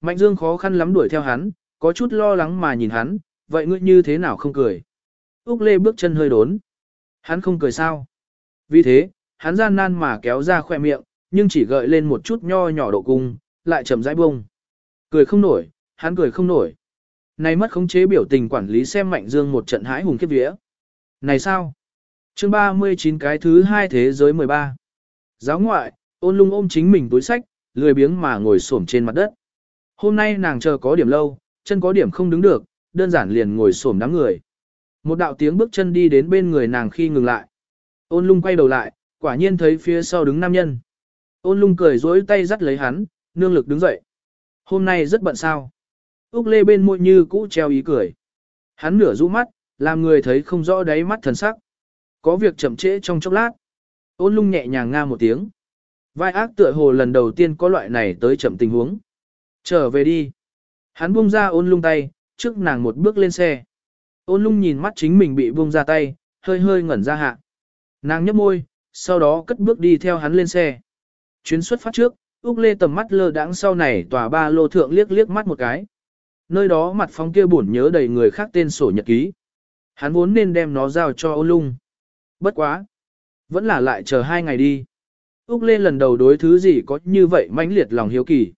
Mạnh Dương khó khăn lắm đuổi theo hắn, có chút lo lắng mà nhìn hắn, vậy ngươi như thế nào không cười? Úc Lê bước chân hơi đốn. Hắn không cười sao? Vì thế, hắn gian nan mà kéo ra khoe miệng, nhưng chỉ gợi lên một chút nho nhỏ độ cung, lại chậm rãi bông. Cười không nổi, hắn cười không nổi. Này mất khống chế biểu tình quản lý xem Mạnh Dương một trận hãi hùng kiếp vía. Này sao? chương 39 cái thứ hai thế giới 13. Giáo ngoại, ôn lung ôm chính mình túi sách, lười biếng mà ngồi xổm trên mặt đất. Hôm nay nàng chờ có điểm lâu, chân có điểm không đứng được, đơn giản liền ngồi xổm đám người. Một đạo tiếng bước chân đi đến bên người nàng khi ngừng lại. Ôn lung quay đầu lại, quả nhiên thấy phía sau đứng nam nhân. Ôn lung cười dối tay dắt lấy hắn, nương lực đứng dậy. Hôm nay rất bận sao. Úc lê bên môi như cũ treo ý cười. Hắn nửa rũ mắt, làm người thấy không rõ đáy mắt thần sắc. Có việc chậm trễ trong chốc lát. Ôn lung nhẹ nhàng nga một tiếng. Vai ác tựa hồ lần đầu tiên có loại này tới chậm tình huống. Trở về đi. Hắn buông ra ôn lung tay, trước nàng một bước lên xe. Ôn lung nhìn mắt chính mình bị buông ra tay, hơi hơi ngẩn ra hạ. Nàng nhấp môi, sau đó cất bước đi theo hắn lên xe. Chuyến xuất phát trước, Úc Lê tầm mắt lơ đãng sau này tòa ba lô thượng liếc liếc mắt một cái. Nơi đó mặt phóng kia buồn nhớ đầy người khác tên sổ nhật ký. Hắn vốn nên đem nó giao cho ôn lung. Bất quá. Vẫn là lại chờ hai ngày đi. Úc Lê lần đầu đối thứ gì có như vậy mãnh liệt lòng hiếu kỳ.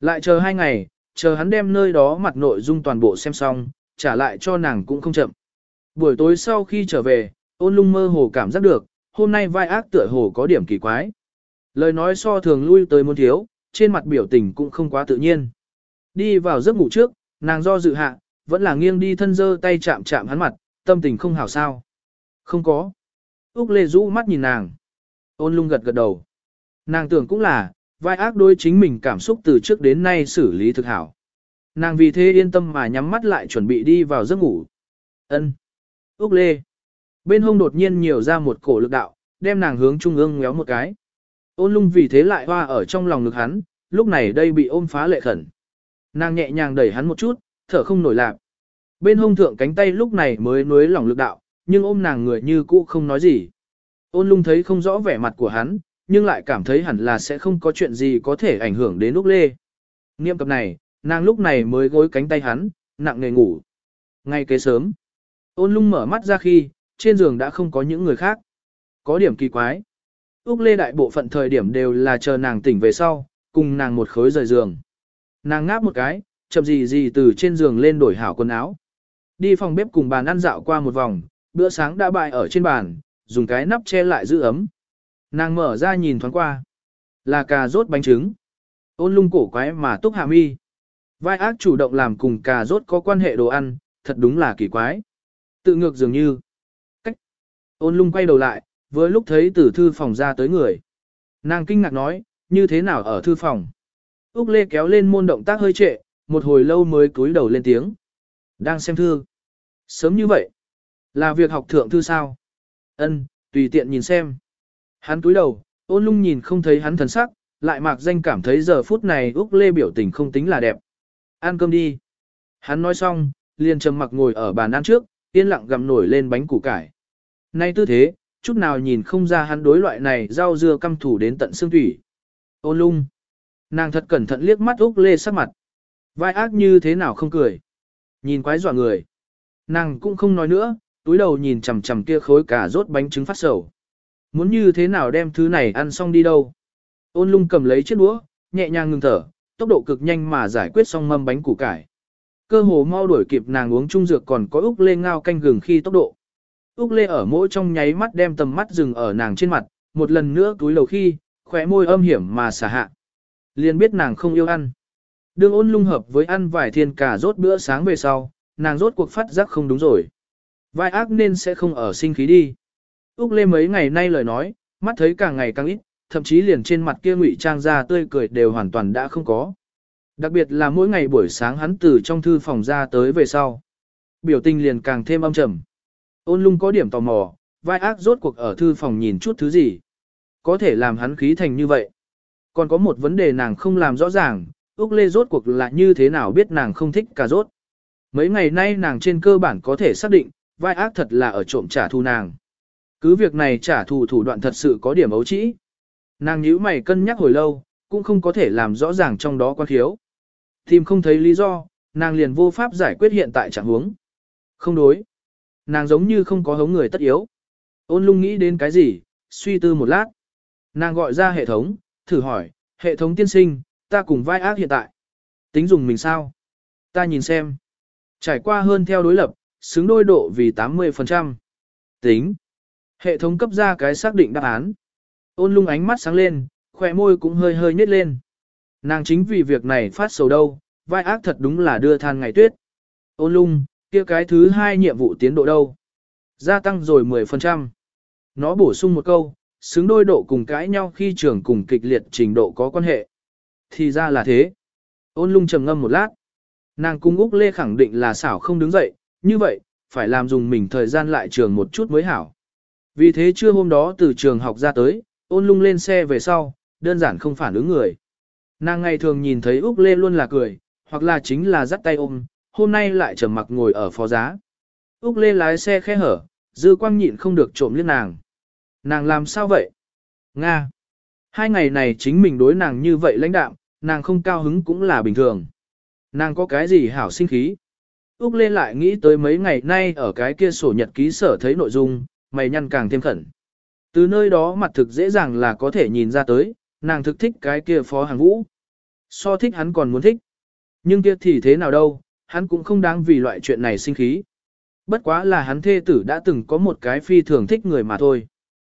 Lại chờ hai ngày, chờ hắn đem nơi đó mặt nội dung toàn bộ xem xong, trả lại cho nàng cũng không chậm. Buổi tối sau khi trở về, ôn lung mơ hồ cảm giác được, hôm nay vai ác tựa hồ có điểm kỳ quái. Lời nói so thường lui tới muốn thiếu, trên mặt biểu tình cũng không quá tự nhiên. Đi vào giấc ngủ trước, nàng do dự hạ, vẫn là nghiêng đi thân dơ tay chạm chạm hắn mặt, tâm tình không hảo sao. Không có. Úc Lê rũ mắt nhìn nàng. Ôn lung gật gật đầu. Nàng tưởng cũng là, vai ác đối chính mình cảm xúc từ trước đến nay xử lý thực hảo. Nàng vì thế yên tâm mà nhắm mắt lại chuẩn bị đi vào giấc ngủ. Ân. Úc Lê. Bên hông đột nhiên nhiều ra một cổ lực đạo, đem nàng hướng trung ương ngéo một cái. Ôn lung vì thế lại hoa ở trong lòng ngực hắn, lúc này đây bị ôm phá lệ khẩn. Nàng nhẹ nhàng đẩy hắn một chút, thở không nổi lạc. Bên hông thượng cánh tay lúc này mới nuối lòng lực đạo, nhưng ôm nàng người như cũ không nói gì. Ôn lung thấy không rõ vẻ mặt của hắn, nhưng lại cảm thấy hẳn là sẽ không có chuyện gì có thể ảnh hưởng đến Úc lê. Niệm cập này, nàng lúc này mới gối cánh tay hắn, nặng nề ngủ. Ngay kế sớm, ôn lung mở mắt ra khi, trên giường đã không có những người khác. Có điểm kỳ quái. Úc Lê đại bộ phận thời điểm đều là chờ nàng tỉnh về sau, cùng nàng một khối rời giường. Nàng ngáp một cái, chậm gì gì từ trên giường lên đổi hảo quần áo. Đi phòng bếp cùng bàn ăn dạo qua một vòng, bữa sáng đã bại ở trên bàn, dùng cái nắp che lại giữ ấm. Nàng mở ra nhìn thoáng qua. Là cà rốt bánh trứng. Ôn lung cổ quái mà túc hạ mi. Vai ác chủ động làm cùng cà rốt có quan hệ đồ ăn, thật đúng là kỳ quái. Tự ngược dường như. Cách. Ôn lung quay đầu lại, với lúc thấy từ thư phòng ra tới người. Nàng kinh ngạc nói, như thế nào ở thư phòng. Úc Lê kéo lên môn động tác hơi trệ, một hồi lâu mới cúi đầu lên tiếng. Đang xem thư. Sớm như vậy. Là việc học thượng thư sao? Ân, tùy tiện nhìn xem. Hắn cúi đầu, ôn lung nhìn không thấy hắn thần sắc, lại mạc danh cảm thấy giờ phút này Úc Lê biểu tình không tính là đẹp. Ăn cơm đi. Hắn nói xong, liền trầm mặc ngồi ở bàn ăn trước, yên lặng gặm nổi lên bánh củ cải. Nay tư thế, chút nào nhìn không ra hắn đối loại này rau dưa căm thủ đến tận xương thủy. Ôn lung. Nàng thật cẩn thận liếc mắt Úc Lê sắc mặt. Vai ác như thế nào không cười. Nhìn quái dọa người. Nàng cũng không nói nữa, túi đầu nhìn chằm chằm kia khối cả rốt bánh trứng phát sầu. Muốn như thế nào đem thứ này ăn xong đi đâu. Ôn lung cầm lấy chiếc đũa, nhẹ nhàng ngừng thở, tốc độ cực nhanh mà giải quyết xong mâm bánh củ cải. Cơ hồ mau đuổi kịp nàng uống trung dược còn có Úc Lê ngao canh gừng khi tốc độ. Úc Lê ở mỗi trong nháy mắt đem tầm mắt dừng ở nàng trên mặt, một lần nữa túi lầu khi, khỏe môi âm hiểm mà xả hạ. Liền biết nàng không yêu ăn. Đương ôn lung hợp với ăn vài thiên cả rốt bữa sáng về sau, nàng rốt cuộc phát giác không đúng rồi. Vai ác nên sẽ không ở sinh khí đi. Úc Lê mấy ngày nay lời nói, mắt thấy càng ngày càng ít, thậm chí liền trên mặt kia ngụy trang ra tươi cười đều hoàn toàn đã không có. Đặc biệt là mỗi ngày buổi sáng hắn từ trong thư phòng ra tới về sau. Biểu tình liền càng thêm âm trầm. Ôn lung có điểm tò mò, vai ác rốt cuộc ở thư phòng nhìn chút thứ gì. Có thể làm hắn khí thành như vậy. Còn có một vấn đề nàng không làm rõ ràng, Úc Lê rốt cuộc là như thế nào biết nàng không thích cà rốt. Mấy ngày nay nàng trên cơ bản có thể xác định, vai ác thật là ở trộm trả thù nàng. Cứ việc này trả thù thủ đoạn thật sự có điểm ấu trĩ. Nàng nhíu mày cân nhắc hồi lâu, cũng không có thể làm rõ ràng trong đó quan thiếu. Tìm không thấy lý do, nàng liền vô pháp giải quyết hiện tại trạng huống. Không đối. Nàng giống như không có hống người tất yếu. Ôn lung nghĩ đến cái gì, suy tư một lát. Nàng gọi ra hệ thống, thử hỏi, hệ thống tiên sinh, ta cùng vai ác hiện tại. Tính dùng mình sao? Ta nhìn xem. Trải qua hơn theo đối lập, xứng đôi độ vì 80%. Tính. Hệ thống cấp ra cái xác định đáp án. Ôn lung ánh mắt sáng lên, khỏe môi cũng hơi hơi nhếch lên. Nàng chính vì việc này phát sầu đâu, vai ác thật đúng là đưa than ngày tuyết. Ôn lung, kia cái thứ hai nhiệm vụ tiến độ đâu? Gia tăng rồi 10%. Nó bổ sung một câu, xứng đôi độ cùng cãi nhau khi trường cùng kịch liệt trình độ có quan hệ. Thì ra là thế. Ôn lung trầm ngâm một lát. Nàng cung Úc Lê khẳng định là xảo không đứng dậy, như vậy, phải làm dùng mình thời gian lại trường một chút mới hảo. Vì thế trưa hôm đó từ trường học ra tới, ôn lung lên xe về sau, đơn giản không phản ứng người. Nàng ngày thường nhìn thấy Úc Lê luôn là cười, hoặc là chính là dắt tay ôm, hôm nay lại trầm mặc ngồi ở phó giá. Úc Lê lái xe khe hở, dư quang nhịn không được trộm liếc nàng. Nàng làm sao vậy? Nga. Hai ngày này chính mình đối nàng như vậy lãnh đạm, nàng không cao hứng cũng là bình thường. Nàng có cái gì hảo sinh khí? Úc Lê lại nghĩ tới mấy ngày nay ở cái kia sổ nhật ký sở thấy nội dung, mày nhăn càng thêm khẩn. Từ nơi đó mặt thực dễ dàng là có thể nhìn ra tới, nàng thực thích cái kia phó hàng vũ. So thích hắn còn muốn thích. Nhưng kia thì thế nào đâu, hắn cũng không đáng vì loại chuyện này sinh khí. Bất quá là hắn thê tử đã từng có một cái phi thường thích người mà thôi.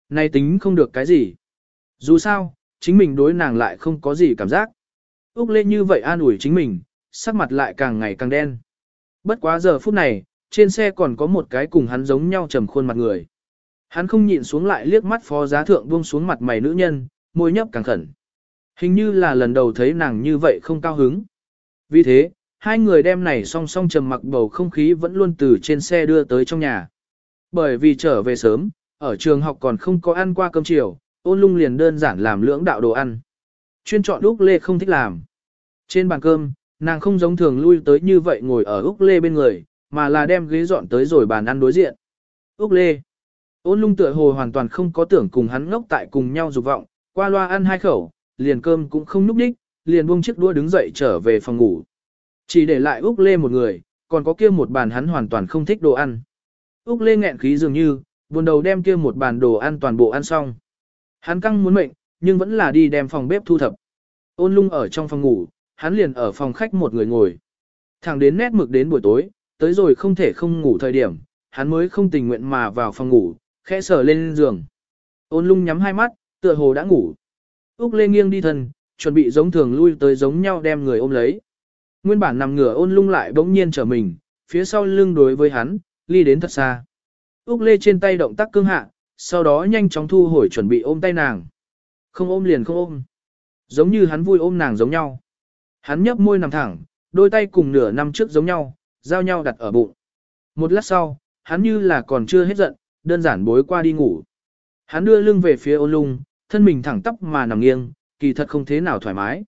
nay tính không được cái gì. Dù sao, chính mình đối nàng lại không có gì cảm giác. Úc lên như vậy an ủi chính mình, sắc mặt lại càng ngày càng đen. Bất quá giờ phút này, trên xe còn có một cái cùng hắn giống nhau trầm khuôn mặt người. Hắn không nhịn xuống lại liếc mắt phó giá thượng buông xuống mặt mày nữ nhân, môi nhấp càng khẩn. Hình như là lần đầu thấy nàng như vậy không cao hứng. Vì thế, hai người đem này song song trầm mặc bầu không khí vẫn luôn từ trên xe đưa tới trong nhà. Bởi vì trở về sớm, ở trường học còn không có ăn qua cơm chiều, ôn lung liền đơn giản làm lưỡng đạo đồ ăn. Chuyên chọn Úc Lê không thích làm. Trên bàn cơm, nàng không giống thường lui tới như vậy ngồi ở Úc Lê bên người, mà là đem ghế dọn tới rồi bàn ăn đối diện. Úc Lê. Ôn lung tựa hồ hoàn toàn không có tưởng cùng hắn ngốc tại cùng nhau dục vọng, qua loa ăn hai khẩu, liền cơm cũng không núp đích, liền buông chiếc đũa đứng dậy trở về phòng ngủ. Chỉ để lại Úc Lê một người, còn có kia một bàn hắn hoàn toàn không thích đồ ăn. Úc Lê nghẹn khí dường như, buồn đầu đem kia một bàn đồ ăn toàn bộ ăn xong. Hắn căng muốn mệnh, nhưng vẫn là đi đem phòng bếp thu thập. Ôn lung ở trong phòng ngủ, hắn liền ở phòng khách một người ngồi. Thẳng đến nét mực đến buổi tối, tới rồi không thể không ngủ thời điểm, hắn mới không tình nguyện mà vào phòng ngủ, khẽ sờ lên giường. Ôn lung nhắm hai mắt, tựa hồ đã ngủ. Úc Lê nghiêng đi thân, chuẩn bị giống thường lui tới giống nhau đem người ôm lấy. Nguyên bản nằm ngửa ôn lung lại bỗng nhiên trở mình, phía sau lưng đối với hắn, ly đến thật xa. Úc Lê trên tay động tác cương hạ, sau đó nhanh chóng thu hồi chuẩn bị ôm tay nàng. Không ôm liền không ôm. Giống như hắn vui ôm nàng giống nhau. Hắn nhấp môi nằm thẳng, đôi tay cùng nửa năm trước giống nhau, giao nhau đặt ở bụng. Một lát sau, hắn như là còn chưa hết giận, đơn giản bối qua đi ngủ. Hắn đưa lưng về phía ôn lung, thân mình thẳng tắp mà nằm nghiêng, kỳ thật không thế nào thoải mái.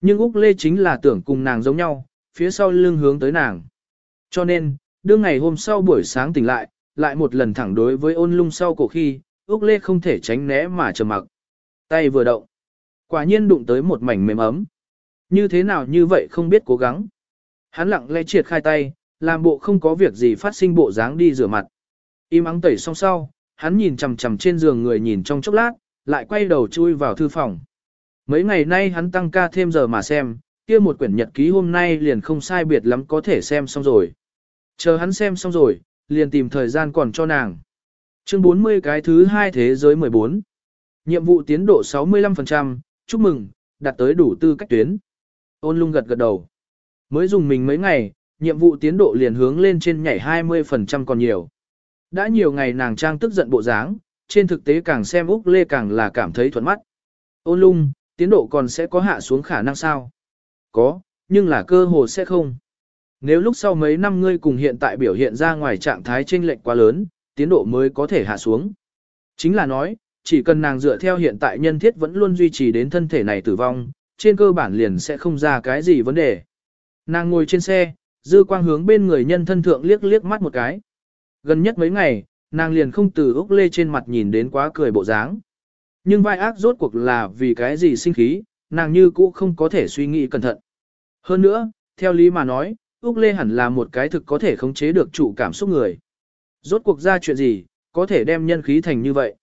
Nhưng Úc Lê chính là tưởng cùng nàng giống nhau, phía sau lưng hướng tới nàng. Cho nên, đương ngày hôm sau buổi sáng tỉnh lại, lại một lần thẳng đối với ôn lung sau cổ khi, Úc Lê không thể tránh né mà trầm mặc. Tay vừa động. Quả nhiên đụng tới một mảnh mềm ấm. Như thế nào như vậy không biết cố gắng. Hắn lặng lẽ triệt khai tay, làm bộ không có việc gì phát sinh bộ dáng đi rửa mặt. Im ắng tẩy xong sau, hắn nhìn chằm chằm trên giường người nhìn trong chốc lát, lại quay đầu chui vào thư phòng. Mấy ngày nay hắn tăng ca thêm giờ mà xem, kia một quyển nhật ký hôm nay liền không sai biệt lắm có thể xem xong rồi. Chờ hắn xem xong rồi, liền tìm thời gian còn cho nàng. Chương 40 cái thứ hai thế giới 14. Nhiệm vụ tiến độ 65%, chúc mừng, đạt tới đủ tư cách tuyến. Ôn lung gật gật đầu. Mới dùng mình mấy ngày, nhiệm vụ tiến độ liền hướng lên trên nhảy 20% còn nhiều. Đã nhiều ngày nàng trang tức giận bộ dáng, trên thực tế càng xem Úc Lê càng là cảm thấy thuận mắt. Ôn lung, tiến độ còn sẽ có hạ xuống khả năng sao? Có, nhưng là cơ hồ sẽ không. Nếu lúc sau mấy năm ngươi cùng hiện tại biểu hiện ra ngoài trạng thái chênh lệch quá lớn, tiến độ mới có thể hạ xuống. Chính là nói, chỉ cần nàng dựa theo hiện tại nhân thiết vẫn luôn duy trì đến thân thể này tử vong, trên cơ bản liền sẽ không ra cái gì vấn đề. Nàng ngồi trên xe, dư quang hướng bên người nhân thân thượng liếc liếc mắt một cái. Gần nhất mấy ngày, nàng liền không từ Úc Lê trên mặt nhìn đến quá cười bộ dáng. Nhưng vai ác rốt cuộc là vì cái gì sinh khí, nàng như cũ không có thể suy nghĩ cẩn thận. Hơn nữa, theo lý mà nói, Úc Lê hẳn là một cái thực có thể khống chế được chủ cảm xúc người. Rốt cuộc ra chuyện gì, có thể đem nhân khí thành như vậy.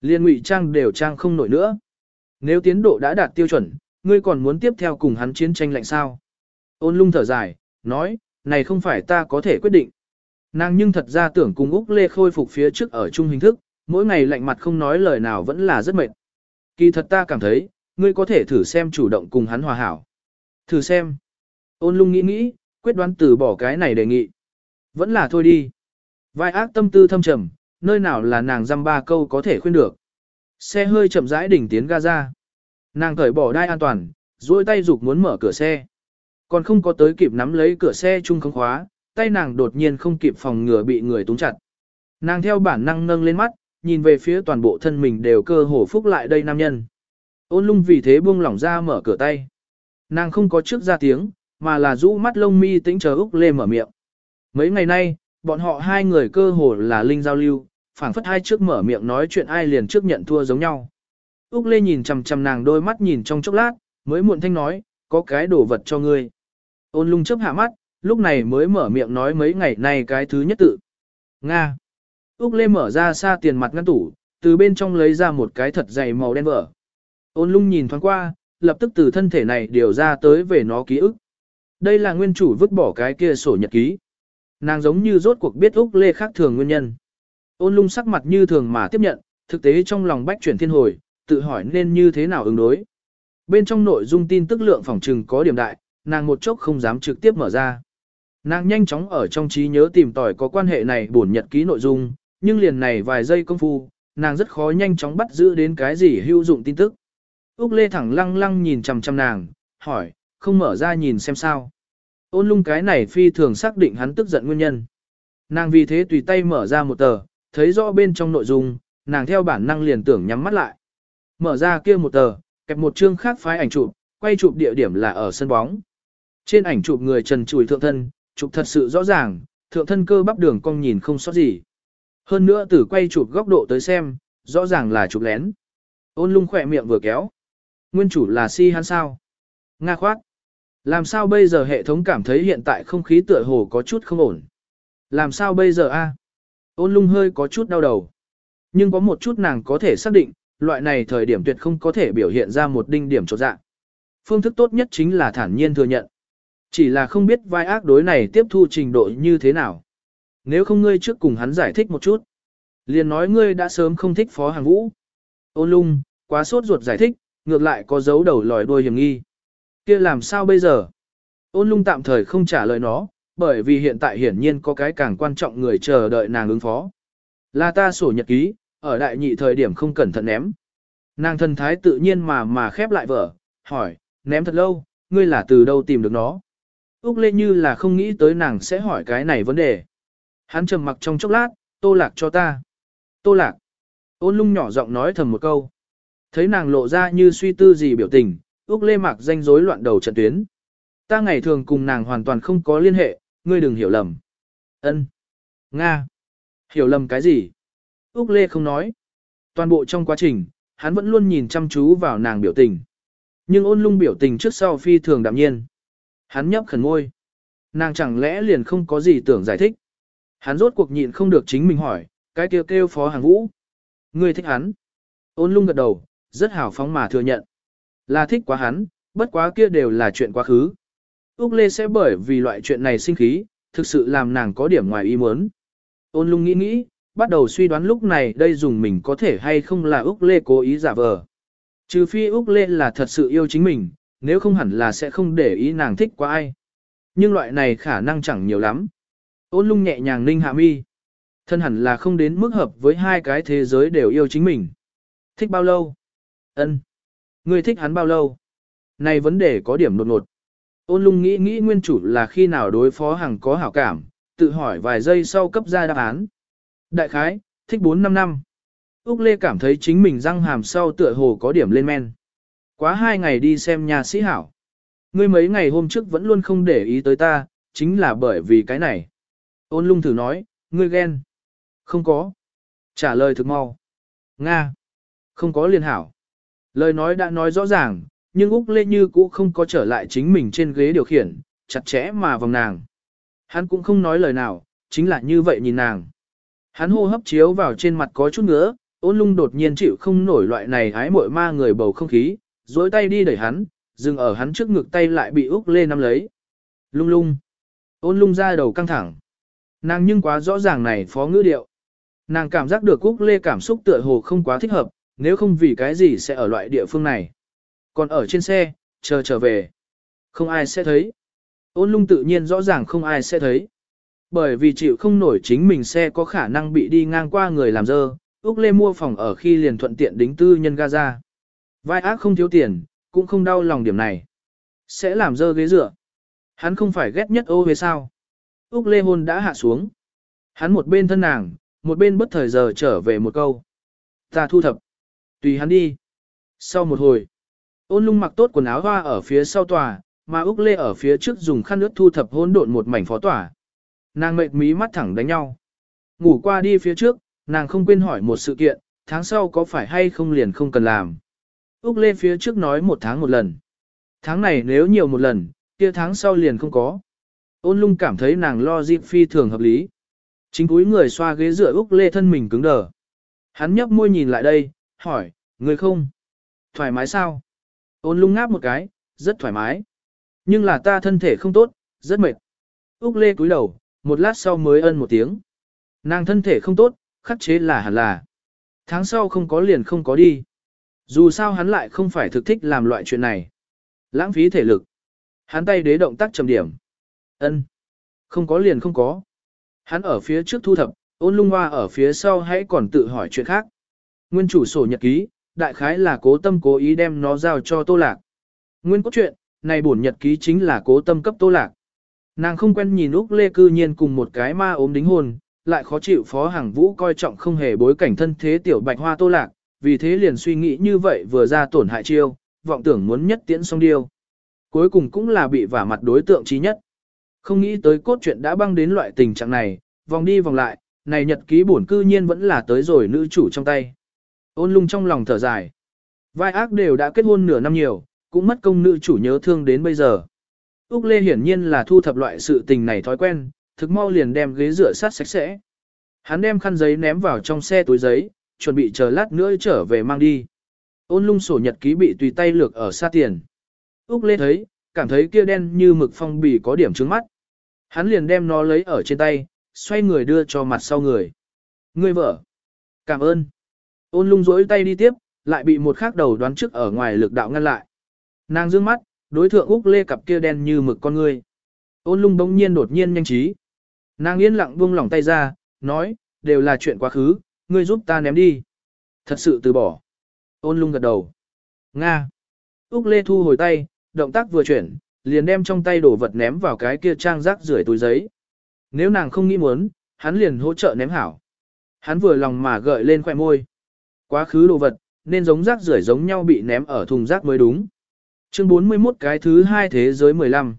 Liên ngụy trang đều trang không nổi nữa. Nếu tiến độ đã đạt tiêu chuẩn, ngươi còn muốn tiếp theo cùng hắn chiến tranh lạnh sao? Ôn lung thở dài, nói, này không phải ta có thể quyết định. Nàng nhưng thật ra tưởng cùng Úc Lê khôi phục phía trước ở chung hình thức, mỗi ngày lạnh mặt không nói lời nào vẫn là rất mệt. Kỳ thật ta cảm thấy, ngươi có thể thử xem chủ động cùng hắn hòa hảo. Thử xem. Ôn lung nghĩ nghĩ, quyết đoán từ bỏ cái này đề nghị. Vẫn là thôi đi. Vai ác tâm tư thâm trầm, nơi nào là nàng dăm ba câu có thể khuyên được. Xe hơi chậm rãi đỉnh tiến ga ra. Nàng cởi bỏ đai an toàn, duỗi tay dục muốn mở cửa xe. Còn không có tới kịp nắm lấy cửa xe chung không khóa, tay nàng đột nhiên không kịp phòng ngừa bị người túng chặt. Nàng theo bản năng nâng lên mắt, nhìn về phía toàn bộ thân mình đều cơ hồ phúc lại đây nam nhân. Ôn lung vì thế buông lỏng ra mở cửa tay. Nàng không có trước ra tiếng, mà là rũ mắt lông mi tĩnh chờ Úc Lê mở miệng. Mấy ngày nay, bọn họ hai người cơ hồ là linh giao lưu, phảng phất hai trước mở miệng nói chuyện ai liền trước nhận thua giống nhau. Úc Lê nhìn chằm chằm nàng đôi mắt nhìn trong chốc lát, mới muộn thanh nói, có cái đồ vật cho ngươi. Ôn lung chớp hạ mắt, lúc này mới mở miệng nói mấy ngày nay cái thứ nhất tự. Nga. Úc Lê mở ra xa tiền mặt ngăn tủ, từ bên trong lấy ra một cái thật dày màu đen vỡ. Ôn lung nhìn thoáng qua, lập tức từ thân thể này điều ra tới về nó ký ức. Đây là nguyên chủ vứt bỏ cái kia sổ nhật ký. Nàng giống như rốt cuộc biết Úc Lê khác thường nguyên nhân. Ôn lung sắc mặt như thường mà tiếp nhận, thực tế trong lòng bách chuyển thiên hồi, tự hỏi nên như thế nào ứng đối. Bên trong nội dung tin tức lượng phòng trừng có điểm đại, nàng một chốc không dám trực tiếp mở ra. Nàng nhanh chóng ở trong trí nhớ tìm tòi có quan hệ này bổn nhật ký nội dung, nhưng liền này vài giây công phu, nàng rất khó nhanh chóng bắt giữ đến cái gì hữu dụng tin tức. Úc Lê thẳng lăng lăng nhìn chằm chằm nàng, hỏi, không mở ra nhìn xem sao. Ôn lung cái này phi thường xác định hắn tức giận nguyên nhân. Nàng vì thế tùy tay mở ra một tờ, thấy rõ bên trong nội dung, nàng theo bản năng liền tưởng nhắm mắt lại. Mở ra kia một tờ, kẹp một chương khác phái ảnh chụp, quay chụp địa điểm là ở sân bóng. Trên ảnh chụp người trần trùi thượng thân, chụp thật sự rõ ràng, thượng thân cơ bắp đường cong nhìn không sót gì. Hơn nữa từ quay chụp góc độ tới xem, rõ ràng là chụp lén. Ôn lung khỏe miệng vừa kéo. Nguyên chủ là si hắn sao? Nga khoát. Làm sao bây giờ hệ thống cảm thấy hiện tại không khí tựa hồ có chút không ổn? Làm sao bây giờ a? Ôn lung hơi có chút đau đầu. Nhưng có một chút nàng có thể xác định, loại này thời điểm tuyệt không có thể biểu hiện ra một đinh điểm trột dạ. Phương thức tốt nhất chính là thản nhiên thừa nhận. Chỉ là không biết vai ác đối này tiếp thu trình độ như thế nào. Nếu không ngươi trước cùng hắn giải thích một chút. Liền nói ngươi đã sớm không thích phó hàng vũ. Ôn lung, quá sốt ruột giải thích, ngược lại có dấu đầu lòi đuôi hiểm nghi. kia làm sao bây giờ? Ôn lung tạm thời không trả lời nó, bởi vì hiện tại hiển nhiên có cái càng quan trọng người chờ đợi nàng ứng phó. Là ta sổ nhật ký, ở đại nhị thời điểm không cẩn thận ném. Nàng thần thái tự nhiên mà mà khép lại vở, hỏi, ném thật lâu, ngươi là từ đâu tìm được nó? Úc Lê như là không nghĩ tới nàng sẽ hỏi cái này vấn đề. Hắn trầm mặc trong chốc lát, tô lạc cho ta. Tô lạc. Ôn lung nhỏ giọng nói thầm một câu. Thấy nàng lộ ra như suy tư gì biểu tình, Úc Lê mặc danh rối loạn đầu trận tuyến. Ta ngày thường cùng nàng hoàn toàn không có liên hệ, ngươi đừng hiểu lầm. Ân. Nga. Hiểu lầm cái gì? Úc Lê không nói. Toàn bộ trong quá trình, hắn vẫn luôn nhìn chăm chú vào nàng biểu tình. Nhưng ôn lung biểu tình trước sau phi thường đạm nhiên. Hắn nhấp khẩn môi. Nàng chẳng lẽ liền không có gì tưởng giải thích. Hắn rốt cuộc nhịn không được chính mình hỏi, cái kêu kêu phó hàng vũ. Ngươi thích hắn. Ôn lung gật đầu, rất hào phóng mà thừa nhận. Là thích quá hắn, bất quá kia đều là chuyện quá khứ. Úc Lê sẽ bởi vì loại chuyện này sinh khí, thực sự làm nàng có điểm ngoài ý muốn. Ôn lung nghĩ nghĩ, bắt đầu suy đoán lúc này đây dùng mình có thể hay không là Úc Lê cố ý giả vờ. Trừ phi Úc Lê là thật sự yêu chính mình, nếu không hẳn là sẽ không để ý nàng thích quá ai. Nhưng loại này khả năng chẳng nhiều lắm. Ôn lung nhẹ nhàng ninh hạ mi. Thân hẳn là không đến mức hợp với hai cái thế giới đều yêu chính mình. Thích bao lâu? Ân. Ngươi thích hắn bao lâu? Này vấn đề có điểm nột nột. Ôn lung nghĩ nghĩ nguyên chủ là khi nào đối phó hàng có hảo cảm, tự hỏi vài giây sau cấp ra đáp án. Đại khái, thích 4-5 năm. Úc Lê cảm thấy chính mình răng hàm sau tựa hồ có điểm lên men. Quá hai ngày đi xem nhà sĩ hảo. Ngươi mấy ngày hôm trước vẫn luôn không để ý tới ta, chính là bởi vì cái này. Ôn lung thử nói, ngươi ghen. Không có. Trả lời thực mau. Nga. Không có liên hảo. Lời nói đã nói rõ ràng, nhưng Úc Lê Như cũ không có trở lại chính mình trên ghế điều khiển, chặt chẽ mà vòng nàng. Hắn cũng không nói lời nào, chính là như vậy nhìn nàng. Hắn hô hấp chiếu vào trên mặt có chút nữa, ôn lung đột nhiên chịu không nổi loại này hái mội ma người bầu không khí, dối tay đi đẩy hắn, dừng ở hắn trước ngực tay lại bị Úc Lê nắm lấy. Lung lung. Ôn lung ra đầu căng thẳng. Nàng nhưng quá rõ ràng này phó ngữ điệu. Nàng cảm giác được Úc Lê cảm xúc tựa hồ không quá thích hợp, nếu không vì cái gì sẽ ở loại địa phương này. Còn ở trên xe, chờ trở về. Không ai sẽ thấy. Ôn lung tự nhiên rõ ràng không ai sẽ thấy. Bởi vì chịu không nổi chính mình xe có khả năng bị đi ngang qua người làm dơ, Úc Lê mua phòng ở khi liền thuận tiện đính tư nhân Gaza. Vai ác không thiếu tiền, cũng không đau lòng điểm này. Sẽ làm dơ ghế dựa. Hắn không phải ghét nhất ô về sao. Úc Lê hôn đã hạ xuống. Hắn một bên thân nàng, một bên bất thời giờ trở về một câu. Ta thu thập. Tùy hắn đi. Sau một hồi, ôn lung mặc tốt quần áo hoa ở phía sau tòa, mà Úc Lê ở phía trước dùng khăn nước thu thập hỗn độn một mảnh phó tỏa. Nàng mệt mí mắt thẳng đánh nhau. Ngủ qua đi phía trước, nàng không quên hỏi một sự kiện, tháng sau có phải hay không liền không cần làm. Úc Lê phía trước nói một tháng một lần. Tháng này nếu nhiều một lần, kia tháng sau liền không có. Ôn lung cảm thấy nàng lo dịp phi thường hợp lý. Chính cúi người xoa ghế dựa Úc Lê thân mình cứng đờ. Hắn nhấp môi nhìn lại đây, hỏi, người không? Thoải mái sao? Ôn lung ngáp một cái, rất thoải mái. Nhưng là ta thân thể không tốt, rất mệt. Úc Lê cúi đầu, một lát sau mới ân một tiếng. Nàng thân thể không tốt, khắc chế là hẳn là. Tháng sau không có liền không có đi. Dù sao hắn lại không phải thực thích làm loại chuyện này. Lãng phí thể lực. Hắn tay đế động tác trầm điểm. ân Không có liền không có. Hắn ở phía trước thu thập, ôn lung hoa ở phía sau hãy còn tự hỏi chuyện khác. Nguyên chủ sổ nhật ký, đại khái là cố tâm cố ý đem nó giao cho tô lạc. Nguyên cốt truyện, này bổn nhật ký chính là cố tâm cấp tô lạc. Nàng không quen nhìn Úc Lê cư nhiên cùng một cái ma ốm đính hôn, lại khó chịu phó hàng vũ coi trọng không hề bối cảnh thân thế tiểu bạch hoa tô lạc, vì thế liền suy nghĩ như vậy vừa ra tổn hại chiêu, vọng tưởng muốn nhất tiễn xong điêu. Cuối cùng cũng là bị vả mặt đối tượng trí nhất. Không nghĩ tới cốt truyện đã băng đến loại tình trạng này, vòng đi vòng lại, này nhật ký bổn cư nhiên vẫn là tới rồi nữ chủ trong tay. Ôn lung trong lòng thở dài. Vai ác đều đã kết hôn nửa năm nhiều, cũng mất công nữ chủ nhớ thương đến bây giờ. Úc Lê hiển nhiên là thu thập loại sự tình này thói quen, thực mau liền đem ghế rửa sát sạch sẽ. Hắn đem khăn giấy ném vào trong xe túi giấy, chuẩn bị chờ lát nữa trở về mang đi. Ôn lung sổ nhật ký bị tùy tay lược ở xa tiền. Úc Lê thấy, cảm thấy kia đen như mực phong bì có điểm trứng mắt. Hắn liền đem nó lấy ở trên tay, xoay người đưa cho mặt sau người. Người vợ. Cảm ơn. Ôn lung rỗi tay đi tiếp, lại bị một khác đầu đoán trước ở ngoài lực đạo ngăn lại. Nàng dương mắt, đối thượng Úc Lê cặp kia đen như mực con người. Ôn lung bỗng nhiên đột nhiên nhanh trí. Nàng yên lặng buông lỏng tay ra, nói, đều là chuyện quá khứ, ngươi giúp ta ném đi. Thật sự từ bỏ. Ôn lung gật đầu. Nga. Úc Lê thu hồi tay, động tác vừa chuyển, liền đem trong tay đổ vật ném vào cái kia trang rác rưởi túi giấy. Nếu nàng không nghĩ muốn, hắn liền hỗ trợ ném hảo. Hắn vừa lòng mà gợi lên khoẻ môi. Quá khứ đồ vật, nên giống rác rưởi giống nhau bị ném ở thùng rác mới đúng. Chương 41 cái thứ hai thế giới 15.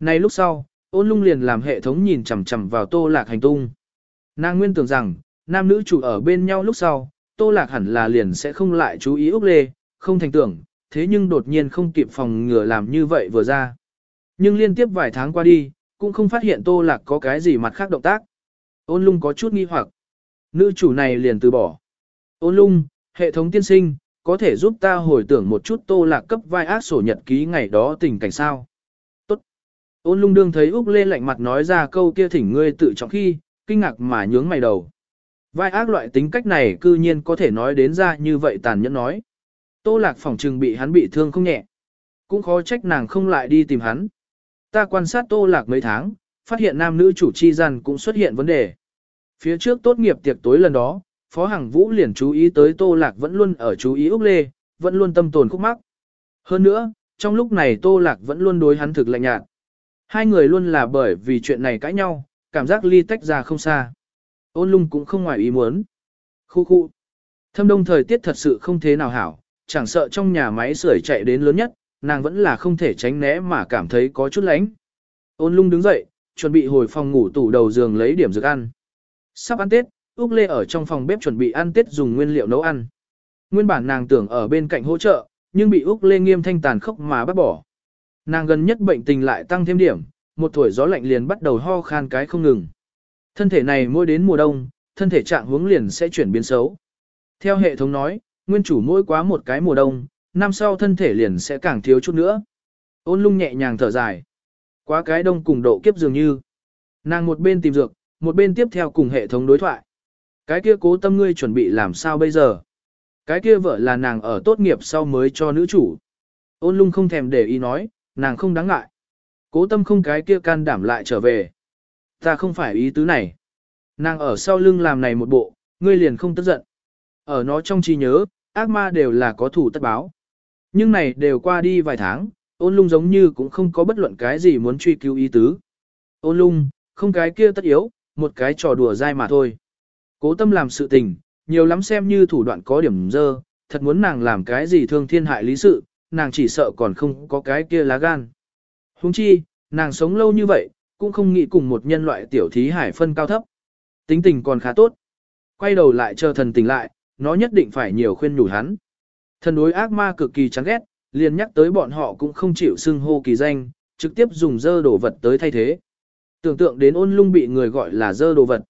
Này lúc sau, ôn lung liền làm hệ thống nhìn chằm chằm vào tô lạc hành tung. Nàng nguyên tưởng rằng, nam nữ chủ ở bên nhau lúc sau, tô lạc hẳn là liền sẽ không lại chú ý Úc Lê, không thành tưởng, thế nhưng đột nhiên không kịp phòng ngừa làm như vậy vừa ra. Nhưng liên tiếp vài tháng qua đi, cũng không phát hiện tô lạc có cái gì mặt khác động tác. Ôn lung có chút nghi hoặc. Nữ chủ này liền từ bỏ. Ôn lung, hệ thống tiên sinh, có thể giúp ta hồi tưởng một chút tô lạc cấp vai ác sổ nhật ký ngày đó tình cảnh sao. Tốt. Ôn lung đương thấy Úc Lê lạnh mặt nói ra câu kia thỉnh ngươi tự trọng khi, kinh ngạc mà nhướng mày đầu. Vai ác loại tính cách này cư nhiên có thể nói đến ra như vậy tàn nhẫn nói. Tô lạc phỏng trừng bị hắn bị thương không nhẹ. Cũng khó trách nàng không lại đi tìm hắn. Ta quan sát tô lạc mấy tháng, phát hiện nam nữ chủ chi gian cũng xuất hiện vấn đề. Phía trước tốt nghiệp tiệc tối lần đó, Phó Hằng Vũ liền chú ý tới Tô Lạc vẫn luôn ở chú ý Úc Lê, vẫn luôn tâm tồn khúc mắc. Hơn nữa, trong lúc này Tô Lạc vẫn luôn đối hắn thực lạnh nhạt. Hai người luôn là bởi vì chuyện này cãi nhau, cảm giác ly tách ra không xa. Ôn lung cũng không ngoài ý muốn. Khu khu. Thâm đông thời tiết thật sự không thế nào hảo, chẳng sợ trong nhà máy sưởi chạy đến lớn nhất, nàng vẫn là không thể tránh né mà cảm thấy có chút lánh. Ôn lung đứng dậy, chuẩn bị hồi phòng ngủ tủ đầu giường lấy điểm dược ăn. Sắp ăn Tết, Úc Lê ở trong phòng bếp chuẩn bị ăn Tết dùng nguyên liệu nấu ăn. Nguyên bản nàng tưởng ở bên cạnh hỗ trợ, nhưng bị Úc Lê nghiêm thanh tàn khốc mà bắt bỏ. Nàng gần nhất bệnh tình lại tăng thêm điểm, một tuổi gió lạnh liền bắt đầu ho khan cái không ngừng. Thân thể này mỗi đến mùa đông, thân thể trạng hướng liền sẽ chuyển biến xấu. Theo hệ thống nói, nguyên chủ mỗi quá một cái mùa đông, năm sau thân thể liền sẽ càng thiếu chút nữa. Ôn lung nhẹ nhàng thở dài. Quá cái đông cùng độ kiếp dường như. Nàng một bên tìm dược, một bên tiếp theo cùng hệ thống đối thoại. Cái kia cố tâm ngươi chuẩn bị làm sao bây giờ? Cái kia vợ là nàng ở tốt nghiệp sau mới cho nữ chủ. Ôn lung không thèm để ý nói, nàng không đáng ngại. Cố tâm không cái kia can đảm lại trở về. Ta không phải ý tứ này. Nàng ở sau lưng làm này một bộ, ngươi liền không tức giận. Ở nó trong trí nhớ, ác ma đều là có thủ tất báo. Nhưng này đều qua đi vài tháng, ôn lung giống như cũng không có bất luận cái gì muốn truy cứu ý tứ. Ôn lung, không cái kia tất yếu, một cái trò đùa dai mà thôi. Cố tâm làm sự tình, nhiều lắm xem như thủ đoạn có điểm dơ, thật muốn nàng làm cái gì thương thiên hại lý sự, nàng chỉ sợ còn không có cái kia lá gan. Huống chi, nàng sống lâu như vậy, cũng không nghĩ cùng một nhân loại tiểu thí hải phân cao thấp. Tính tình còn khá tốt. Quay đầu lại chờ thần tỉnh lại, nó nhất định phải nhiều khuyên nhủ hắn. Thần đối ác ma cực kỳ chán ghét, liền nhắc tới bọn họ cũng không chịu xưng hô kỳ danh, trực tiếp dùng dơ đồ vật tới thay thế. Tưởng tượng đến ôn lung bị người gọi là dơ đồ vật.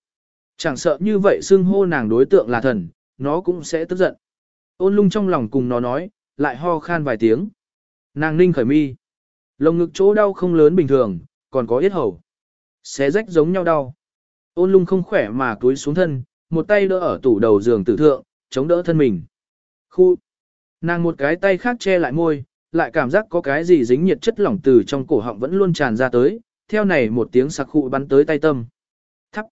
Chẳng sợ như vậy xưng hô nàng đối tượng là thần, nó cũng sẽ tức giận. Ôn lung trong lòng cùng nó nói, lại ho khan vài tiếng. Nàng ninh khởi mi. Lồng ngực chỗ đau không lớn bình thường, còn có yết hầu. Xé rách giống nhau đau. Ôn lung không khỏe mà túi xuống thân, một tay đỡ ở tủ đầu giường tử thượng, chống đỡ thân mình. Khu. Nàng một cái tay khác che lại môi, lại cảm giác có cái gì dính nhiệt chất lỏng từ trong cổ họng vẫn luôn tràn ra tới, theo này một tiếng sặc khụ bắn tới tay tâm. Thắp.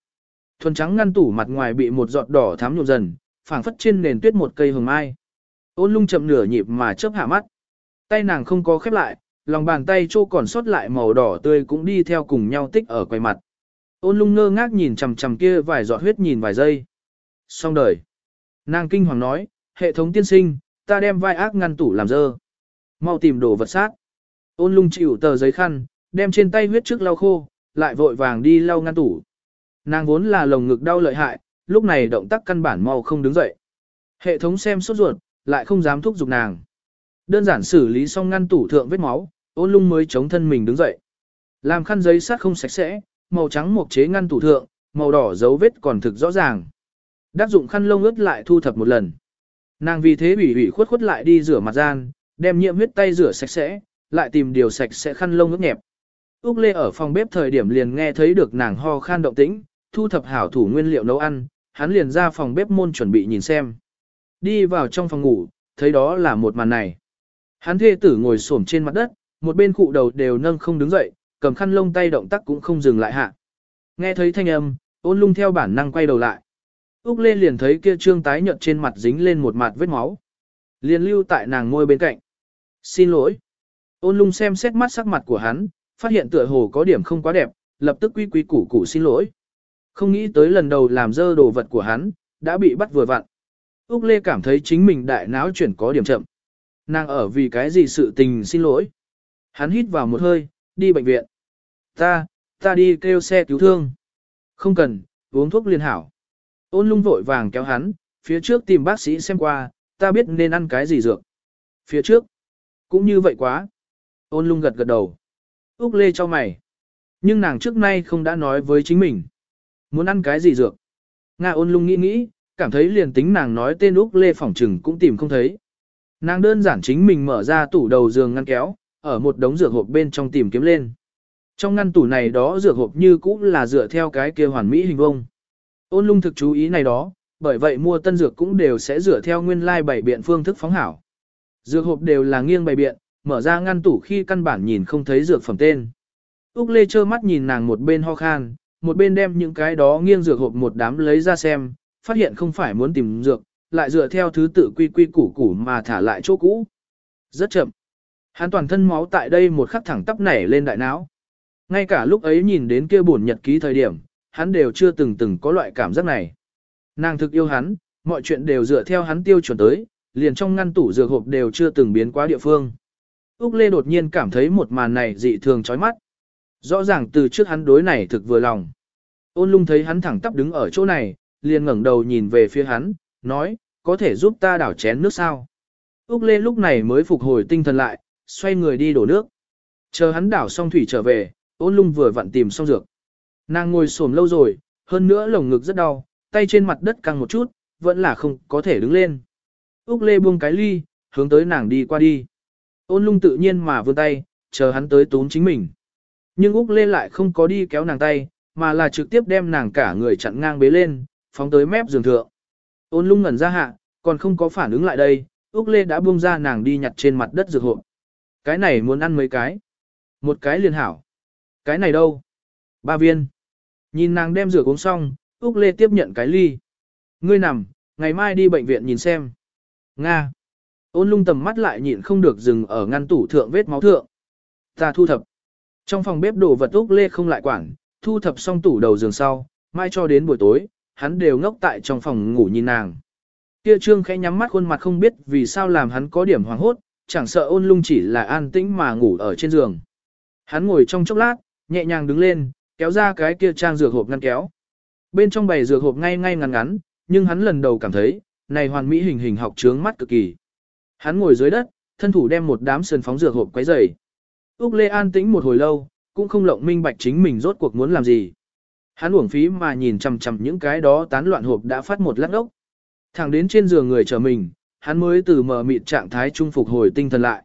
Thuần trắng ngăn tủ mặt ngoài bị một giọt đỏ thắm nhuộm dần, phảng phất trên nền tuyết một cây hồng mai. Ôn lung chậm nửa nhịp mà chớp hạ mắt. Tay nàng không có khép lại, lòng bàn tay trô còn sót lại màu đỏ tươi cũng đi theo cùng nhau tích ở quay mặt. Ôn lung ngơ ngác nhìn chằm chằm kia vài giọt huyết nhìn vài giây. Xong đời. Nàng kinh hoàng nói, hệ thống tiên sinh, ta đem vai ác ngăn tủ làm dơ. Mau tìm đồ vật sát. Ôn lung chịu tờ giấy khăn, đem trên tay huyết trước lau khô, lại vội vàng đi lau ngăn tủ. Nàng vốn là lồng ngực đau lợi hại, lúc này động tác căn bản mau không đứng dậy. Hệ thống xem sốt ruột, lại không dám thúc giục nàng. Đơn giản xử lý xong ngăn tủ thượng vết máu, ôn lung mới chống thân mình đứng dậy. Làm khăn giấy sát không sạch sẽ, màu trắng một chế ngăn tủ thượng, màu đỏ dấu vết còn thực rõ ràng. Đắc dụng khăn lông ướt lại thu thập một lần. Nàng vì thế bị ủy khuất khuất lại đi rửa mặt gian, đem nhiễm huyết tay rửa sạch sẽ, lại tìm điều sạch sẽ khăn lông ướt nhẹp. Úc Lê ở phòng bếp thời điểm liền nghe thấy được nàng ho khan động tĩnh, thu thập hảo thủ nguyên liệu nấu ăn, hắn liền ra phòng bếp môn chuẩn bị nhìn xem. Đi vào trong phòng ngủ, thấy đó là một màn này. Hắn thê tử ngồi xổm trên mặt đất, một bên cụ đầu đều nâng không đứng dậy, cầm khăn lông tay động tác cũng không dừng lại hạ. Nghe thấy thanh âm, ôn lung theo bản năng quay đầu lại. Úc Lê liền thấy kia trương tái nhợt trên mặt dính lên một mặt vết máu. Liền lưu tại nàng ngôi bên cạnh. Xin lỗi. Ôn lung xem xét mắt sắc mặt của hắn, phát hiện tựa hồ có điểm không quá đẹp, lập tức quy quy củ củ xin lỗi. Không nghĩ tới lần đầu làm dơ đồ vật của hắn, đã bị bắt vừa vặn. Úc Lê cảm thấy chính mình đại náo chuyển có điểm chậm. Nàng ở vì cái gì sự tình xin lỗi. Hắn hít vào một hơi, đi bệnh viện. Ta, ta đi kêu xe cứu thương. Không cần, uống thuốc liên hảo. Ôn lung vội vàng kéo hắn, phía trước tìm bác sĩ xem qua, ta biết nên ăn cái gì dược. Phía trước, cũng như vậy quá. Ôn lung gật gật đầu. Úc lê cho mày. Nhưng nàng trước nay không đã nói với chính mình. Muốn ăn cái gì dược. Nga ôn lung nghĩ nghĩ, cảm thấy liền tính nàng nói tên Úc lê phỏng trừng cũng tìm không thấy. Nàng đơn giản chính mình mở ra tủ đầu giường ngăn kéo, ở một đống dược hộp bên trong tìm kiếm lên. Trong ngăn tủ này đó dược hộp như cũ là dựa theo cái kia hoàn mỹ hình vông. Ôn lung thực chú ý này đó, bởi vậy mua tân dược cũng đều sẽ dựa theo nguyên lai like bảy biện phương thức phóng hảo. Dược hộp đều là nghiêng bày biện, mở ra ngăn tủ khi căn bản nhìn không thấy dược phẩm tên. Úc Lê trơ mắt nhìn nàng một bên ho khan, một bên đem những cái đó nghiêng dược hộp một đám lấy ra xem, phát hiện không phải muốn tìm dược, lại dựa theo thứ tự quy quy củ củ mà thả lại chỗ cũ. Rất chậm. Hắn toàn thân máu tại đây một khắc thẳng tắp nảy lên đại não. Ngay cả lúc ấy nhìn đến kia buồn nhật ký thời điểm, hắn đều chưa từng từng có loại cảm giác này. Nàng thực yêu hắn, mọi chuyện đều dựa theo hắn tiêu chuẩn tới, liền trong ngăn tủ dược hộp đều chưa từng biến quá địa phương. Úc Lê đột nhiên cảm thấy một màn này dị thường chói mắt. Rõ ràng từ trước hắn đối này thực vừa lòng. Ôn lung thấy hắn thẳng tắp đứng ở chỗ này, liền ngẩng đầu nhìn về phía hắn, nói, có thể giúp ta đảo chén nước sao? Úc Lê lúc này mới phục hồi tinh thần lại, xoay người đi đổ nước. Chờ hắn đảo xong thủy trở về, ôn lung vừa vặn tìm xong dược. Nàng ngồi xổm lâu rồi, hơn nữa lồng ngực rất đau, tay trên mặt đất căng một chút, vẫn là không có thể đứng lên. Úc Lê buông cái ly, hướng tới nàng đi qua đi. Ôn lung tự nhiên mà vươn tay, chờ hắn tới tốn chính mình. Nhưng Úc Lê lại không có đi kéo nàng tay, mà là trực tiếp đem nàng cả người chặn ngang bế lên, phóng tới mép giường thượng. Ôn lung ngẩn ra hạ, còn không có phản ứng lại đây, Úc Lê đã buông ra nàng đi nhặt trên mặt đất dược hộp. Cái này muốn ăn mấy cái? Một cái liền hảo. Cái này đâu? Ba viên. Nhìn nàng đem rửa uống xong, Úc Lê tiếp nhận cái ly. Ngươi nằm, ngày mai đi bệnh viện nhìn xem. Nga. Ôn lung tầm mắt lại nhịn không được dừng ở ngăn tủ thượng vết máu thượng. Ta thu thập. Trong phòng bếp đồ vật Úc Lê không lại quản, thu thập xong tủ đầu giường sau, mai cho đến buổi tối, hắn đều ngốc tại trong phòng ngủ nhìn nàng. Kia trương khẽ nhắm mắt khuôn mặt không biết vì sao làm hắn có điểm hoàng hốt, chẳng sợ ôn lung chỉ là an tĩnh mà ngủ ở trên giường. Hắn ngồi trong chốc lát, nhẹ nhàng đứng lên, kéo ra cái kia trang dược hộp ngăn kéo. Bên trong bày dược hộp ngay ngay ngắn ngắn, nhưng hắn lần đầu cảm thấy, này hoàn mỹ hình hình học trướng mắt cực kỳ. Hắn ngồi dưới đất, thân thủ đem một đám sườn phóng dược hộp quấy rầy. Úc Lê an tĩnh một hồi lâu, cũng không lộng minh bạch chính mình rốt cuộc muốn làm gì. Hắn uổng phí mà nhìn chằm chằm những cái đó tán loạn hộp đã phát một lát ốc. Thẳng đến trên giường người chờ mình, hắn mới từ mở mịt trạng thái trung phục hồi tinh thần lại.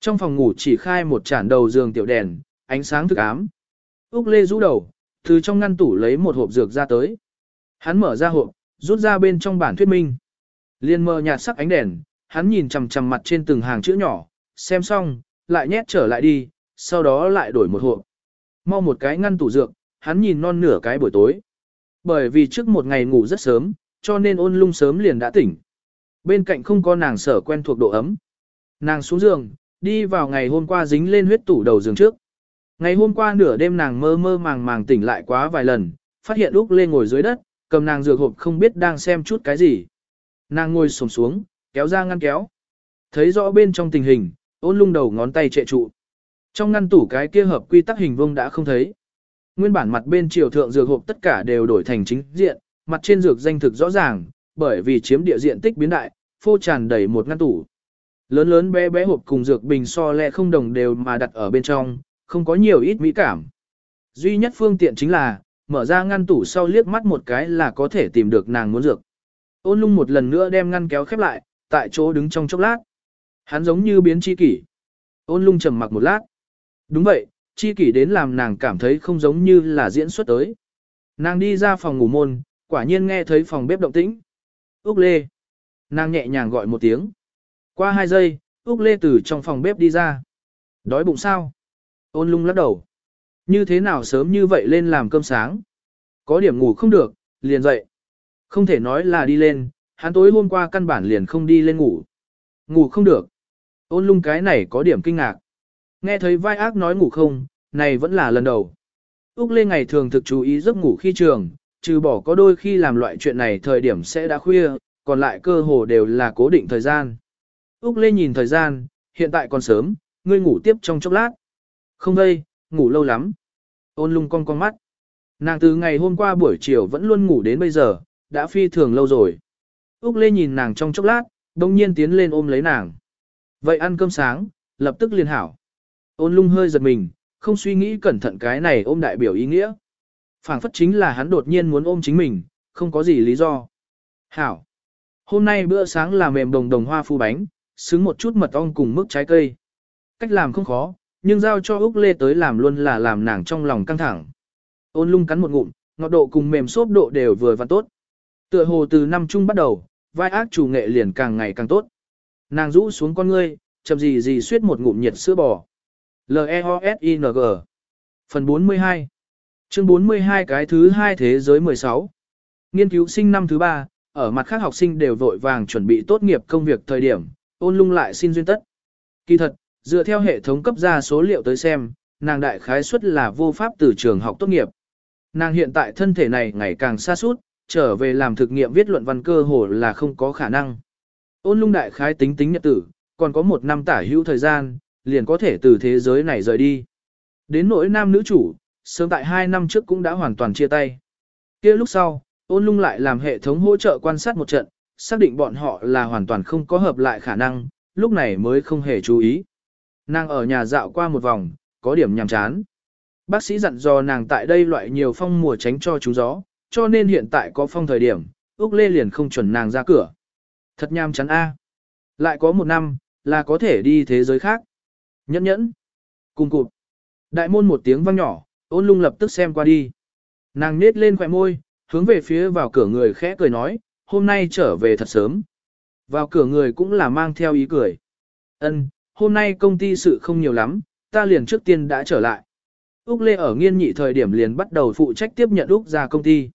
Trong phòng ngủ chỉ khai một chản đầu giường tiểu đèn, ánh sáng thực ám. Úc Lê rũ đầu, từ trong ngăn tủ lấy một hộp dược ra tới. Hắn mở ra hộp, rút ra bên trong bản thuyết minh. Liên mờ nhạt sắc ánh đèn, hắn nhìn chằm chằm mặt trên từng hàng chữ nhỏ, xem xong, lại nhét trở lại đi, sau đó lại đổi một hộp. Mau một cái ngăn tủ dược, hắn nhìn non nửa cái buổi tối. Bởi vì trước một ngày ngủ rất sớm, cho nên ôn lung sớm liền đã tỉnh. Bên cạnh không có nàng sở quen thuộc độ ấm. Nàng xuống giường, đi vào ngày hôm qua dính lên huyết tủ đầu giường trước. Ngày hôm qua nửa đêm nàng mơ mơ màng màng tỉnh lại quá vài lần, phát hiện Úc Lê ngồi dưới đất, cầm nàng dược hộp không biết đang xem chút cái gì. Nàng ngồi sồm xuống, kéo ra ngăn kéo. Thấy rõ bên trong tình hình, ôn lung đầu ngón tay trệ trụ. Trong ngăn tủ cái kia hợp quy tắc hình vuông đã không thấy. Nguyên bản mặt bên chiều thượng dược hộp tất cả đều đổi thành chính diện, mặt trên dược danh thực rõ ràng, bởi vì chiếm địa diện tích biến đại, phô tràn đầy một ngăn tủ. Lớn lớn bé bé hộp cùng dược bình so lẹ không đồng đều mà đặt ở bên trong, không có nhiều ít mỹ cảm. Duy nhất phương tiện chính là, mở ra ngăn tủ sau liếc mắt một cái là có thể tìm được nàng muốn dược. Ôn lung một lần nữa đem ngăn kéo khép lại, tại chỗ đứng trong chốc lát. Hắn giống như biến chi kỷ. Ôn lung trầm mặc một lát. Đúng vậy, chi kỷ đến làm nàng cảm thấy không giống như là diễn xuất tới. Nàng đi ra phòng ngủ môn, quả nhiên nghe thấy phòng bếp động tĩnh. Úc Lê. Nàng nhẹ nhàng gọi một tiếng. Qua hai giây, Úc Lê từ trong phòng bếp đi ra. Đói bụng sao? Ôn lung lắc đầu. Như thế nào sớm như vậy lên làm cơm sáng? Có điểm ngủ không được, liền dậy. Không thể nói là đi lên, hắn tối hôm qua căn bản liền không đi lên ngủ. Ngủ không được. Ôn lung cái này có điểm kinh ngạc. Nghe thấy vai ác nói ngủ không, này vẫn là lần đầu. Úc Lê ngày thường thực chú ý giấc ngủ khi trường, trừ bỏ có đôi khi làm loại chuyện này thời điểm sẽ đã khuya, còn lại cơ hồ đều là cố định thời gian. Úc Lê nhìn thời gian, hiện tại còn sớm, ngươi ngủ tiếp trong chốc lát. Không đây, ngủ lâu lắm. Ôn lung cong con mắt. Nàng từ ngày hôm qua buổi chiều vẫn luôn ngủ đến bây giờ, đã phi thường lâu rồi. Úc Lê nhìn nàng trong chốc lát, đồng nhiên tiến lên ôm lấy nàng. Vậy ăn cơm sáng, lập tức liên hảo. Ôn lung hơi giật mình, không suy nghĩ cẩn thận cái này ôm đại biểu ý nghĩa phảng phất chính là hắn đột nhiên muốn ôm chính mình, không có gì lý do. Hảo. Hôm nay bữa sáng là mềm đồng đồng hoa phu bánh, xứng một chút mật ong cùng mức trái cây. Cách làm không khó, nhưng giao cho Úc Lê tới làm luôn là làm nàng trong lòng căng thẳng. Ôn lung cắn một ngụm, ngọt độ cùng mềm xốp độ đều vừa và tốt. Tựa hồ từ năm chung bắt đầu, vai ác chủ nghệ liền càng ngày càng tốt. Nàng rũ xuống con ngươi, chậm gì gì suýt một ngụm nhiệt sữa bò. L-E-O-S-I-N-G Phần 42 Chương 42 cái thứ hai thế giới 16 Nghiên cứu sinh năm thứ ba, ở mặt khác học sinh đều vội vàng chuẩn bị tốt nghiệp công việc thời điểm, ôn lung lại xin duyên tất. Kỳ thật, dựa theo hệ thống cấp ra số liệu tới xem, nàng đại khái suất là vô pháp từ trường học tốt nghiệp. Nàng hiện tại thân thể này ngày càng xa suốt, trở về làm thực nghiệm viết luận văn cơ hồ là không có khả năng. Ôn lung đại khái tính tính nhật tử, còn có một năm tả hữu thời gian, liền có thể từ thế giới này rời đi. Đến nỗi nam nữ chủ, sớm tại hai năm trước cũng đã hoàn toàn chia tay. kia lúc sau, ôn lung lại làm hệ thống hỗ trợ quan sát một trận, xác định bọn họ là hoàn toàn không có hợp lại khả năng, lúc này mới không hề chú ý. Nàng ở nhà dạo qua một vòng, có điểm nhàm chán. Bác sĩ dặn dò nàng tại đây loại nhiều phong mùa tránh cho chú gió, cho nên hiện tại có phong thời điểm, Úc Lê liền không chuẩn nàng ra cửa. Thật nham chán a. Lại có một năm, là có thể đi thế giới khác. Nhẫn nhẫn. Cùng cụt. Đại môn một tiếng vang nhỏ, ôn lung lập tức xem qua đi. Nàng nết lên khỏe môi, hướng về phía vào cửa người khẽ cười nói, hôm nay trở về thật sớm. Vào cửa người cũng là mang theo ý cười. Ân, hôm nay công ty sự không nhiều lắm, ta liền trước tiên đã trở lại. Úc Lê ở nghiên nhị thời điểm liền bắt đầu phụ trách tiếp nhận Úc ra công ty.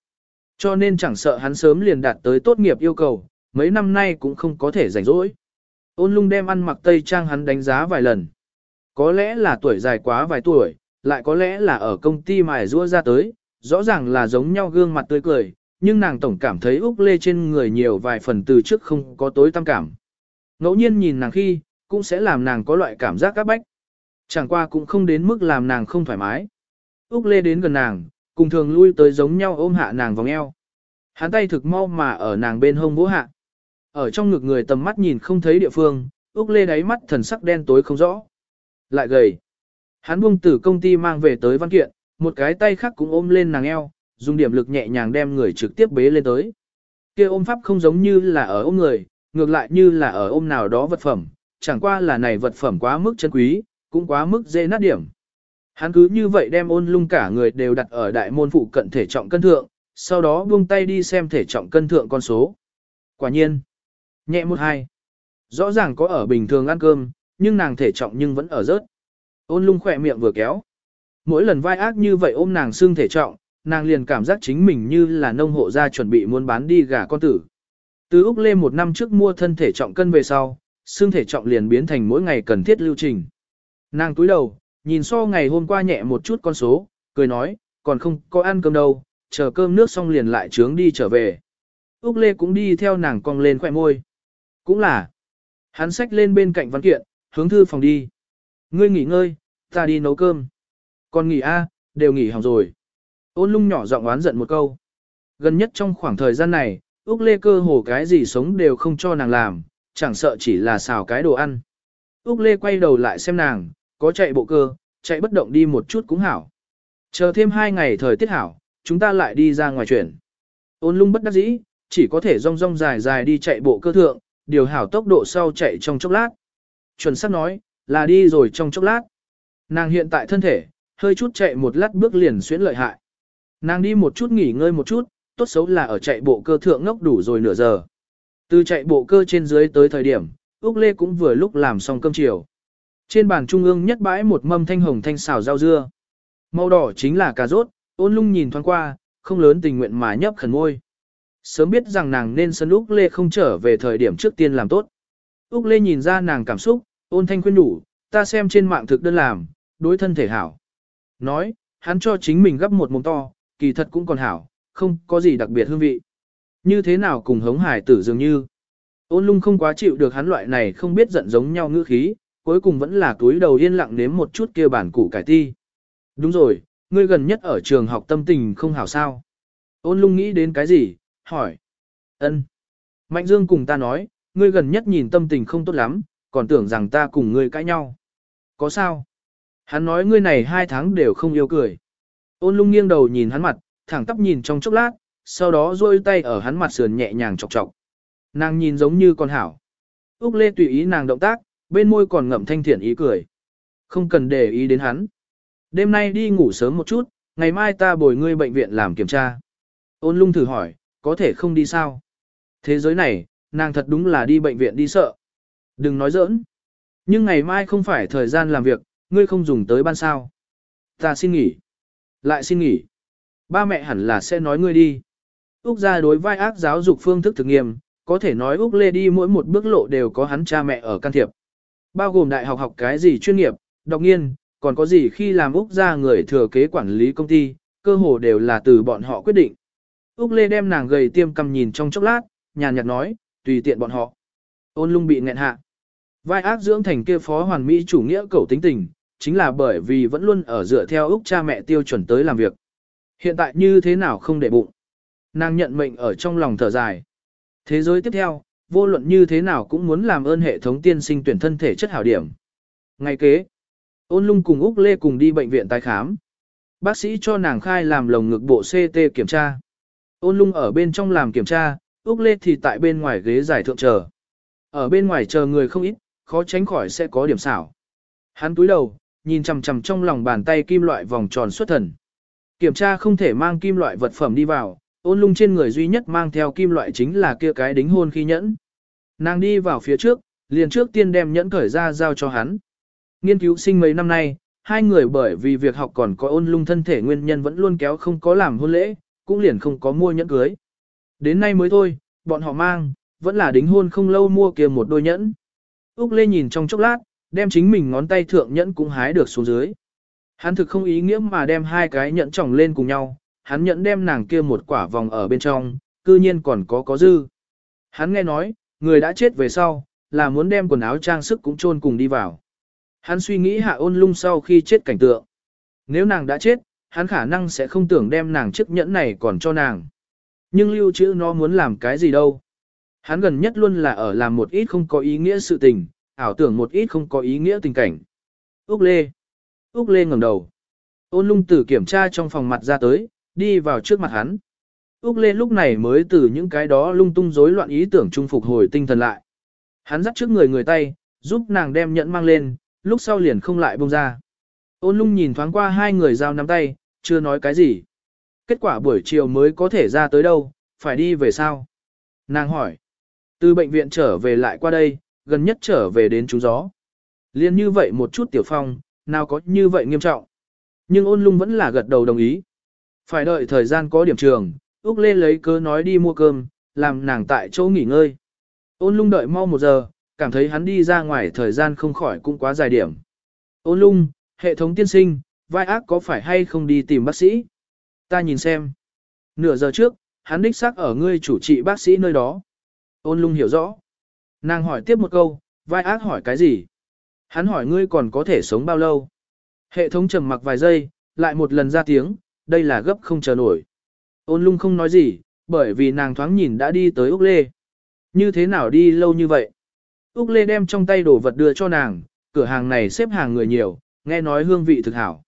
Cho nên chẳng sợ hắn sớm liền đạt tới tốt nghiệp yêu cầu, mấy năm nay cũng không có thể rảnh rỗi. Ôn lung đem ăn mặc tây trang hắn đánh giá vài lần. Có lẽ là tuổi dài quá vài tuổi, lại có lẽ là ở công ty mài rua ra tới, rõ ràng là giống nhau gương mặt tươi cười, nhưng nàng tổng cảm thấy Úc Lê trên người nhiều vài phần từ trước không có tối tâm cảm. Ngẫu nhiên nhìn nàng khi, cũng sẽ làm nàng có loại cảm giác các bách. Chẳng qua cũng không đến mức làm nàng không thoải mái. Úc Lê đến gần nàng, cùng thường lui tới giống nhau ôm hạ nàng vòng eo. Hắn tay thực mau mà ở nàng bên hông vỗ hạ. Ở trong ngực người tầm mắt nhìn không thấy địa phương, Úc Lê đáy mắt thần sắc đen tối không rõ. Lại gầy. Hắn buông từ công ty mang về tới văn kiện, một cái tay khác cũng ôm lên nàng eo, dùng điểm lực nhẹ nhàng đem người trực tiếp bế lên tới. Kia ôm pháp không giống như là ở ôm người, ngược lại như là ở ôm nào đó vật phẩm, chẳng qua là này vật phẩm quá mức chân quý, cũng quá mức dễ nát điểm. Hắn cứ như vậy đem ôn lung cả người đều đặt ở đại môn phụ cận thể trọng cân thượng, sau đó buông tay đi xem thể trọng cân thượng con số. Quả nhiên, nhẹ một hai. Rõ ràng có ở bình thường ăn cơm, nhưng nàng thể trọng nhưng vẫn ở rớt. Ôn lung khỏe miệng vừa kéo. Mỗi lần vai ác như vậy ôm nàng xương thể trọng, nàng liền cảm giác chính mình như là nông hộ gia chuẩn bị muốn bán đi gà con tử. Từ Úc Lê một năm trước mua thân thể trọng cân về sau, xương thể trọng liền biến thành mỗi ngày cần thiết lưu trình. Nàng túi đầu, nhìn so ngày hôm qua nhẹ một chút con số, cười nói, còn không có ăn cơm đâu, chờ cơm nước xong liền lại trướng đi trở về. Úc Lê cũng đi theo nàng cong lên khỏe môi. Cũng là, hắn xách lên bên cạnh văn kiện, hướng thư phòng đi. Ngươi nghỉ ngơi, ta đi nấu cơm. Còn nghỉ a, đều nghỉ hỏng rồi. Ôn lung nhỏ giọng oán giận một câu. Gần nhất trong khoảng thời gian này, Úc Lê cơ hồ cái gì sống đều không cho nàng làm, chẳng sợ chỉ là xào cái đồ ăn. Úc Lê quay đầu lại xem nàng, có chạy bộ cơ, chạy bất động đi một chút cũng hảo. Chờ thêm hai ngày thời tiết hảo, chúng ta lại đi ra ngoài chuyển. Ôn lung bất đắc dĩ, chỉ có thể rong rong dài dài đi chạy bộ cơ thượng, điều hảo tốc độ sau chạy trong chốc lát. Chuẩn xác nói, là đi rồi trong chốc lát. Nàng hiện tại thân thể, hơi chút chạy một lát bước liền xuyến lợi hại. Nàng đi một chút nghỉ ngơi một chút, tốt xấu là ở chạy bộ cơ thượng ngốc đủ rồi nửa giờ. Từ chạy bộ cơ trên dưới tới thời điểm, Úc Lê cũng vừa lúc làm xong cơm chiều. Trên bàn trung ương nhất bãi một mâm thanh hồng thanh xào rau dưa. Màu đỏ chính là cà rốt, ôn lung nhìn thoáng qua, không lớn tình nguyện mà nhấp khẩn môi. Sớm biết rằng nàng nên sân Úc Lê không trở về thời điểm trước tiên làm tốt. Úc Lê nhìn ra nàng cảm xúc, ôn thanh khuyên đủ, ta xem trên mạng thực đơn làm, đối thân thể hảo. Nói, hắn cho chính mình gấp một mồm to, kỳ thật cũng còn hảo, không có gì đặc biệt hương vị. Như thế nào cùng hống hải tử dường như. Ôn lung không quá chịu được hắn loại này không biết giận giống nhau ngữ khí, cuối cùng vẫn là túi đầu yên lặng nếm một chút kia bản củ cải ti. Đúng rồi, ngươi gần nhất ở trường học tâm tình không hảo sao. Ôn lung nghĩ đến cái gì, hỏi. ân. Mạnh Dương cùng ta nói, ngươi gần nhất nhìn tâm tình không tốt lắm, còn tưởng rằng ta cùng ngươi cãi nhau. Có sao? Hắn nói ngươi này hai tháng đều không yêu cười. Ôn lung nghiêng đầu nhìn hắn mặt, thẳng tắp nhìn trong chốc lát, sau đó duỗi tay ở hắn mặt sườn nhẹ nhàng chọc chọc. Nàng nhìn giống như con hảo. Úc Lê tùy ý nàng động tác, bên môi còn ngậm thanh thiện ý cười. Không cần để ý đến hắn. Đêm nay đi ngủ sớm một chút, ngày mai ta bồi ngươi bệnh viện làm kiểm tra. Ôn lung thử hỏi, có thể không đi sao? Thế giới này, nàng thật đúng là đi bệnh viện đi sợ. Đừng nói giỡn. Nhưng ngày mai không phải thời gian làm việc, ngươi không dùng tới ban sao. Ta xin nghỉ. Lại xin nghỉ. Ba mẹ hẳn là sẽ nói ngươi đi. Úc ra đối vai ác giáo dục phương thức thực nghiêm, có thể nói Úc Lê đi mỗi một bước lộ đều có hắn cha mẹ ở can thiệp. Bao gồm đại học học cái gì chuyên nghiệp, đọc nghiên, còn có gì khi làm Úc ra người thừa kế quản lý công ty, cơ hồ đều là từ bọn họ quyết định. Úc Lê đem nàng gầy tiêm cầm nhìn trong chốc lát, nhàn nhạt nói, tùy tiện bọn họ. Ôn lung bị nghẹn hạ. Vai ác dưỡng thành kia phó hoàn mỹ chủ nghĩa cầu tính tình, chính là bởi vì vẫn luôn ở dựa theo Úc cha mẹ tiêu chuẩn tới làm việc. Hiện tại như thế nào không để bụng. Nàng nhận mệnh ở trong lòng thở dài. Thế giới tiếp theo, vô luận như thế nào cũng muốn làm ơn hệ thống tiên sinh tuyển thân thể chất hảo điểm. Ngày kế, ôn lung cùng Úc Lê cùng đi bệnh viện tái khám. Bác sĩ cho nàng khai làm lồng ngực bộ CT kiểm tra. Ôn lung ở bên trong làm kiểm tra, Úc Lê thì tại bên ngoài ghế giải thượng chờ. Ở bên ngoài chờ người không ít, khó tránh khỏi sẽ có điểm xảo. Hắn túi đầu, nhìn chằm chằm trong lòng bàn tay kim loại vòng tròn xuất thần. Kiểm tra không thể mang kim loại vật phẩm đi vào, ôn lung trên người duy nhất mang theo kim loại chính là kia cái đính hôn khi nhẫn. Nàng đi vào phía trước, liền trước tiên đem nhẫn cởi ra giao cho hắn. Nghiên cứu sinh mấy năm nay, hai người bởi vì việc học còn có ôn lung thân thể nguyên nhân vẫn luôn kéo không có làm hôn lễ, cũng liền không có mua nhẫn cưới. Đến nay mới thôi, bọn họ mang, vẫn là đính hôn không lâu mua kia một đôi nhẫn. Úc Lê nhìn trong chốc lát, đem chính mình ngón tay thượng nhẫn cũng hái được xuống dưới. Hắn thực không ý nghĩa mà đem hai cái nhẫn chồng lên cùng nhau, hắn nhẫn đem nàng kia một quả vòng ở bên trong, cư nhiên còn có có dư. Hắn nghe nói, người đã chết về sau, là muốn đem quần áo trang sức cũng chôn cùng đi vào. Hắn suy nghĩ hạ ôn lung sau khi chết cảnh tượng. Nếu nàng đã chết, hắn khả năng sẽ không tưởng đem nàng chiếc nhẫn này còn cho nàng. Nhưng lưu trữ nó muốn làm cái gì đâu. Hắn gần nhất luôn là ở làm một ít không có ý nghĩa sự tình, ảo tưởng một ít không có ý nghĩa tình cảnh. Úc Lê. Úc Lê ngẩng đầu. Ôn lung tử kiểm tra trong phòng mặt ra tới, đi vào trước mặt hắn. Úc Lê lúc này mới từ những cái đó lung tung rối loạn ý tưởng trung phục hồi tinh thần lại. Hắn dắt trước người người tay, giúp nàng đem nhẫn mang lên, lúc sau liền không lại buông ra. Ôn lung nhìn thoáng qua hai người giao nắm tay, chưa nói cái gì. Kết quả buổi chiều mới có thể ra tới đâu, phải đi về sao? Nàng hỏi. Từ bệnh viện trở về lại qua đây, gần nhất trở về đến trúng gió. Liên như vậy một chút tiểu phong, nào có như vậy nghiêm trọng. Nhưng ôn lung vẫn là gật đầu đồng ý. Phải đợi thời gian có điểm trường, Úc Lê lấy cớ nói đi mua cơm, làm nàng tại chỗ nghỉ ngơi. Ôn lung đợi mau một giờ, cảm thấy hắn đi ra ngoài thời gian không khỏi cũng quá dài điểm. Ôn lung, hệ thống tiên sinh, vai ác có phải hay không đi tìm bác sĩ? Ta nhìn xem. Nửa giờ trước, hắn đích xác ở ngươi chủ trị bác sĩ nơi đó. Ôn lung hiểu rõ. Nàng hỏi tiếp một câu, vai ác hỏi cái gì? Hắn hỏi ngươi còn có thể sống bao lâu? Hệ thống trầm mặc vài giây, lại một lần ra tiếng, đây là gấp không chờ nổi. Ôn lung không nói gì, bởi vì nàng thoáng nhìn đã đi tới Úc Lê. Như thế nào đi lâu như vậy? Úc Lê đem trong tay đồ vật đưa cho nàng, cửa hàng này xếp hàng người nhiều, nghe nói hương vị thực hảo.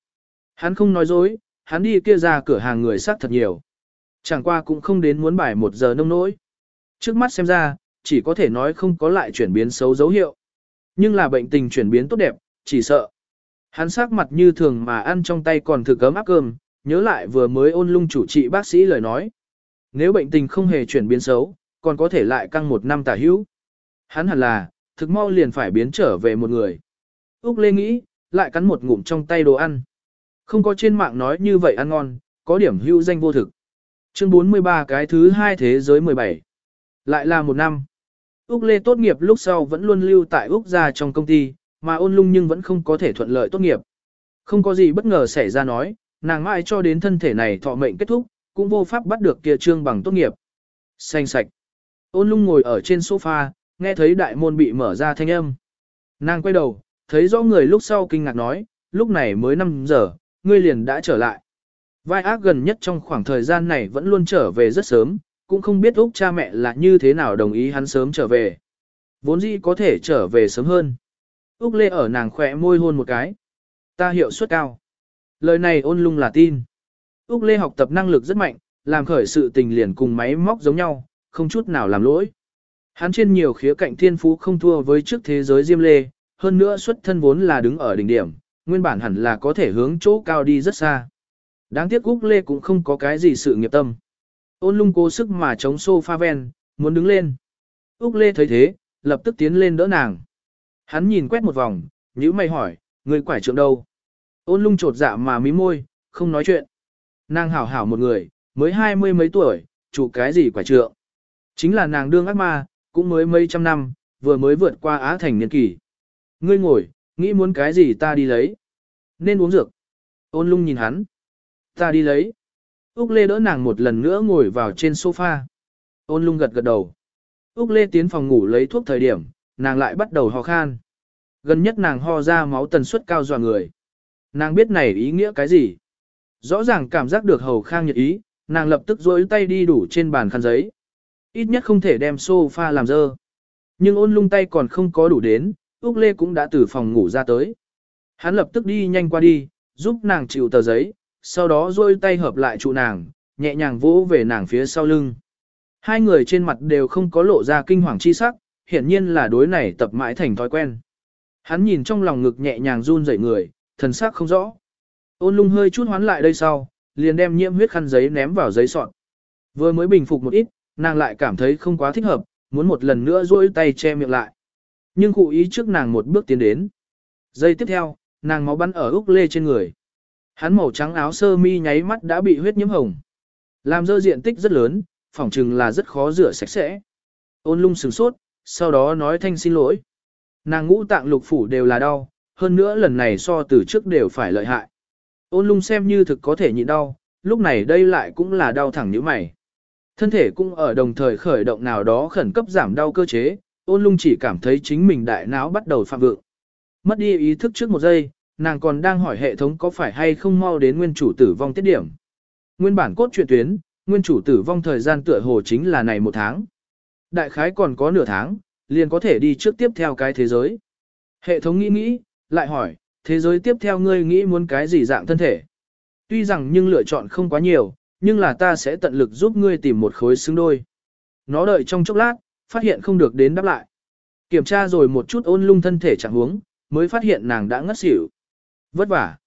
Hắn không nói dối, hắn đi kia ra cửa hàng người sắc thật nhiều. Chẳng qua cũng không đến muốn bài một giờ nông nỗi. Trước mắt xem ra, chỉ có thể nói không có lại chuyển biến xấu dấu hiệu. Nhưng là bệnh tình chuyển biến tốt đẹp, chỉ sợ. Hắn sắc mặt như thường mà ăn trong tay còn thực cấm áp cơm, nhớ lại vừa mới ôn lung chủ trị bác sĩ lời nói. Nếu bệnh tình không hề chuyển biến xấu, còn có thể lại căng một năm tả hữu. Hắn hẳn là, thực mau liền phải biến trở về một người. Úc Lê nghĩ, lại cắn một ngụm trong tay đồ ăn. Không có trên mạng nói như vậy ăn ngon, có điểm hữu danh vô thực. Chương 43 cái thứ hai thế giới 17. Lại là một năm. Úc Lê tốt nghiệp lúc sau vẫn luôn lưu tại Úc gia trong công ty, mà ôn lung nhưng vẫn không có thể thuận lợi tốt nghiệp. Không có gì bất ngờ xảy ra nói, nàng mãi cho đến thân thể này thọ mệnh kết thúc, cũng vô pháp bắt được kia trương bằng tốt nghiệp. Xanh sạch. Ôn lung ngồi ở trên sofa, nghe thấy đại môn bị mở ra thanh âm. Nàng quay đầu, thấy rõ người lúc sau kinh ngạc nói, lúc này mới 5 giờ, ngươi liền đã trở lại. Vai ác gần nhất trong khoảng thời gian này vẫn luôn trở về rất sớm, cũng không biết Úc cha mẹ là như thế nào đồng ý hắn sớm trở về. Vốn dĩ có thể trở về sớm hơn. Úc Lê ở nàng khỏe môi hôn một cái. Ta hiệu suất cao. Lời này ôn lung là tin. Úc Lê học tập năng lực rất mạnh, làm khởi sự tình liền cùng máy móc giống nhau, không chút nào làm lỗi. Hắn trên nhiều khía cạnh thiên phú không thua với trước thế giới Diêm Lê, hơn nữa xuất thân vốn là đứng ở đỉnh điểm, nguyên bản hẳn là có thể hướng chỗ cao đi rất xa. Đáng tiếc Úc Lê cũng không có cái gì sự nghiệp tâm. Ôn lung cố sức mà chống sofa ven, muốn đứng lên. Úc Lê thấy thế, lập tức tiến lên đỡ nàng. Hắn nhìn quét một vòng, nhíu mày hỏi, người quải trượng đâu? Ôn lung trột dạ mà mí môi, không nói chuyện. Nàng hảo hảo một người, mới hai mươi mấy tuổi, chủ cái gì quải trượng. Chính là nàng đương ác ma, cũng mới mấy trăm năm, vừa mới vượt qua Á thành niên kỷ Ngươi ngồi, nghĩ muốn cái gì ta đi lấy. Nên uống dược. Ôn lung nhìn hắn. Ta đi lấy. Úc Lê đỡ nàng một lần nữa ngồi vào trên sofa. Ôn lung gật gật đầu. Úc Lê tiến phòng ngủ lấy thuốc thời điểm, nàng lại bắt đầu ho khan. Gần nhất nàng ho ra máu tần suất cao dọa người. Nàng biết này ý nghĩa cái gì. Rõ ràng cảm giác được hầu khang nhiệt ý, nàng lập tức duỗi tay đi đủ trên bàn khăn giấy. Ít nhất không thể đem sofa làm dơ. Nhưng ôn lung tay còn không có đủ đến, Úc Lê cũng đã từ phòng ngủ ra tới. Hắn lập tức đi nhanh qua đi, giúp nàng chịu tờ giấy, sau đó duỗi tay hợp lại trụ nàng, nhẹ nhàng vỗ về nàng phía sau lưng. Hai người trên mặt đều không có lộ ra kinh hoàng chi sắc, hiển nhiên là đối này tập mãi thành thói quen. Hắn nhìn trong lòng ngực nhẹ nhàng run rẩy người, thần sắc không rõ. Ôn lung hơi chút hoán lại đây sau, liền đem nhiễm huyết khăn giấy ném vào giấy sọt. Vừa mới bình phục một ít, nàng lại cảm thấy không quá thích hợp, muốn một lần nữa duỗi tay che miệng lại. Nhưng cụ ý trước nàng một bước tiến đến. Giây tiếp theo, nàng máu bắn ở Úc Lê trên người. Hắn màu trắng áo sơ mi nháy mắt đã bị huyết nhiễm hồng. Làm dơ diện tích rất lớn, phỏng chừng là rất khó rửa sạch sẽ. Ôn lung sửng sốt, sau đó nói thanh xin lỗi. Nàng ngũ tạng lục phủ đều là đau, hơn nữa lần này so từ trước đều phải lợi hại. Ôn lung xem như thực có thể nhịn đau, lúc này đây lại cũng là đau thẳng như mày. Thân thể cũng ở đồng thời khởi động nào đó khẩn cấp giảm đau cơ chế, ôn lung chỉ cảm thấy chính mình đại não bắt đầu phạm vượng. Mất đi ý thức trước một giây, nàng còn đang hỏi hệ thống có phải hay không mau đến nguyên chủ tử vong tiết điểm. Nguyên bản cốt truyện tuyến, nguyên chủ tử vong thời gian tựa hồ chính là này một tháng. Đại khái còn có nửa tháng, liền có thể đi trước tiếp theo cái thế giới. Hệ thống nghĩ nghĩ, lại hỏi, thế giới tiếp theo ngươi nghĩ muốn cái gì dạng thân thể? Tuy rằng nhưng lựa chọn không quá nhiều, nhưng là ta sẽ tận lực giúp ngươi tìm một khối xứng đôi. Nó đợi trong chốc lát, phát hiện không được đến đáp lại. Kiểm tra rồi một chút ôn lung thân thể trạng huống, mới phát hiện nàng đã ngất xỉu. Vất vả.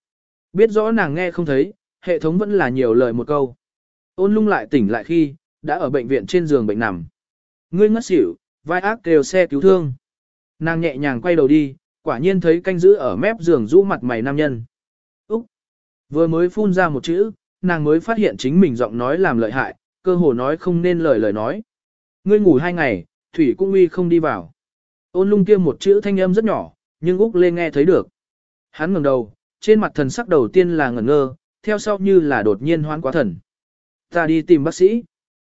Biết rõ nàng nghe không thấy, hệ thống vẫn là nhiều lời một câu. Ôn lung lại tỉnh lại khi, đã ở bệnh viện trên giường bệnh nằm. Ngươi ngất xỉu, vai ác kêu xe cứu thương. Nàng nhẹ nhàng quay đầu đi, quả nhiên thấy canh giữ ở mép giường rũ mặt mày nam nhân. Úc! Vừa mới phun ra một chữ, nàng mới phát hiện chính mình giọng nói làm lợi hại, cơ hồ nói không nên lời lời nói. Ngươi ngủ hai ngày, Thủy cũng uy không đi vào. Ôn lung kia một chữ thanh âm rất nhỏ, nhưng Úc Lê nghe thấy được. Hắn ngẩng đầu, trên mặt thần sắc đầu tiên là ngẩn ngơ, theo sau như là đột nhiên hoán quá thần. Ta đi tìm bác sĩ.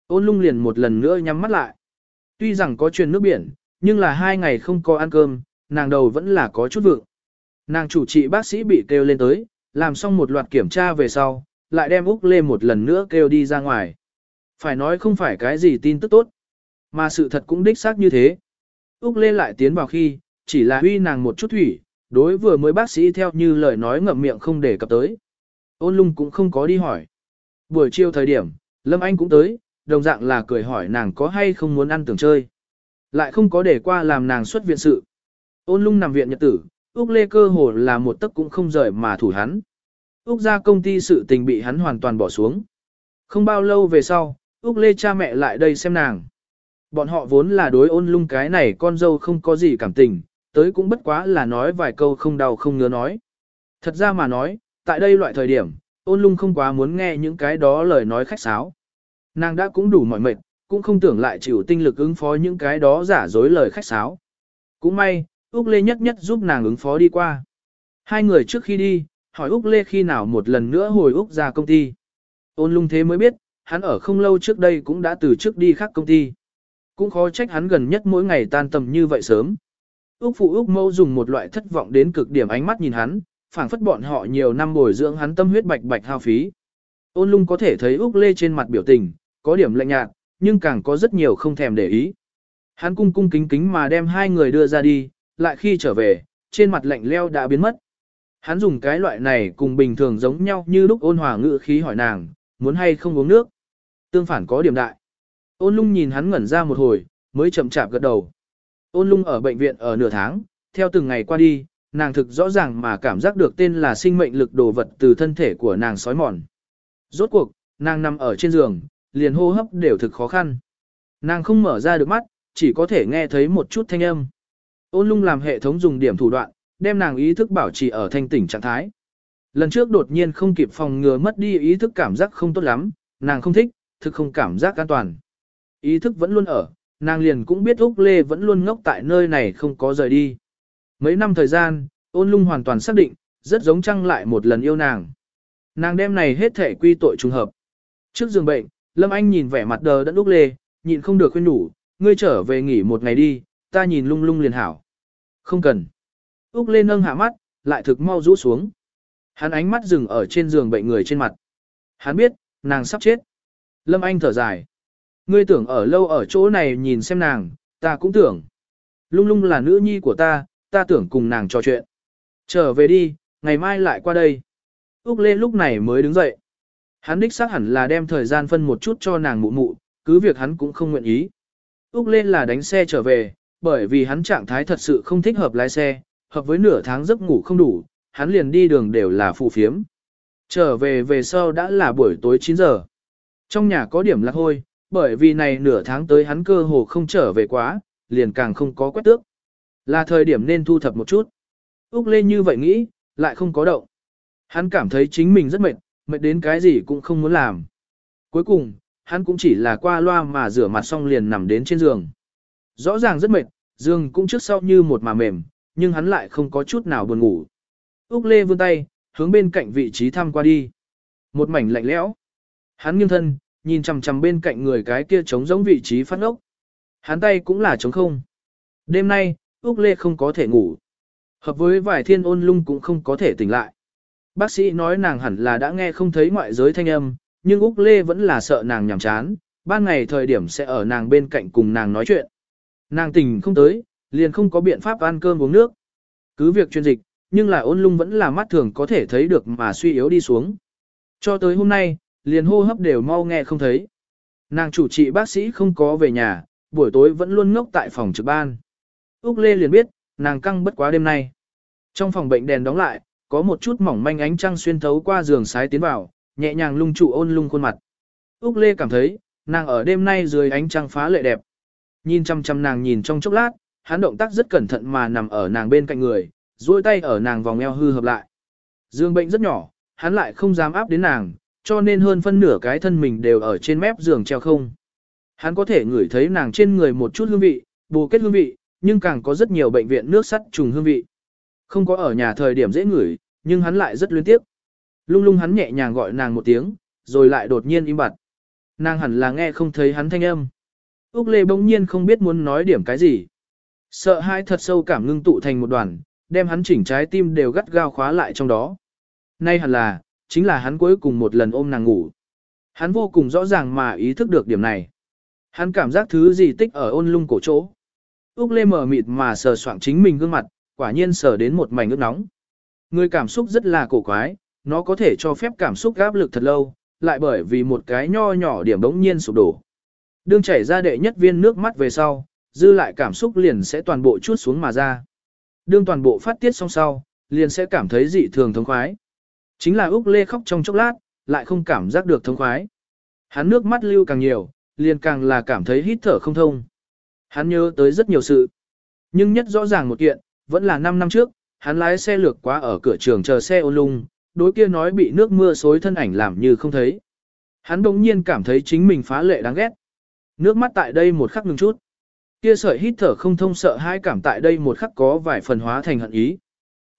Ôn lung liền một lần nữa nhắm mắt lại. Tuy rằng có truyền nước biển, nhưng là hai ngày không có ăn cơm, nàng đầu vẫn là có chút vượng. Nàng chủ trị bác sĩ bị kêu lên tới, làm xong một loạt kiểm tra về sau, lại đem Úc Lê một lần nữa kêu đi ra ngoài. Phải nói không phải cái gì tin tức tốt, mà sự thật cũng đích xác như thế. Úc Lê lại tiến vào khi, chỉ là huy nàng một chút thủy, đối vừa mới bác sĩ theo như lời nói ngậm miệng không để cập tới. Ôn lung cũng không có đi hỏi. Buổi chiều thời điểm, Lâm Anh cũng tới, đồng dạng là cười hỏi nàng có hay không muốn ăn tưởng chơi. Lại không có để qua làm nàng xuất viện sự. Ôn lung nằm viện nhật tử, Úc Lê cơ hồ là một tấc cũng không rời mà thủ hắn. Úc ra công ty sự tình bị hắn hoàn toàn bỏ xuống. Không bao lâu về sau, Úc Lê cha mẹ lại đây xem nàng. Bọn họ vốn là đối ôn lung cái này con dâu không có gì cảm tình, tới cũng bất quá là nói vài câu không đau không ngứa nói. Thật ra mà nói, tại đây loại thời điểm, ôn lung không quá muốn nghe những cái đó lời nói khách sáo. Nàng đã cũng đủ mỏi mệt, cũng không tưởng lại chịu tinh lực ứng phó những cái đó giả dối lời khách sáo. Cũng may, Úc Lê nhất nhất giúp nàng ứng phó đi qua. Hai người trước khi đi, hỏi Úc Lê khi nào một lần nữa hồi Úc ra công ty. Ôn lung thế mới biết, hắn ở không lâu trước đây cũng đã từ trước đi khác công ty. Cũng khó trách hắn gần nhất mỗi ngày tan tầm như vậy sớm. Úc phụ Úc mâu dùng một loại thất vọng đến cực điểm ánh mắt nhìn hắn, phảng phất bọn họ nhiều năm bồi dưỡng hắn tâm huyết bạch bạch hao phí. Ôn lung có thể thấy Úc Lê trên mặt biểu tình, có điểm lạnh nhạt, nhưng càng có rất nhiều không thèm để ý. Hắn cung cung kính kính mà đem hai người đưa ra đi, lại khi trở về, trên mặt lạnh leo đã biến mất. Hắn dùng cái loại này cùng bình thường giống nhau như lúc ôn hòa ngữ khí hỏi nàng, muốn hay không uống nước. Tương phản có điểm đại. Ôn lung nhìn hắn ngẩn ra một hồi, mới chậm chạp gật đầu. Ôn lung ở bệnh viện ở nửa tháng, theo từng ngày qua đi, nàng thực rõ ràng mà cảm giác được tên là sinh mệnh lực đồ vật từ thân thể của nàng sói mòn. Rốt cuộc, nàng nằm ở trên giường, liền hô hấp đều thực khó khăn. Nàng không mở ra được mắt, chỉ có thể nghe thấy một chút thanh âm. Ôn lung làm hệ thống dùng điểm thủ đoạn, đem nàng ý thức bảo trì ở thanh tỉnh trạng thái. Lần trước đột nhiên không kịp phòng ngừa mất đi ý thức cảm giác không tốt lắm, nàng không thích, thực không cảm giác an toàn. Ý thức vẫn luôn ở, nàng liền cũng biết Úc Lê vẫn luôn ngốc tại nơi này không có rời đi. Mấy năm thời gian, ôn lung hoàn toàn xác định, rất giống trăng lại một lần yêu nàng. Nàng đem này hết thể quy tội trùng hợp. Trước giường bệnh, Lâm Anh nhìn vẻ mặt đờ đẫn Úc Lê, nhịn không được khuyên đủ, ngươi trở về nghỉ một ngày đi, ta nhìn lung lung liền hảo. Không cần. Úc Lê nâng hạ mắt, lại thực mau rũ xuống. Hắn ánh mắt dừng ở trên giường bệnh người trên mặt. Hắn biết, nàng sắp chết. Lâm Anh thở dài. Ngươi tưởng ở lâu ở chỗ này nhìn xem nàng, ta cũng tưởng. Lung lung là nữ nhi của ta, ta tưởng cùng nàng trò chuyện. Trở về đi, ngày mai lại qua đây. Úc Lê lúc này mới đứng dậy. Hắn đích xác hẳn là đem thời gian phân một chút cho nàng mụ mụ, cứ việc hắn cũng không nguyện ý. Úc Lê là đánh xe trở về, bởi vì hắn trạng thái thật sự không thích hợp lái xe, hợp với nửa tháng giấc ngủ không đủ, hắn liền đi đường đều là phụ phiếm. Trở về về sau đã là buổi tối 9 giờ. Trong nhà có điểm lạc hôi, bởi vì này nửa tháng tới hắn cơ hồ không trở về quá, liền càng không có quét tước. Là thời điểm nên thu thập một chút. Úc Lê như vậy nghĩ, lại không có động. Hắn cảm thấy chính mình rất mệt, mệt đến cái gì cũng không muốn làm. Cuối cùng, hắn cũng chỉ là qua loa mà rửa mặt xong liền nằm đến trên giường. Rõ ràng rất mệt, giường cũng trước sau như một mà mềm, nhưng hắn lại không có chút nào buồn ngủ. Úc Lê vươn tay, hướng bên cạnh vị trí thăm qua đi. Một mảnh lạnh lẽo. Hắn nghiêng thân, nhìn chằm chằm bên cạnh người cái kia trống giống vị trí phát ốc. Hắn tay cũng là trống không. Đêm nay, Úc Lê không có thể ngủ. Hợp với vài thiên ôn lung cũng không có thể tỉnh lại. Bác sĩ nói nàng hẳn là đã nghe không thấy ngoại giới thanh âm, nhưng Úc Lê vẫn là sợ nàng nhàm chán, ban ngày thời điểm sẽ ở nàng bên cạnh cùng nàng nói chuyện. Nàng tỉnh không tới, liền không có biện pháp ăn cơm uống nước. Cứ việc chuyên dịch, nhưng là ôn lung vẫn là mắt thường có thể thấy được mà suy yếu đi xuống. Cho tới hôm nay, liền hô hấp đều mau nghe không thấy. Nàng chủ trị bác sĩ không có về nhà, buổi tối vẫn luôn ngốc tại phòng trực ban. Úc Lê liền biết, nàng căng bất quá đêm nay. Trong phòng bệnh đèn đóng lại, có một chút mỏng manh ánh trăng xuyên thấu qua giường sái tiến vào, nhẹ nhàng lung trụ ôn lung khuôn mặt. Úc Lê cảm thấy, nàng ở đêm nay dưới ánh trăng phá lệ đẹp. Nhìn chăm chăm nàng nhìn trong chốc lát, hắn động tác rất cẩn thận mà nằm ở nàng bên cạnh người, duỗi tay ở nàng vòng eo hư hợp lại. Dương bệnh rất nhỏ, hắn lại không dám áp đến nàng, cho nên hơn phân nửa cái thân mình đều ở trên mép giường treo không. Hắn có thể ngửi thấy nàng trên người một chút hương vị, bù kết hương vị, nhưng càng có rất nhiều bệnh viện nước sắt trùng hương vị. Không có ở nhà thời điểm dễ ngửi, nhưng hắn lại rất luyến tiếc. Lung lung hắn nhẹ nhàng gọi nàng một tiếng, rồi lại đột nhiên im bặt. Nàng hẳn là nghe không thấy hắn thanh âm. Úc Lê bỗng nhiên không biết muốn nói điểm cái gì. Sợ hãi thật sâu cảm ngưng tụ thành một đoàn, đem hắn chỉnh trái tim đều gắt gao khóa lại trong đó. Nay hẳn là, chính là hắn cuối cùng một lần ôm nàng ngủ. Hắn vô cùng rõ ràng mà ý thức được điểm này. Hắn cảm giác thứ gì tích ở ôn lung cổ chỗ. Úc Lê mở mịt mà sờ soạng chính mình gương mặt, quả nhiên sờ đến một mảnh ướt nóng. Người cảm xúc rất là cổ quái, nó có thể cho phép cảm xúc áp lực thật lâu, lại bởi vì một cái nho nhỏ điểm bỗng nhiên sụp đổ. Đương chảy ra đệ nhất viên nước mắt về sau, dư lại cảm xúc liền sẽ toàn bộ chút xuống mà ra. Đương toàn bộ phát tiết xong sau, liền sẽ cảm thấy dị thường thống khoái. Chính là Úc Lê khóc trong chốc lát, lại không cảm giác được thông khoái. Hắn nước mắt lưu càng nhiều, liền càng là cảm thấy hít thở không thông. Hắn nhớ tới rất nhiều sự. Nhưng nhất rõ ràng một kiện, vẫn là 5 năm trước, hắn lái xe lược quá ở cửa trường chờ xe ô lung, đối kia nói bị nước mưa xối thân ảnh làm như không thấy. Hắn đồng nhiên cảm thấy chính mình phá lệ đáng ghét. Nước mắt tại đây một khắc ngừng chút. Kia sợi hít thở không thông sợ hai cảm tại đây một khắc có vài phần hóa thành hận ý.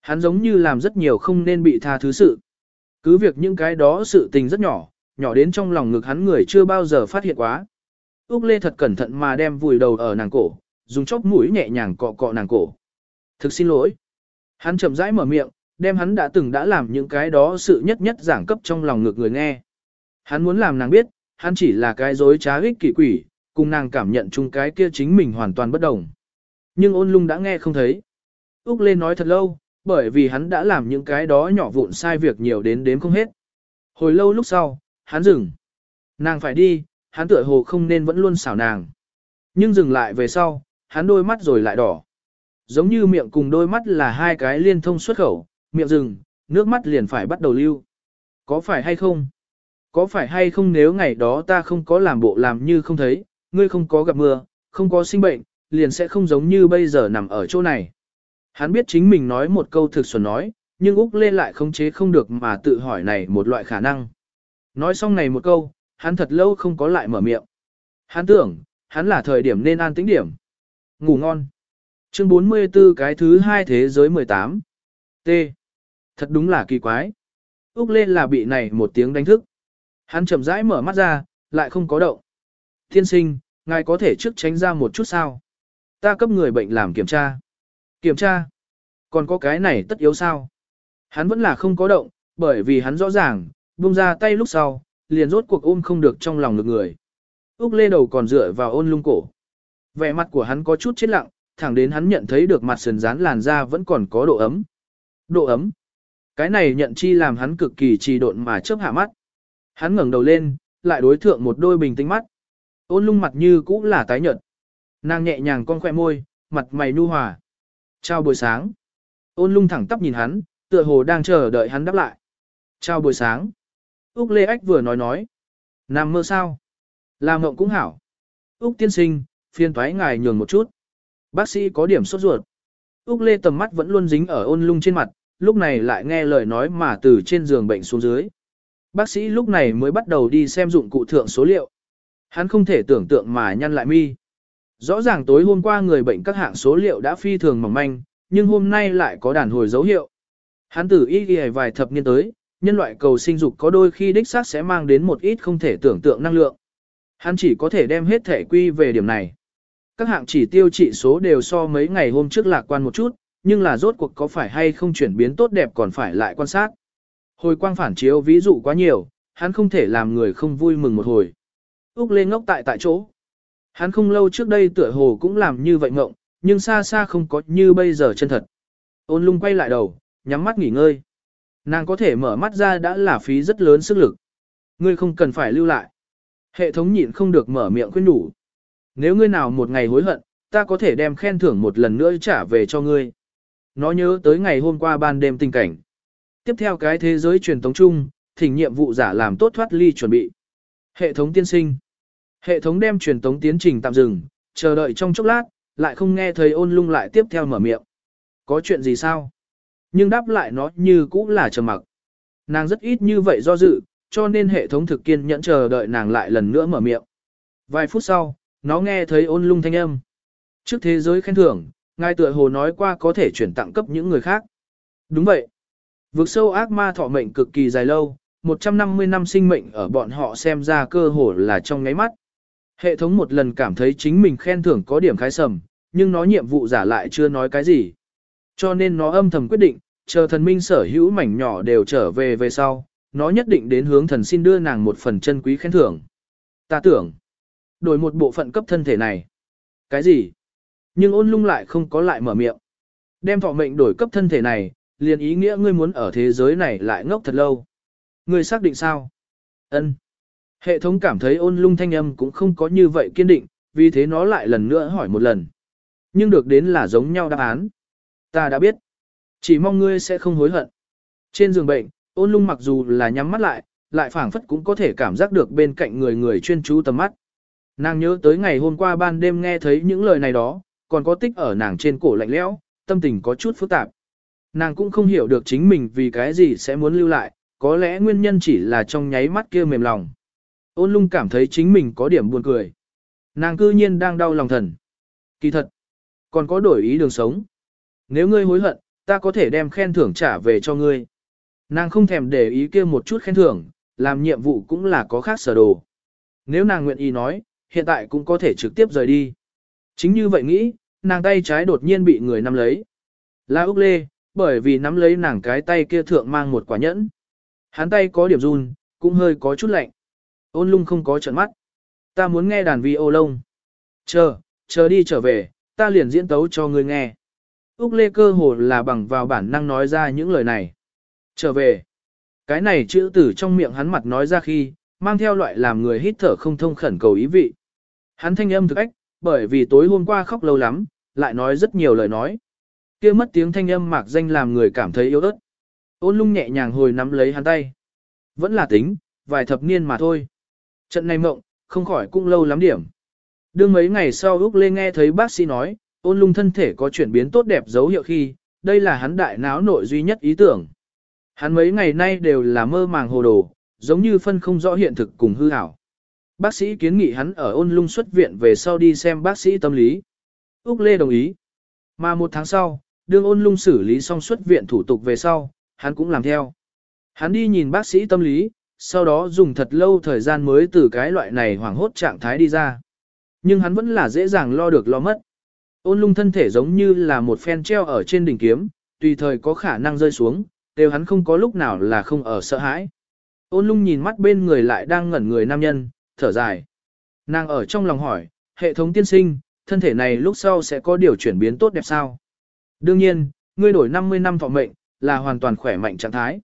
Hắn giống như làm rất nhiều không nên bị tha thứ sự. Cứ việc những cái đó sự tình rất nhỏ, nhỏ đến trong lòng ngực hắn người chưa bao giờ phát hiện quá. Úc Lê thật cẩn thận mà đem vùi đầu ở nàng cổ, dùng chóp mũi nhẹ nhàng cọ cọ nàng cổ. Thực xin lỗi. Hắn chậm rãi mở miệng, đem hắn đã từng đã làm những cái đó sự nhất nhất giảng cấp trong lòng ngực người nghe. Hắn muốn làm nàng biết, hắn chỉ là cái dối trá ích kỷ quỷ, cùng nàng cảm nhận chung cái kia chính mình hoàn toàn bất đồng. Nhưng ôn lung đã nghe không thấy. Úc Lê nói thật lâu, bởi vì hắn đã làm những cái đó nhỏ vụn sai việc nhiều đến đếm không hết. Hồi lâu lúc sau, hắn dừng. Nàng phải đi, hắn tựa hồ không nên vẫn luôn xảo nàng. Nhưng dừng lại về sau, hắn đôi mắt rồi lại đỏ. Giống như miệng cùng đôi mắt là hai cái liên thông xuất khẩu, miệng dừng, nước mắt liền phải bắt đầu lưu. Có phải hay không? Có phải hay không nếu ngày đó ta không có làm bộ làm như không thấy, ngươi không có gặp mưa, không có sinh bệnh, liền sẽ không giống như bây giờ nằm ở chỗ này. Hắn biết chính mình nói một câu thực xuẩn nói, nhưng Úc Lê lại không chế không được mà tự hỏi này một loại khả năng. Nói xong này một câu, hắn thật lâu không có lại mở miệng. Hắn tưởng, hắn là thời điểm nên an tĩnh điểm. Ngủ ngon. Chương 44 cái thứ hai thế giới 18. T. Thật đúng là kỳ quái. Úc Lê là bị này một tiếng đánh thức. Hắn chậm rãi mở mắt ra, lại không có động. Thiên sinh, ngài có thể trước tránh ra một chút sao? Ta cấp người bệnh làm kiểm tra. Kiểm tra. Còn có cái này tất yếu sao? Hắn vẫn là không có động, bởi vì hắn rõ ràng, buông ra tay lúc sau, liền rốt cuộc ôm không được trong lòng được người. Úc lê đầu còn dựa vào ôn lung cổ. Vẻ mặt của hắn có chút chết lặng, thẳng đến hắn nhận thấy được mặt sườn rán làn da vẫn còn có độ ấm. Độ ấm. Cái này nhận chi làm hắn cực kỳ trì độn mà chớp hạ mắt. Hắn ngẩng đầu lên, lại đối thượng một đôi bình tĩnh mắt. Ôn lung mặt như cũng là tái nhợt. Nàng nhẹ nhàng con khoe môi, mặt mày nu hòa. Chào buổi sáng. Ôn lung thẳng tắp nhìn hắn, tựa hồ đang chờ đợi hắn đáp lại. Chào buổi sáng. Úc Lê Ách vừa nói nói. Nằm mơ sao? Làm mộng cũng hảo. Úc tiên sinh, phiên thoái ngài nhường một chút. Bác sĩ có điểm sốt ruột. Úc Lê tầm mắt vẫn luôn dính ở ôn lung trên mặt, lúc này lại nghe lời nói mà từ trên giường bệnh xuống dưới. Bác sĩ lúc này mới bắt đầu đi xem dụng cụ thượng số liệu. Hắn không thể tưởng tượng mà nhăn lại mi. Rõ ràng tối hôm qua người bệnh các hạng số liệu đã phi thường mỏng manh, nhưng hôm nay lại có đàn hồi dấu hiệu. Hắn tử y ghi vài thập niên tới, nhân loại cầu sinh dục có đôi khi đích xác sẽ mang đến một ít không thể tưởng tượng năng lượng. Hắn chỉ có thể đem hết thể quy về điểm này. Các hạng chỉ tiêu trị số đều so mấy ngày hôm trước lạc quan một chút, nhưng là rốt cuộc có phải hay không chuyển biến tốt đẹp còn phải lại quan sát. Hồi quang phản chiếu ví dụ quá nhiều, hắn không thể làm người không vui mừng một hồi. Úc lên ngốc tại tại chỗ. Hắn không lâu trước đây tựa hồ cũng làm như vậy mộng, nhưng xa xa không có như bây giờ chân thật. Ôn lung quay lại đầu, nhắm mắt nghỉ ngơi. Nàng có thể mở mắt ra đã là phí rất lớn sức lực. Ngươi không cần phải lưu lại. Hệ thống nhịn không được mở miệng khuyên đủ. Nếu ngươi nào một ngày hối hận, ta có thể đem khen thưởng một lần nữa trả về cho ngươi. Nó nhớ tới ngày hôm qua ban đêm tình cảnh. Tiếp theo cái thế giới truyền thống chung, thỉnh nhiệm vụ giả làm tốt thoát ly chuẩn bị. Hệ thống tiên sinh. Hệ thống đem truyền tống tiến trình tạm dừng, chờ đợi trong chốc lát, lại không nghe thấy ôn lung lại tiếp theo mở miệng. Có chuyện gì sao? Nhưng đáp lại nó như cũng là trầm mặc. Nàng rất ít như vậy do dự, cho nên hệ thống thực kiên nhẫn chờ đợi nàng lại lần nữa mở miệng. Vài phút sau, nó nghe thấy ôn lung thanh âm. Trước thế giới khen thưởng, ngài tựa hồ nói qua có thể chuyển tặng cấp những người khác. Đúng vậy. Vực sâu ác ma thọ mệnh cực kỳ dài lâu, 150 năm sinh mệnh ở bọn họ xem ra cơ hồ là trong ngáy mắt. Hệ thống một lần cảm thấy chính mình khen thưởng có điểm khái sầm, nhưng nó nhiệm vụ giả lại chưa nói cái gì. Cho nên nó âm thầm quyết định, chờ thần minh sở hữu mảnh nhỏ đều trở về về sau, nó nhất định đến hướng thần xin đưa nàng một phần chân quý khen thưởng. Ta tưởng, đổi một bộ phận cấp thân thể này. Cái gì? Nhưng ôn lung lại không có lại mở miệng. Đem thọ mệnh đổi cấp thân thể này, liền ý nghĩa ngươi muốn ở thế giới này lại ngốc thật lâu. Ngươi xác định sao? Ân. Hệ thống cảm thấy ôn lung thanh âm cũng không có như vậy kiên định, vì thế nó lại lần nữa hỏi một lần. Nhưng được đến là giống nhau đáp án. Ta đã biết. Chỉ mong ngươi sẽ không hối hận. Trên giường bệnh, ôn lung mặc dù là nhắm mắt lại, lại phảng phất cũng có thể cảm giác được bên cạnh người người chuyên chú tầm mắt. Nàng nhớ tới ngày hôm qua ban đêm nghe thấy những lời này đó, còn có tích ở nàng trên cổ lạnh lẽo, tâm tình có chút phức tạp. Nàng cũng không hiểu được chính mình vì cái gì sẽ muốn lưu lại, có lẽ nguyên nhân chỉ là trong nháy mắt kia mềm lòng. Ôn lung cảm thấy chính mình có điểm buồn cười. Nàng cư nhiên đang đau lòng thần. Kỳ thật, còn có đổi ý đường sống. Nếu ngươi hối hận, ta có thể đem khen thưởng trả về cho ngươi. Nàng không thèm để ý kia một chút khen thưởng, làm nhiệm vụ cũng là có khác sở đồ. Nếu nàng nguyện ý nói, hiện tại cũng có thể trực tiếp rời đi. Chính như vậy nghĩ, nàng tay trái đột nhiên bị người nắm lấy. Là Úc Lê, bởi vì nắm lấy nàng cái tay kia thượng mang một quả nhẫn. Hắn tay có điểm run, cũng hơi có chút lạnh. Ôn lung không có trận mắt. Ta muốn nghe đàn vi ô lông. Chờ, chờ đi trở về, ta liền diễn tấu cho ngươi nghe. Úc Lê cơ hồ là bằng vào bản năng nói ra những lời này. Trở về. Cái này chữ tử trong miệng hắn mặt nói ra khi, mang theo loại làm người hít thở không thông khẩn cầu ý vị. Hắn thanh âm thực ách, bởi vì tối hôm qua khóc lâu lắm, lại nói rất nhiều lời nói. kia mất tiếng thanh âm mạc danh làm người cảm thấy yếu ớt. Ôn lung nhẹ nhàng hồi nắm lấy hắn tay. Vẫn là tính, vài thập niên mà thôi. Trận này mộng, không khỏi cũng lâu lắm điểm. Đương mấy ngày sau Úc Lê nghe thấy bác sĩ nói, ôn lung thân thể có chuyển biến tốt đẹp dấu hiệu khi, đây là hắn đại não nội duy nhất ý tưởng. Hắn mấy ngày nay đều là mơ màng hồ đồ, giống như phân không rõ hiện thực cùng hư ảo. Bác sĩ kiến nghị hắn ở ôn lung xuất viện về sau đi xem bác sĩ tâm lý. Úc Lê đồng ý. Mà một tháng sau, đương ôn lung xử lý xong xuất viện thủ tục về sau, hắn cũng làm theo. Hắn đi nhìn bác sĩ tâm lý, sau đó dùng thật lâu thời gian mới từ cái loại này hoảng hốt trạng thái đi ra. Nhưng hắn vẫn là dễ dàng lo được lo mất. Ôn lung thân thể giống như là một phen treo ở trên đỉnh kiếm, tùy thời có khả năng rơi xuống, đều hắn không có lúc nào là không ở sợ hãi. Ôn lung nhìn mắt bên người lại đang ngẩn người nam nhân, thở dài. Nàng ở trong lòng hỏi, hệ thống tiên sinh, thân thể này lúc sau sẽ có điều chuyển biến tốt đẹp sao? Đương nhiên, ngươi đổi 50 năm thọ mệnh, là hoàn toàn khỏe mạnh trạng thái.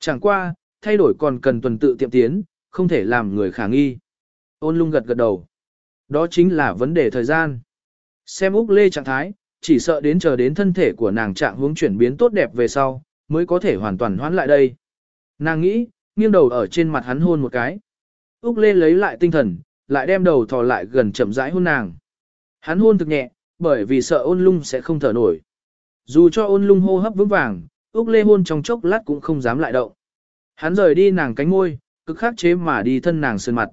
Chẳng qua, thay đổi còn cần tuần tự tiệm tiến, không thể làm người khả nghi. Ôn lung gật gật đầu. Đó chính là vấn đề thời gian. Xem Úc Lê trạng thái, chỉ sợ đến chờ đến thân thể của nàng trạng hướng chuyển biến tốt đẹp về sau, mới có thể hoàn toàn hoãn lại đây. Nàng nghĩ, nghiêng đầu ở trên mặt hắn hôn một cái. Úc Lê lấy lại tinh thần, lại đem đầu thò lại gần chậm rãi hôn nàng. Hắn hôn thực nhẹ, bởi vì sợ ôn lung sẽ không thở nổi. Dù cho ôn lung hô hấp vững vàng, Úc Lê hôn trong chốc lát cũng không dám lại động. Hắn rời đi nàng cánh môi, cực khắc chế mà đi thân nàng sơn mặt.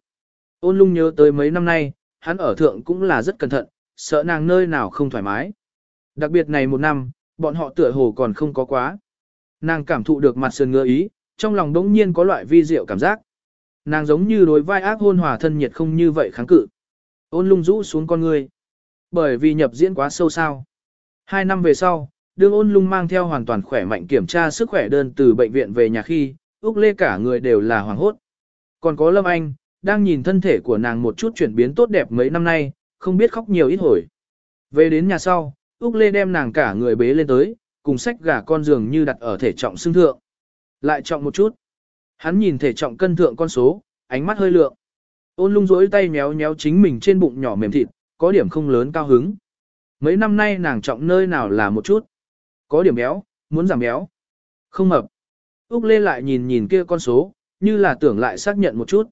Ôn lung nhớ tới mấy năm nay, hắn ở thượng cũng là rất cẩn thận, sợ nàng nơi nào không thoải mái. Đặc biệt này một năm, bọn họ tựa hồ còn không có quá. Nàng cảm thụ được mặt sườn ngơ ý, trong lòng đống nhiên có loại vi diệu cảm giác. Nàng giống như đối vai ác hôn hòa thân nhiệt không như vậy kháng cự. Ôn lung rũ xuống con người. Bởi vì nhập diễn quá sâu sao. Hai năm về sau, đương ôn lung mang theo hoàn toàn khỏe mạnh kiểm tra sức khỏe đơn từ bệnh viện về nhà khi, Úc Lê cả người đều là hoàng hốt. Còn có Lâm Anh, đang nhìn thân thể của nàng một chút chuyển biến tốt đẹp mấy năm nay, không biết khóc nhiều ít hồi. Về đến nhà sau, Úc Lê đem nàng cả người bế lên tới, cùng sách gà con giường như đặt ở thể trọng xương thượng. Lại trọng một chút. Hắn nhìn thể trọng cân thượng con số, ánh mắt hơi lượng. Ôn lung rỗi tay méo méo chính mình trên bụng nhỏ mềm thịt, có điểm không lớn cao hứng. Mấy năm nay nàng trọng nơi nào là một chút. Có điểm béo, muốn giảm béo. Không mập. Úc Lê lại nhìn nhìn kia con số, như là tưởng lại xác nhận một chút.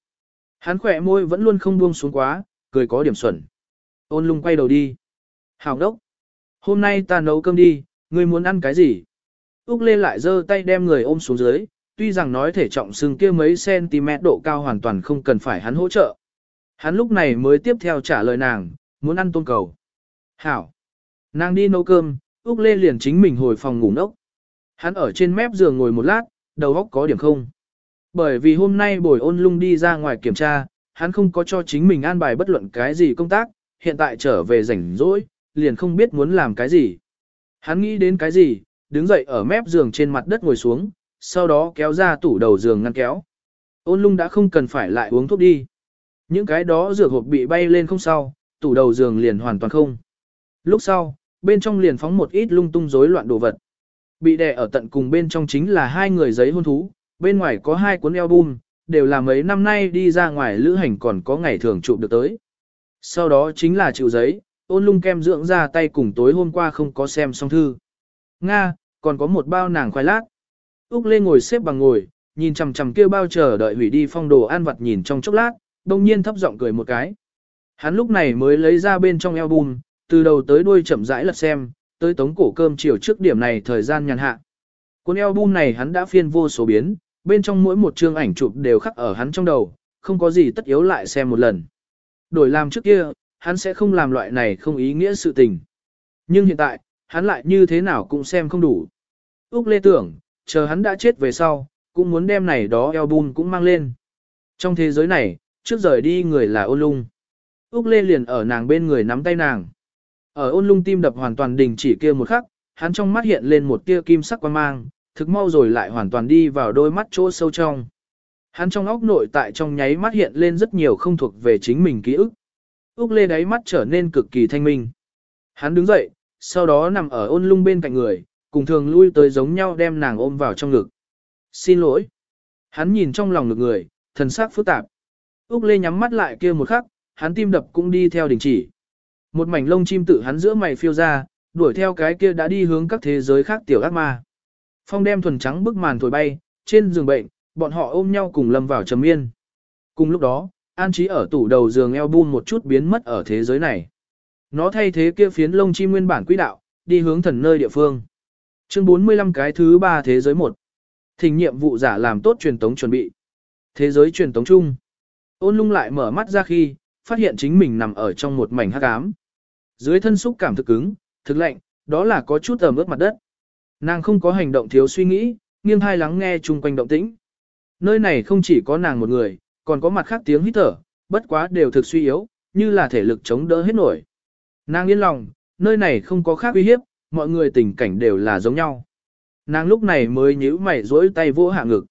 Hắn khỏe môi vẫn luôn không buông xuống quá, cười có điểm xuẩn. Ôn lung quay đầu đi. Hào đốc. Hôm nay ta nấu cơm đi, ngươi muốn ăn cái gì? Úc Lê lại giơ tay đem người ôm xuống dưới, tuy rằng nói thể trọng xương kia mấy cm độ cao hoàn toàn không cần phải hắn hỗ trợ. Hắn lúc này mới tiếp theo trả lời nàng, muốn ăn tôm cầu. Hảo. Nàng đi nấu cơm, Úc Lê liền chính mình hồi phòng ngủ nốc. Hắn ở trên mép giường ngồi một lát, đầu óc có điểm không. Bởi vì hôm nay bồi ôn lung đi ra ngoài kiểm tra, hắn không có cho chính mình an bài bất luận cái gì công tác, hiện tại trở về rảnh rỗi, liền không biết muốn làm cái gì. Hắn nghĩ đến cái gì, đứng dậy ở mép giường trên mặt đất ngồi xuống, sau đó kéo ra tủ đầu giường ngăn kéo. Ôn lung đã không cần phải lại uống thuốc đi. Những cái đó dược hộp bị bay lên không sau, tủ đầu giường liền hoàn toàn không. Lúc sau, bên trong liền phóng một ít lung tung rối loạn đồ vật. Bị đè ở tận cùng bên trong chính là hai người giấy hôn thú, bên ngoài có hai cuốn album, đều là mấy năm nay đi ra ngoài lữ hành còn có ngày thường chụp được tới. Sau đó chính là chịu giấy, ôn lung kem dưỡng ra tay cùng tối hôm qua không có xem xong thư. Nga, còn có một bao nàng khoai lát. Úc Lê ngồi xếp bằng ngồi, nhìn chằm chằm kia bao chờ đợi hủy đi phong đồ ăn vặt nhìn trong chốc lát, đông nhiên thấp giọng cười một cái. Hắn lúc này mới lấy ra bên trong album, từ đầu tới đuôi chậm rãi lật xem, tới tống cổ cơm chiều trước điểm này thời gian nhàn hạ. Cuốn album này hắn đã phiên vô số biến, bên trong mỗi một chương ảnh chụp đều khắc ở hắn trong đầu, không có gì tất yếu lại xem một lần. Đổi làm trước kia, hắn sẽ không làm loại này không ý nghĩa sự tình. Nhưng hiện tại, hắn lại như thế nào cũng xem không đủ. Úc Lê tưởng, chờ hắn đã chết về sau, cũng muốn đem này đó album cũng mang lên. Trong thế giới này, trước rời đi người là ô lung. Úc Lê liền ở nàng bên người nắm tay nàng. Ở ôn lung tim đập hoàn toàn đình chỉ kia một khắc, hắn trong mắt hiện lên một tia kim sắc quan mang, thực mau rồi lại hoàn toàn đi vào đôi mắt chỗ sâu trong. Hắn trong óc nội tại trong nháy mắt hiện lên rất nhiều không thuộc về chính mình ký ức. Úc Lê đáy mắt trở nên cực kỳ thanh minh. Hắn đứng dậy, sau đó nằm ở ôn lung bên cạnh người, cùng thường lui tới giống nhau đem nàng ôm vào trong ngực. Xin lỗi. Hắn nhìn trong lòng ngực người, thần sắc phức tạp. Úc Lê nhắm mắt lại kia một khắc, hắn tim đập cũng đi theo đình chỉ. Một mảnh lông chim tự hắn giữa mày phiêu ra, đuổi theo cái kia đã đi hướng các thế giới khác tiểu ác ma. Phong đem thuần trắng bức màn thổi bay, trên giường bệnh, bọn họ ôm nhau cùng lâm vào trầm yên. Cùng lúc đó, An Trí ở tủ đầu giường eo một chút biến mất ở thế giới này. Nó thay thế kia phiến lông chim nguyên bản quỹ đạo, đi hướng thần nơi địa phương. Chương 45 cái thứ ba thế giới một. Thỉnh nhiệm vụ giả làm tốt truyền tống chuẩn bị. Thế giới truyền tống chung. Ôn lung lại mở mắt ra khi, phát hiện chính mình nằm ở trong một mảnh hắc ám. Dưới thân xúc cảm thực cứng, thực lạnh, đó là có chút ẩm ướt mặt đất. Nàng không có hành động thiếu suy nghĩ, nghiêng hai lắng nghe chung quanh động tĩnh. Nơi này không chỉ có nàng một người, còn có mặt khác tiếng hít thở, bất quá đều thực suy yếu, như là thể lực chống đỡ hết nổi. Nàng yên lòng, nơi này không có khác uy hiếp, mọi người tình cảnh đều là giống nhau. Nàng lúc này mới nhíu mày rỗi tay vỗ hạ ngực.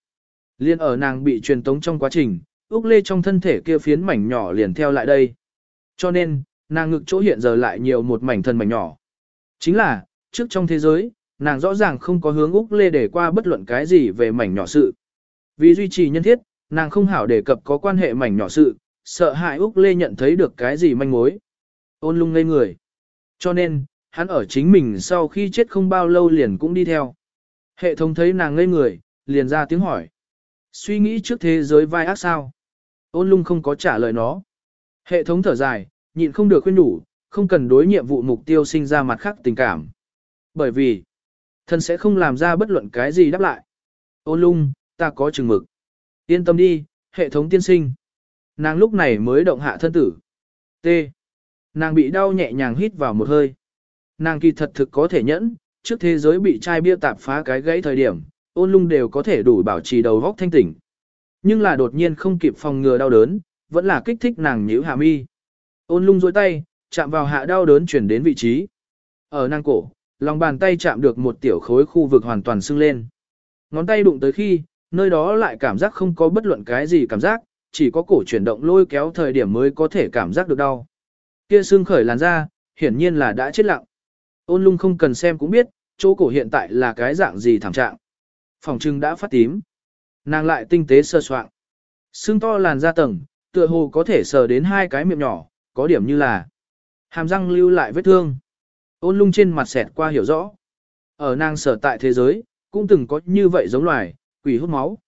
Liên ở nàng bị truyền tống trong quá trình, Úc Lê trong thân thể kia phiến mảnh nhỏ liền theo lại đây. Cho nên, Nàng ngực chỗ hiện giờ lại nhiều một mảnh thân mảnh nhỏ. Chính là, trước trong thế giới, nàng rõ ràng không có hướng Úc Lê để qua bất luận cái gì về mảnh nhỏ sự. Vì duy trì nhân thiết, nàng không hảo đề cập có quan hệ mảnh nhỏ sự, sợ hại Úc Lê nhận thấy được cái gì manh mối. Ôn lung ngây người. Cho nên, hắn ở chính mình sau khi chết không bao lâu liền cũng đi theo. Hệ thống thấy nàng ngây người, liền ra tiếng hỏi. Suy nghĩ trước thế giới vai ác sao? Ôn lung không có trả lời nó. Hệ thống thở dài, nhịn không được khuyên đủ, không cần đối nhiệm vụ mục tiêu sinh ra mặt khác tình cảm. Bởi vì, thân sẽ không làm ra bất luận cái gì đáp lại. Ôn lung, ta có chừng mực. Yên tâm đi, hệ thống tiên sinh. Nàng lúc này mới động hạ thân tử. T. Nàng bị đau nhẹ nhàng hít vào một hơi. Nàng kỳ thật thực có thể nhẫn, trước thế giới bị chai bia tạp phá cái gãy thời điểm, ôn lung đều có thể đủ bảo trì đầu góc thanh tỉnh. Nhưng là đột nhiên không kịp phòng ngừa đau đớn, vẫn là kích thích nàng nhíu hạ mi. Ôn lung dối tay, chạm vào hạ đau đớn chuyển đến vị trí. Ở nàng cổ, lòng bàn tay chạm được một tiểu khối khu vực hoàn toàn sưng lên. Ngón tay đụng tới khi, nơi đó lại cảm giác không có bất luận cái gì cảm giác, chỉ có cổ chuyển động lôi kéo thời điểm mới có thể cảm giác được đau. Kia xương khởi làn ra, hiển nhiên là đã chết lặng. Ôn lung không cần xem cũng biết, chỗ cổ hiện tại là cái dạng gì thảm trạng. Phòng trưng đã phát tím. Nàng lại tinh tế sơ soạn. Xương to làn ra tầng, tựa hồ có thể sờ đến hai cái miệng nhỏ, có điểm như là hàm răng lưu lại vết thương. Ôn lung trên mặt xẹt qua hiểu rõ. Ở nàng sở tại thế giới, cũng từng có như vậy giống loài, quỷ hút máu.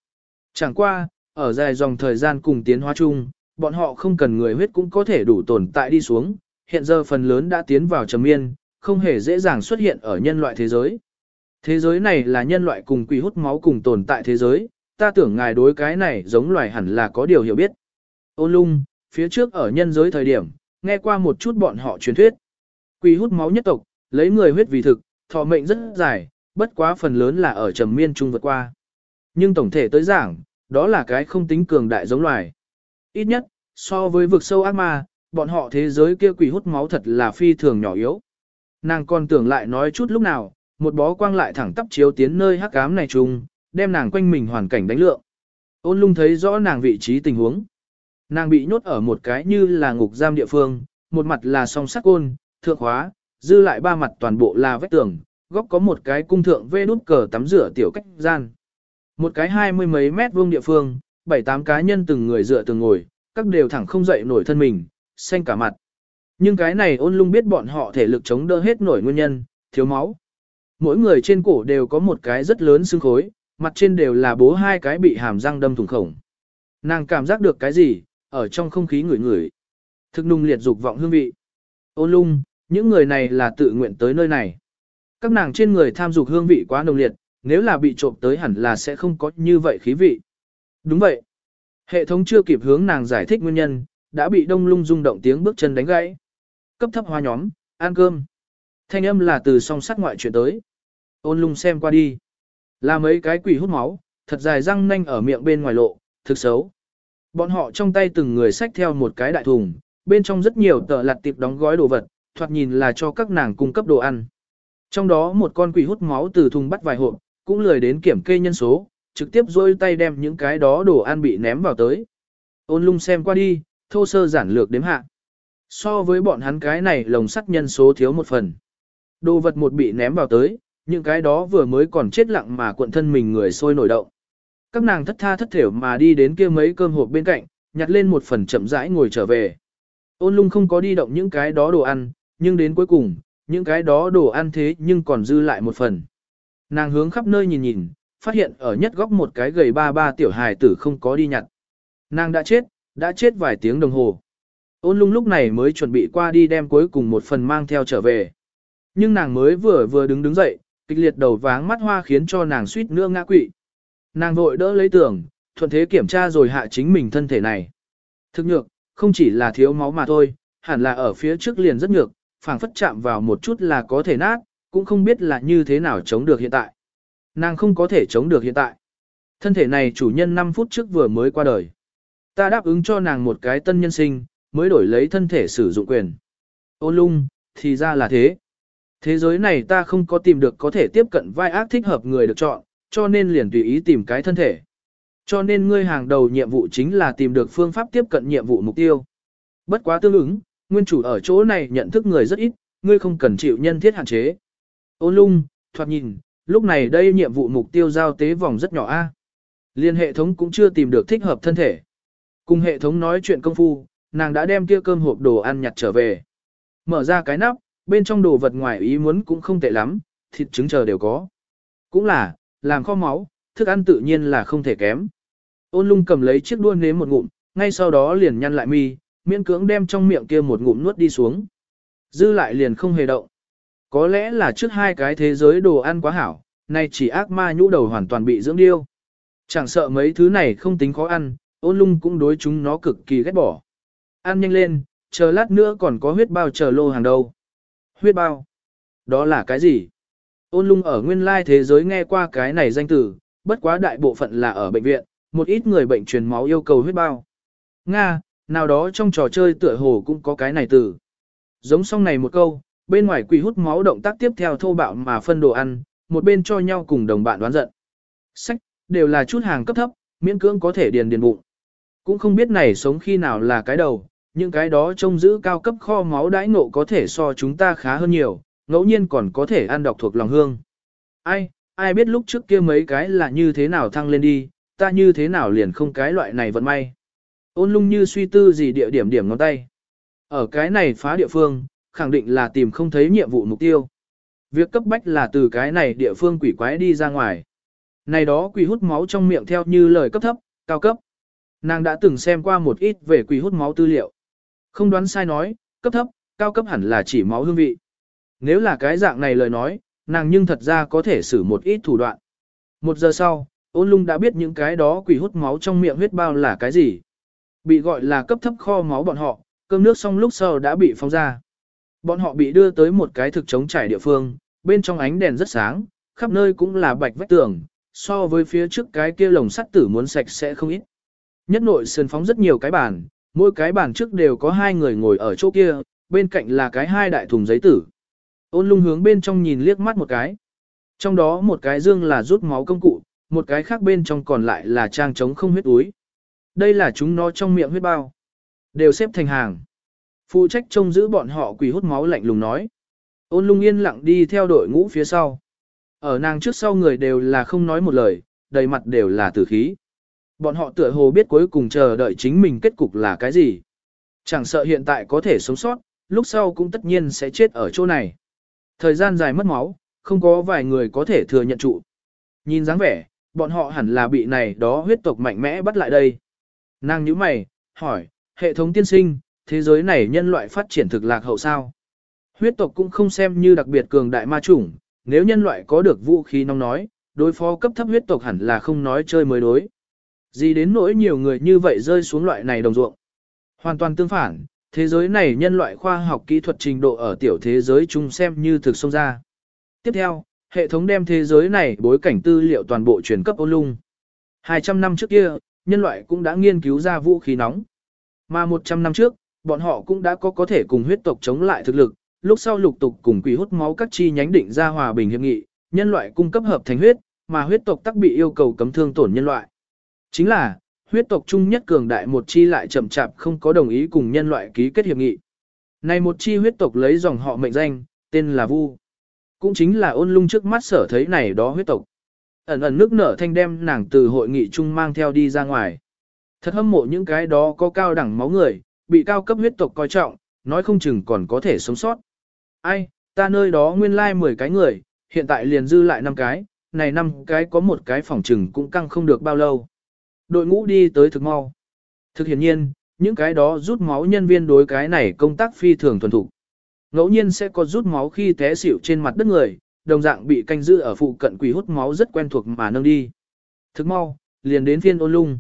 Chẳng qua, ở dài dòng thời gian cùng tiến hóa chung, bọn họ không cần người huyết cũng có thể đủ tồn tại đi xuống, hiện giờ phần lớn đã tiến vào trầm miên, không hề dễ dàng xuất hiện ở nhân loại thế giới. Thế giới này là nhân loại cùng quỷ hút máu cùng tồn tại thế giới, ta tưởng ngài đối cái này giống loài hẳn là có điều hiểu biết. Ôn lung, phía trước ở nhân giới thời điểm, nghe qua một chút bọn họ truyền thuyết. Quỷ hút máu nhất tộc, lấy người huyết vì thực, thọ mệnh rất dài, bất quá phần lớn là ở trầm miên trung vượt qua. Nhưng tổng thể tới giảng, đó là cái không tính cường đại giống loài. Ít nhất, so với vực sâu ác ma, bọn họ thế giới kia quỷ hút máu thật là phi thường nhỏ yếu. Nàng còn tưởng lại nói chút lúc nào, một bó quang lại thẳng tắp chiếu tiến nơi hắc ám này trùng, đem nàng quanh mình hoàn cảnh đánh lượng. Ôn lung thấy rõ nàng vị trí tình huống. Nàng bị nhốt ở một cái như là ngục giam địa phương, một mặt là song sắt côn, thượng hóa, dư lại ba mặt toàn bộ là vách tường, góc có một cái cung thượng vê nút cờ tắm rửa tiểu cách gian. Một cái hai mươi mấy mét vuông địa phương, bảy tám cá nhân từng người dựa từng ngồi, các đều thẳng không dậy nổi thân mình, xanh cả mặt. Nhưng cái này ôn lung biết bọn họ thể lực chống đỡ hết nổi nguyên nhân, thiếu máu. Mỗi người trên cổ đều có một cái rất lớn xương khối, mặt trên đều là bố hai cái bị hàm răng đâm thủng khổng. Nàng cảm giác được cái gì, ở trong không khí ngửi ngửi. Thực nung liệt dục vọng hương vị. Ôn lung, những người này là tự nguyện tới nơi này. Các nàng trên người tham dục hương vị quá nồng liệt, nếu là bị trộm tới hẳn là sẽ không có như vậy khí vị. Đúng vậy. Hệ thống chưa kịp hướng nàng giải thích nguyên nhân, đã bị đông lung rung động tiếng bước chân đánh gãy. Cấp thấp hoa nhóm, ăn cơm. Thanh âm là từ song sắt ngoại chuyển tới. Ôn lung xem qua đi. Là mấy cái quỷ hút máu, thật dài răng nanh ở miệng bên ngoài lộ, thực xấu. Bọn họ trong tay từng người xách theo một cái đại thùng, bên trong rất nhiều tờ lặt tiệp đóng gói đồ vật, thoạt nhìn là cho các nàng cung cấp đồ ăn. Trong đó một con quỷ hút máu từ thùng bắt vài hộp, cũng lười đến kiểm kê nhân số, trực tiếp rôi tay đem những cái đó đồ ăn bị ném vào tới. Ôn lung xem qua đi, thô sơ giản lược đếm hạ. So với bọn hắn cái này lồng sắt nhân số thiếu một phần. Đồ vật một bị ném vào tới, những cái đó vừa mới còn chết lặng mà cuộn thân mình người sôi nổi động. Các nàng thất tha thất thểu mà đi đến kia mấy cơm hộp bên cạnh, nhặt lên một phần chậm rãi ngồi trở về. Ôn lung không có đi động những cái đó đồ ăn, nhưng đến cuối cùng, những cái đó đồ ăn thế nhưng còn dư lại một phần. Nàng hướng khắp nơi nhìn nhìn, phát hiện ở nhất góc một cái gầy ba ba tiểu hài tử không có đi nhặt. Nàng đã chết, đã chết vài tiếng đồng hồ. Ôn lung lúc này mới chuẩn bị qua đi đem cuối cùng một phần mang theo trở về. Nhưng nàng mới vừa vừa đứng đứng dậy, kịch liệt đầu váng mắt hoa khiến cho nàng suýt nữa ngã quỵ. Nàng vội đỡ lấy tưởng, thuận thế kiểm tra rồi hạ chính mình thân thể này. Thực nhược, không chỉ là thiếu máu mà thôi, hẳn là ở phía trước liền rất nhược, phảng phất chạm vào một chút là có thể nát, cũng không biết là như thế nào chống được hiện tại. Nàng không có thể chống được hiện tại. Thân thể này chủ nhân 5 phút trước vừa mới qua đời. Ta đáp ứng cho nàng một cái tân nhân sinh, mới đổi lấy thân thể sử dụng quyền. Ô lung, thì ra là thế. Thế giới này ta không có tìm được có thể tiếp cận vai ác thích hợp người được chọn, cho nên liền tùy ý tìm cái thân thể. Cho nên ngươi hàng đầu nhiệm vụ chính là tìm được phương pháp tiếp cận nhiệm vụ mục tiêu. Bất quá tương ứng, nguyên chủ ở chỗ này nhận thức người rất ít, ngươi không cần chịu nhân thiết hạn chế. Ôn lung, thoạt nhìn, lúc này đây nhiệm vụ mục tiêu giao tế vòng rất nhỏ a. Liên hệ thống cũng chưa tìm được thích hợp thân thể. Cùng hệ thống nói chuyện công phu, nàng đã đem kia cơm hộp đồ ăn nhặt trở về. Mở ra cái nắp, bên trong đồ vật ngoài ý muốn cũng không tệ lắm, thịt trứng chờ đều có. Cũng là, làm kho máu, thức ăn tự nhiên là không thể kém. Ôn lung cầm lấy chiếc đuôi nếm một ngụm, ngay sau đó liền nhăn lại mi, miễn cưỡng đem trong miệng kia một ngụm nuốt đi xuống. Dư lại liền không hề động. Có lẽ là trước hai cái thế giới đồ ăn quá hảo, nay chỉ ác ma nhũ đầu hoàn toàn bị dưỡng điêu. Chẳng sợ mấy thứ này không tính khó ăn, ôn lung cũng đối chúng nó cực kỳ ghét bỏ. Ăn nhanh lên, chờ lát nữa còn có huyết bao chờ lô hàng đâu. Huyết bao? Đó là cái gì? Ôn lung ở nguyên lai thế giới nghe qua cái này danh từ, bất quá đại bộ phận là ở bệnh viện, một ít người bệnh truyền máu yêu cầu huyết bao. Nga, nào đó trong trò chơi tựa hồ cũng có cái này từ. Giống xong này một câu, bên ngoài quỷ hút máu động tác tiếp theo thô bạo mà phân đồ ăn, một bên cho nhau cùng đồng bạn đoán giận. Sách, đều là chút hàng cấp thấp, miễn cưỡng có thể điền điền bụng. Cũng không biết này sống khi nào là cái đầu, những cái đó trông giữ cao cấp kho máu đãi nộ có thể so chúng ta khá hơn nhiều, ngẫu nhiên còn có thể ăn độc thuộc lòng hương. Ai, ai biết lúc trước kia mấy cái là như thế nào thăng lên đi, ta như thế nào liền không cái loại này vận may. Ôn lung như suy tư gì địa điểm điểm ngón tay. Ở cái này phá địa phương, khẳng định là tìm không thấy nhiệm vụ mục tiêu. Việc cấp bách là từ cái này địa phương quỷ quái đi ra ngoài. Này đó quỷ hút máu trong miệng theo như lời cấp thấp, cao cấp. Nàng đã từng xem qua một ít về quỷ hút máu tư liệu. Không đoán sai nói, cấp thấp, cao cấp hẳn là chỉ máu hương vị. Nếu là cái dạng này lời nói, nàng nhưng thật ra có thể xử một ít thủ đoạn. Một giờ sau, ôn lung đã biết những cái đó quỷ hút máu trong miệng huyết bao là cái gì. Bị gọi là cấp thấp kho máu bọn họ, cơm nước xong lúc sau đã bị phóng ra. Bọn họ bị đưa tới một cái thực chống trải địa phương, bên trong ánh đèn rất sáng, khắp nơi cũng là bạch vách tường, so với phía trước cái kia lồng sắt tử muốn sạch sẽ không ít. Nhất nội sườn phóng rất nhiều cái bàn, mỗi cái bàn trước đều có hai người ngồi ở chỗ kia, bên cạnh là cái hai đại thùng giấy tử. Ôn lung hướng bên trong nhìn liếc mắt một cái. Trong đó một cái dương là rút máu công cụ, một cái khác bên trong còn lại là trang trống không huyết túi. Đây là chúng nó trong miệng huyết bao. Đều xếp thành hàng. Phụ trách trông giữ bọn họ quỷ hút máu lạnh lùng nói. Ôn lung yên lặng đi theo đội ngũ phía sau. Ở nàng trước sau người đều là không nói một lời, đầy mặt đều là tử khí. Bọn họ tựa hồ biết cuối cùng chờ đợi chính mình kết cục là cái gì. Chẳng sợ hiện tại có thể sống sót, lúc sau cũng tất nhiên sẽ chết ở chỗ này. Thời gian dài mất máu, không có vài người có thể thừa nhận trụ. Nhìn dáng vẻ, bọn họ hẳn là bị này đó huyết tộc mạnh mẽ bắt lại đây. Nàng nhíu mày, hỏi, hệ thống tiên sinh, thế giới này nhân loại phát triển thực lạc hậu sao? Huyết tộc cũng không xem như đặc biệt cường đại ma chủng, nếu nhân loại có được vũ khí nóng nói, đối phó cấp thấp huyết tộc hẳn là không nói chơi mới đối. Gì đến nỗi nhiều người như vậy rơi xuống loại này đồng ruộng. Hoàn toàn tương phản, thế giới này nhân loại khoa học kỹ thuật trình độ ở tiểu thế giới chung xem như thực sông ra. Tiếp theo, hệ thống đem thế giới này bối cảnh tư liệu toàn bộ truyền cấp ôn lung. 200 năm trước kia, nhân loại cũng đã nghiên cứu ra vũ khí nóng. Mà 100 năm trước, bọn họ cũng đã có có thể cùng huyết tộc chống lại thực lực, lúc sau lục tục cùng quỷ hút máu các chi nhánh định ra hòa bình hiệp nghị, nhân loại cung cấp hợp thành huyết, mà huyết tộc tắc bị yêu cầu cấm thương tổn nhân loại. Chính là, huyết tộc chung nhất cường đại một chi lại chậm chạp không có đồng ý cùng nhân loại ký kết hiệp nghị. Này một chi huyết tộc lấy dòng họ mệnh danh, tên là Vu. Cũng chính là ôn lung trước mắt sở thấy này đó huyết tộc. Ẩn ẩn nước nở thanh đem nàng từ hội nghị chung mang theo đi ra ngoài. Thật hâm mộ những cái đó có cao đẳng máu người, bị cao cấp huyết tộc coi trọng, nói không chừng còn có thể sống sót. Ai, ta nơi đó nguyên lai like 10 cái người, hiện tại liền dư lại 5 cái, này 5 cái có một cái phòng trừng cũng căng không được bao lâu. Đội ngũ đi tới thực mau. Thực hiện nhiên, những cái đó rút máu nhân viên đối cái này công tác phi thường thuần thủ. Ngẫu nhiên sẽ có rút máu khi té xỉu trên mặt đất người, đồng dạng bị canh giữ ở phụ cận quỷ hút máu rất quen thuộc mà nâng đi. Thực mau, liền đến phiên ôn lung.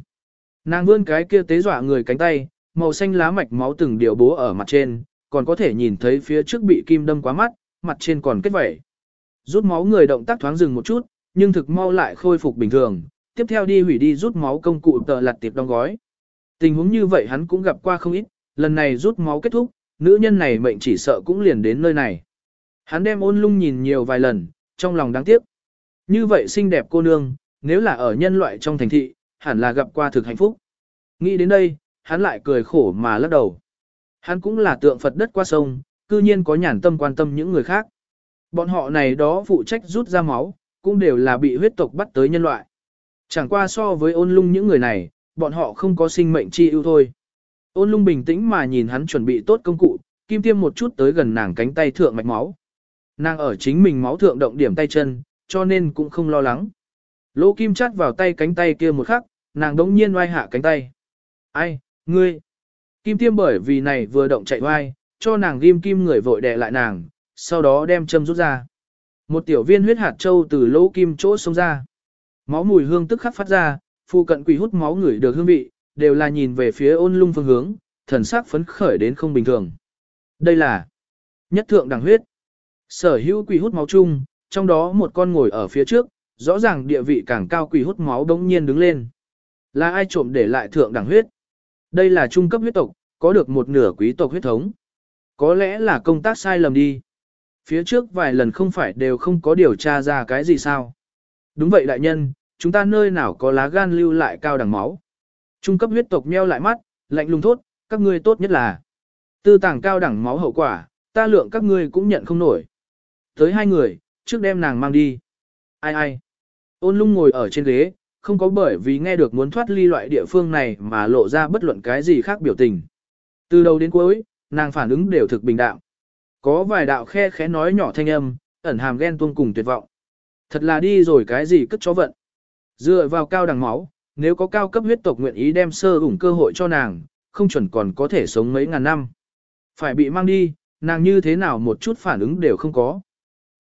Nàng vươn cái kia tế dọa người cánh tay, màu xanh lá mạch máu từng điều bố ở mặt trên, còn có thể nhìn thấy phía trước bị kim đâm quá mắt, mặt trên còn kết vẩy. Rút máu người động tác thoáng dừng một chút, nhưng thực mau lại khôi phục bình thường, tiếp theo đi hủy đi rút máu công cụ tờ lặt tiệp đóng gói. Tình huống như vậy hắn cũng gặp qua không ít, lần này rút máu kết thúc, nữ nhân này mệnh chỉ sợ cũng liền đến nơi này. Hắn đem ôn lung nhìn nhiều vài lần, trong lòng đáng tiếc. Như vậy xinh đẹp cô nương, nếu là ở nhân loại trong thành thị, hẳn là gặp qua thực hạnh phúc. Nghĩ đến đây, hắn lại cười khổ mà lắc đầu. Hắn cũng là tượng Phật đất qua sông, cư nhiên có nhàn tâm quan tâm những người khác. Bọn họ này đó phụ trách rút ra máu, cũng đều là bị huyết tộc bắt tới nhân loại. Chẳng qua so với ôn lung những người này, bọn họ không có sinh mệnh chi ưu thôi. Ôn lung bình tĩnh mà nhìn hắn chuẩn bị tốt công cụ, kim tiêm một chút tới gần nàng cánh tay thượng mạch máu. Nàng ở chính mình máu thượng động điểm tay chân, cho nên cũng không lo lắng. Lỗ kim chát vào tay cánh tay kia một khắc, nàng đống nhiên oai hạ cánh tay. Ai, ngươi? Kim tiêm bởi vì này vừa động chạy oai, cho nàng ghim kim người vội đè lại nàng, sau đó đem châm rút ra. Một tiểu viên huyết hạt châu từ lỗ kim chỗ xông ra. Máu mùi hương tức khắc phát ra, phụ cận quỷ hút máu người được hương vị, đều là nhìn về phía ôn lung phương hướng, thần sắc phấn khởi đến không bình thường. Đây là nhất thượng đẳng huyết. Sở hữu quỷ hút máu chung, trong đó một con ngồi ở phía trước, rõ ràng địa vị càng cao quỷ hút máu đống nhiên đứng lên. Là ai trộm để lại thượng đẳng huyết? Đây là trung cấp huyết tộc, có được một nửa quý tộc huyết thống. Có lẽ là công tác sai lầm đi. Phía trước vài lần không phải đều không có điều tra ra cái gì sao. Đúng vậy đại nhân, chúng ta nơi nào có lá gan lưu lại cao đẳng máu. Trung cấp huyết tộc nheo lại mắt, lạnh lùng thốt, các ngươi tốt nhất là tư tàng cao đẳng máu hậu quả, ta lượng các ngươi cũng nhận không nổi. Tới hai người, trước đem nàng mang đi. Ai ai? Ôn lung ngồi ở trên ghế, không có bởi vì nghe được muốn thoát ly loại địa phương này mà lộ ra bất luận cái gì khác biểu tình. Từ đầu đến cuối, nàng phản ứng đều thực bình đạo. Có vài đạo khe khẽ nói nhỏ thanh âm, ẩn hàm ghen tuông cùng tuyệt vọng. Thật là đi rồi cái gì cất cho vận. Dựa vào cao đẳng máu, nếu có cao cấp huyết tộc nguyện ý đem sơ ủng cơ hội cho nàng, không chuẩn còn có thể sống mấy ngàn năm. Phải bị mang đi, nàng như thế nào một chút phản ứng đều không có.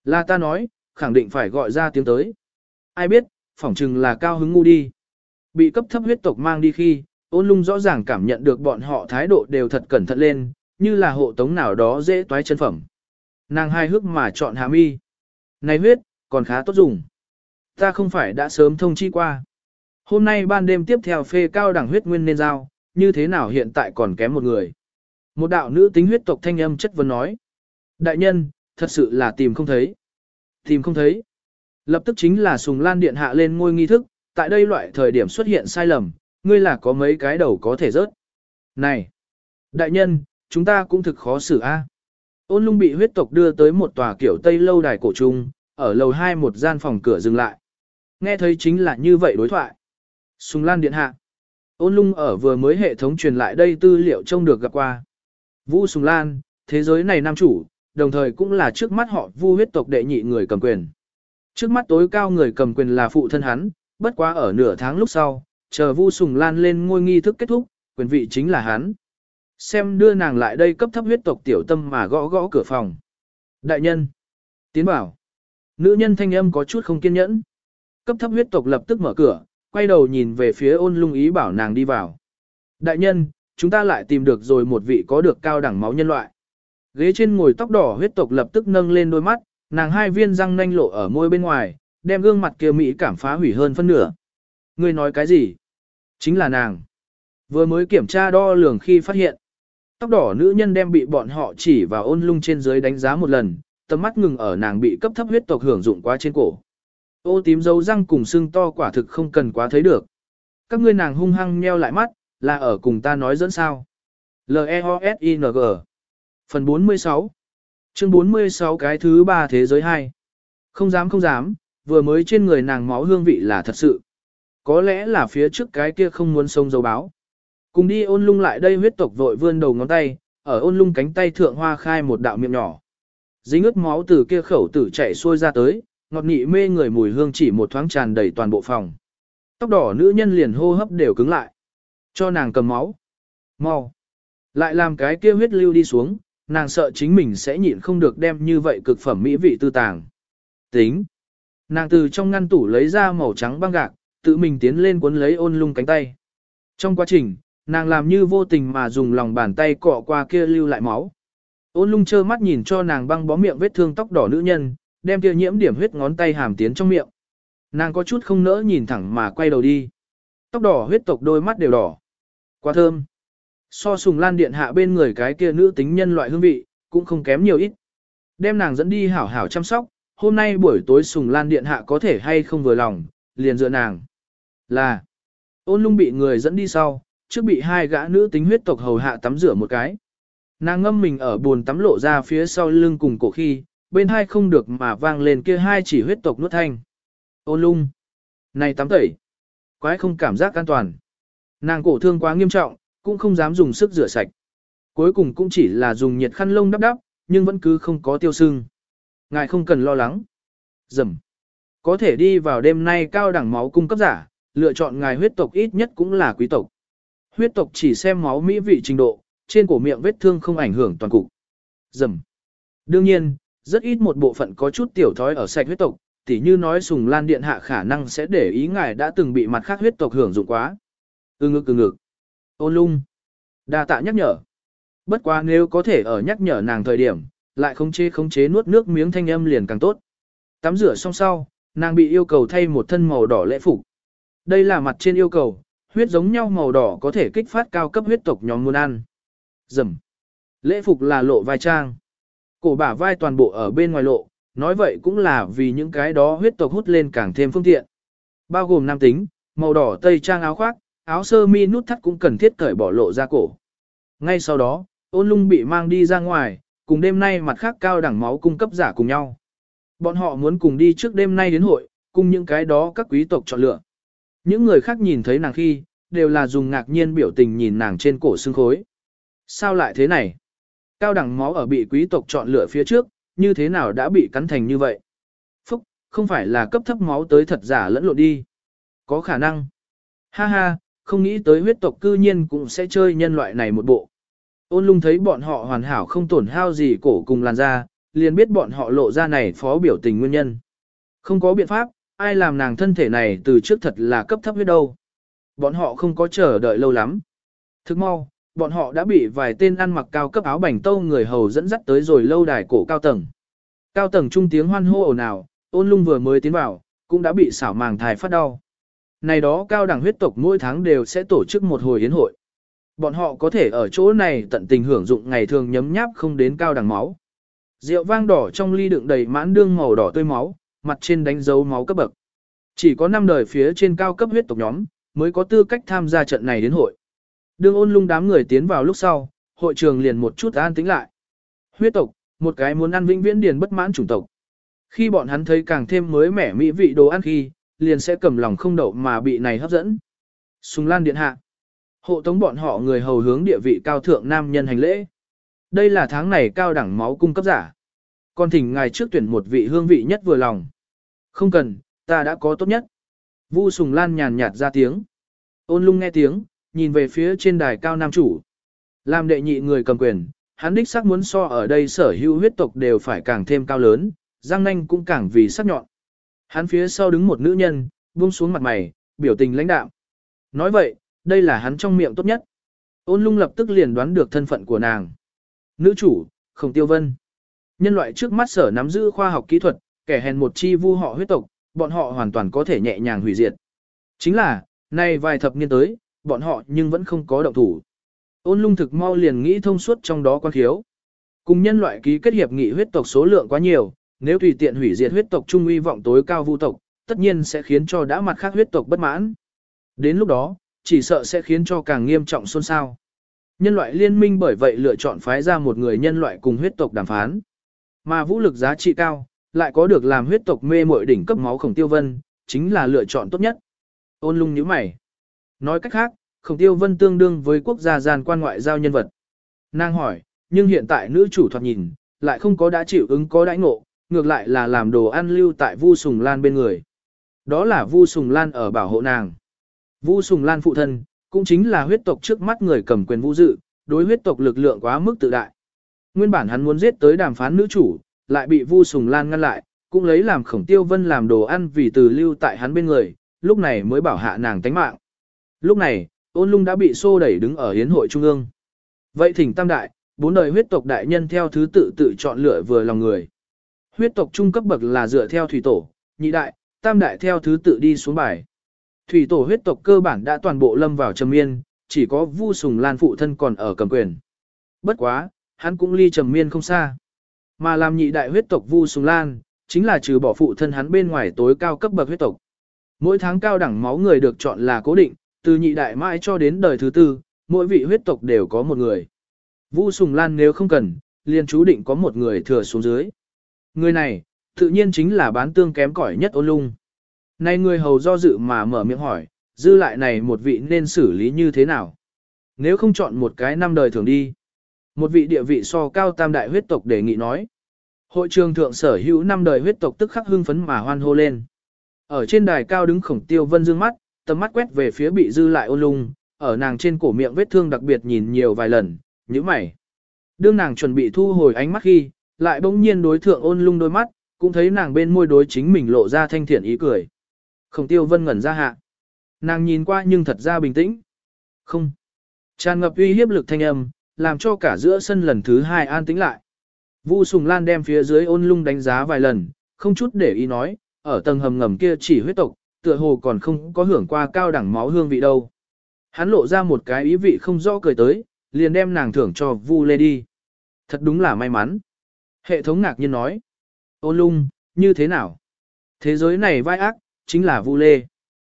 Là ta nói, khẳng định phải gọi ra tiếng tới. Ai biết, phỏng chừng là cao hứng ngu đi. Bị cấp thấp huyết tộc mang đi khi, ôn lung rõ ràng cảm nhận được bọn họ thái độ đều thật cẩn thận lên, như là hộ tống nào đó dễ toái chân phẩm. Nàng hai hước mà chọn hàm y. Này huyết, còn khá tốt dùng. Ta không phải đã sớm thông chi qua. Hôm nay ban đêm tiếp theo phê cao đẳng huyết nguyên nên giao, như thế nào hiện tại còn kém một người. Một đạo nữ tính huyết tộc thanh âm chất vấn nói. Đại nhân, thật sự là tìm không thấy. Tìm không thấy. Lập tức chính là sùng lan điện hạ lên ngôi nghi thức, tại đây loại thời điểm xuất hiện sai lầm, ngươi là có mấy cái đầu có thể rớt. Này! Đại nhân, chúng ta cũng thực khó xử a. Ôn lung bị huyết tộc đưa tới một tòa kiểu Tây lâu đài cổ trung, ở lầu 2 một gian phòng cửa dừng lại. Nghe thấy chính là như vậy đối thoại. Sùng Lan Điện Hạ. Ôn lung ở vừa mới hệ thống truyền lại đây tư liệu trông được gặp qua. Vũ Sùng Lan, thế giới này nam chủ, đồng thời cũng là trước mắt họ vu huyết tộc đệ nhị người cầm quyền. Trước mắt tối cao người cầm quyền là phụ thân hắn, bất quá ở nửa tháng lúc sau, chờ Vu Sùng Lan lên ngôi nghi thức kết thúc, quyền vị chính là hắn. Xem đưa nàng lại đây cấp thấp huyết tộc tiểu tâm mà gõ gõ cửa phòng. Đại nhân. Tiến bảo. Nữ nhân thanh âm có chút không kiên nhẫn. Cấp thấp huyết tộc lập tức mở cửa, quay đầu nhìn về phía ôn lung ý bảo nàng đi vào. Đại nhân, chúng ta lại tìm được rồi một vị có được cao đẳng máu nhân loại. Ghế trên ngồi tóc đỏ huyết tộc lập tức nâng lên đôi mắt, nàng hai viên răng nanh lộ ở môi bên ngoài, đem gương mặt kia mỹ cảm phá hủy hơn phân nửa. Ngươi nói cái gì? Chính là nàng. Vừa mới kiểm tra đo lường khi phát hiện. Tóc đỏ nữ nhân đem bị bọn họ chỉ vào ôn lung trên dưới đánh giá một lần, tầm mắt ngừng ở nàng bị cấp thấp huyết tộc hưởng dụng quá trên cổ. Ô tím dấu răng cùng xương to quả thực không cần quá thấy được. Các ngươi nàng hung hăng nheo lại mắt, là ở cùng ta nói dẫn sao. L-E-O-S-I-N-G Phần 46 Chương 46 cái thứ ba thế giới 2 Không dám không dám, vừa mới trên người nàng máu hương vị là thật sự. Có lẽ là phía trước cái kia không muốn sông dấu báo. Cùng đi ôn lung lại đây huyết tộc vội vươn đầu ngón tay, ở ôn lung cánh tay thượng hoa khai một đạo miệng nhỏ. Dính ướt máu từ kia khẩu tử chạy xuôi ra tới, ngọt nị mê người mùi hương chỉ một thoáng tràn đầy toàn bộ phòng. Tóc đỏ nữ nhân liền hô hấp đều cứng lại. Cho nàng cầm máu. Mau. Lại làm cái kia huyết lưu đi xuống, nàng sợ chính mình sẽ nhịn không được đem như vậy cực phẩm mỹ vị tư tàng. Tính. Nàng từ trong ngăn tủ lấy ra màu trắng băng gạc, tự mình tiến lên cuốn lấy ôn lung cánh tay. Trong quá trình, nàng làm như vô tình mà dùng lòng bàn tay cọ qua kia lưu lại máu. Ôn lung trơ mắt nhìn cho nàng băng bó miệng vết thương tóc đỏ nữ nhân, đem kia nhiễm điểm huyết ngón tay hàm tiến trong miệng. Nàng có chút không nỡ nhìn thẳng mà quay đầu đi. Tóc đỏ huyết tộc đôi mắt đều đỏ. Quá thơm. So sùng lan điện hạ bên người cái kia nữ tính nhân loại hương vị, cũng không kém nhiều ít. Đem nàng dẫn đi hảo hảo chăm sóc, hôm nay buổi tối sùng lan điện hạ có thể hay không vừa lòng, liền dựa nàng. Là, ôn lung bị người dẫn đi sau, trước bị hai gã nữ tính huyết tộc hầu hạ tắm rửa một cái. Nàng ngâm mình ở buồn tắm lộ ra phía sau lưng cùng cổ khi, bên hai không được mà vang lên kia hai chỉ huyết tộc nuốt thanh. Ôn lung. Này tắm tẩy. Quái không cảm giác an toàn. Nàng cổ thương quá nghiêm trọng, cũng không dám dùng sức rửa sạch. Cuối cùng cũng chỉ là dùng nhiệt khăn lông đắp đắp, nhưng vẫn cứ không có tiêu sưng. Ngài không cần lo lắng. Dầm. Có thể đi vào đêm nay cao đẳng máu cung cấp giả, lựa chọn ngài huyết tộc ít nhất cũng là quý tộc. Huyết tộc chỉ xem máu mỹ vị trình độ, trên cổ miệng vết thương không ảnh hưởng toàn cục. Dầm. Đương nhiên, rất ít một bộ phận có chút tiểu thói ở sạch huyết tộc, tỉ như nói sùng lan điện hạ khả năng sẽ để ý ngài đã từng bị mặt khác huyết tộc hưởng dụng quá. Ừ ngực ừ ngực. Ôn lung. đa tạ nhắc nhở. Bất quá nếu có thể ở nhắc nhở nàng thời điểm, lại không chế không chế nuốt nước miếng thanh âm liền càng tốt. Tắm rửa xong sau, nàng bị yêu cầu thay một thân màu đỏ lễ phục. Đây là mặt trên yêu cầu, huyết giống nhau màu đỏ có thể kích phát cao cấp huyết tộc nhóm muốn ăn. Dầm. Lễ phục là lộ vai trang. Cổ bả vai toàn bộ ở bên ngoài lộ, nói vậy cũng là vì những cái đó huyết tộc hút lên càng thêm phương tiện. Bao gồm nam tính, màu đỏ tây trang áo khoác, áo sơ mi nút thắt cũng cần thiết cởi bỏ lộ ra cổ. Ngay sau đó, ôn lung bị mang đi ra ngoài, cùng đêm nay mặt khác cao đẳng máu cung cấp giả cùng nhau. Bọn họ muốn cùng đi trước đêm nay đến hội, cùng những cái đó các quý tộc chọn lựa. Những người khác nhìn thấy nàng khi, đều là dùng ngạc nhiên biểu tình nhìn nàng trên cổ xương khối. Sao lại thế này? Cao đẳng máu ở bị quý tộc chọn lựa phía trước, như thế nào đã bị cắn thành như vậy? Phúc, không phải là cấp thấp máu tới thật giả lẫn lộn đi. Có khả năng. Ha ha, không nghĩ tới huyết tộc cư nhiên cũng sẽ chơi nhân loại này một bộ. Ôn lung thấy bọn họ hoàn hảo không tổn hao gì cổ cùng làn da, liền biết bọn họ lộ ra này phó biểu tình nguyên nhân. Không có biện pháp, ai làm nàng thân thể này từ trước thật là cấp thấp huyết đâu. Bọn họ không có chờ đợi lâu lắm. Thức mau, bọn họ đã bị vài tên ăn mặc cao cấp áo bảnh tâu người hầu dẫn dắt tới rồi lâu đài cổ cao tầng. Cao tầng trung tiếng hoan hô ồn ào, ôn lung vừa mới tiến vào, cũng đã bị xảo màng thai phát đau. Này đó cao đẳng huyết tộc mỗi tháng đều sẽ tổ chức một hồi yến hội. Bọn họ có thể ở chỗ này tận tình hưởng dụng ngày thường nhấm nháp không đến cao đẳng máu. Rượu vang đỏ trong ly đựng đầy mãn đương màu đỏ tươi máu, mặt trên đánh dấu máu cấp bậc. Chỉ có 5 đời phía trên cao cấp huyết tộc nhóm, mới có tư cách tham gia trận này đến hội. Đương ôn lung đám người tiến vào lúc sau, hội trường liền một chút an tĩnh lại. Huyết tộc, một cái muốn ăn vĩnh viễn điền bất mãn chủng tộc. Khi bọn hắn thấy càng thêm mới mẻ mỹ vị đồ ăn khi, liền sẽ cầm lòng không đậu mà bị này hấp dẫn. Sùng Lan Điện Hạ. Hộ tống bọn họ người hầu hướng địa vị cao thượng nam nhân hành lễ. Đây là tháng này cao đẳng máu cung cấp giả. Còn thỉnh ngài trước tuyển một vị hương vị nhất vừa lòng. Không cần, ta đã có tốt nhất. Vu Sùng Lan nhàn nhạt ra tiếng. Ôn lung nghe tiếng, nhìn về phía trên đài cao nam chủ. Làm đệ nhị người cầm quyền, hắn đích xác muốn so ở đây sở hữu huyết tộc đều phải càng thêm cao lớn, răng nanh cũng càng vì sắc nhọn. Hắn phía sau đứng một nữ nhân, buông xuống mặt mày, biểu tình lãnh đạm. Nói vậy, đây là hắn trong miệng tốt nhất. Ôn lung lập tức liền đoán được thân phận của nàng. Nữ chủ, Khổng Tiêu Vân. Nhân loại trước mắt sở nắm giữ khoa học kỹ thuật, kẻ hèn một chi vu họ huyết tộc, bọn họ hoàn toàn có thể nhẹ nhàng hủy diệt. Chính là, nay vài thập niên tới, bọn họ nhưng vẫn không có động thủ. Ôn lung thực mau liền nghĩ thông suốt trong đó quan thiếu. Cùng nhân loại ký kết hiệp nghị huyết tộc số lượng quá nhiều, nếu tùy tiện hủy diệt huyết tộc trung uy vọng tối cao vu tộc, tất nhiên sẽ khiến cho đã mặt khác huyết tộc bất mãn. Đến lúc đó, chỉ sợ sẽ khiến cho càng nghiêm trọng xôn xao. Nhân loại liên minh bởi vậy lựa chọn phái ra một người nhân loại cùng huyết tộc đàm phán. Mà vũ lực giá trị cao, lại có được làm huyết tộc mê muội đỉnh cấp máu khổng tiêu vân, chính là lựa chọn tốt nhất. Ôn lung nhíu mày. Nói cách khác, khổng tiêu vân tương đương với quốc gia gian quan ngoại giao nhân vật. Nàng hỏi, nhưng hiện tại nữ chủ thoạt nhìn, lại không có đã chịu ứng có đãi ngộ, ngược lại là làm đồ ăn lưu tại Vu Sùng Lan bên người. Đó là Vu Sùng Lan ở bảo hộ nàng. Vu Sùng Lan phụ thân, cũng chính là huyết tộc trước mắt người cầm quyền vũ dự, đối huyết tộc lực lượng quá mức tự đại. Nguyên bản hắn muốn giết tới đàm phán nữ chủ, lại bị Vu Sùng Lan ngăn lại, cũng lấy làm Khổng Tiêu Vân làm đồ ăn vì từ lưu tại hắn bên người, lúc này mới bảo hạ nàng tánh mạng. Lúc này, ôn lung đã bị xô đẩy đứng ở hiến hội trung ương. Vậy thỉnh tam đại, bốn đời huyết tộc đại nhân theo thứ tự tự chọn lựa vừa lòng người. Huyết tộc trung cấp bậc là dựa theo thủy tổ, nhị đại, tam đại theo thứ tự đi xuống bài. Thủy tổ huyết tộc cơ bản đã toàn bộ lâm vào trầm miên, chỉ có Vu Sùng Lan phụ thân còn ở cầm quyền. Bất quá, hắn cũng ly trầm miên không xa. Mà làm nhị đại huyết tộc Vu Sùng Lan, chính là trừ bỏ phụ thân hắn bên ngoài tối cao cấp bậc huyết tộc. Mỗi tháng cao đẳng máu người được chọn là cố định, từ nhị đại mãi cho đến đời thứ tư, mỗi vị huyết tộc đều có một người. Vu Sùng Lan nếu không cần, liền chú định có một người thừa xuống dưới. Người này, tự nhiên chính là bán tương kém cỏi nhất ôn lung. Nay người hầu do dự mà mở miệng hỏi, dư lại này một vị nên xử lý như thế nào? Nếu không chọn một cái năm đời thường đi. Một vị địa vị so cao tam đại huyết tộc đề nghị nói. Hội trường thượng sở hữu năm đời huyết tộc tức khắc hưng phấn mà hoan hô lên. Ở trên đài cao đứng khổng tiêu vân dương mắt, tầm mắt quét về phía bị dư lại ôn lung, ở nàng trên cổ miệng vết thương đặc biệt nhìn nhiều vài lần, như mày. Đương nàng chuẩn bị thu hồi ánh mắt khi, lại bỗng nhiên đối thượng ôn lung đôi mắt, cũng thấy nàng bên môi đối chính mình lộ ra thanh thiện ý cười. Khổng tiêu vân ngẩn ra hạ. Nàng nhìn qua nhưng thật ra bình tĩnh. Không. Tràn ngập uy hiếp lực thanh âm, làm cho cả giữa sân lần thứ hai an tĩnh lại. Vu Sùng Lan đem phía dưới ôn lung đánh giá vài lần, không chút để ý nói, ở tầng hầm ngầm kia chỉ huyết tộc, tựa hồ còn không có hưởng qua cao đẳng máu hương vị đâu. Hắn lộ ra một cái ý vị không rõ cười tới, liền đem nàng thưởng cho Vu Lê đi. Thật đúng là may mắn. Hệ thống ngạc nhiên nói. Ôn lung, như thế nào? Thế giới này vai ác, chính là Vu Lê.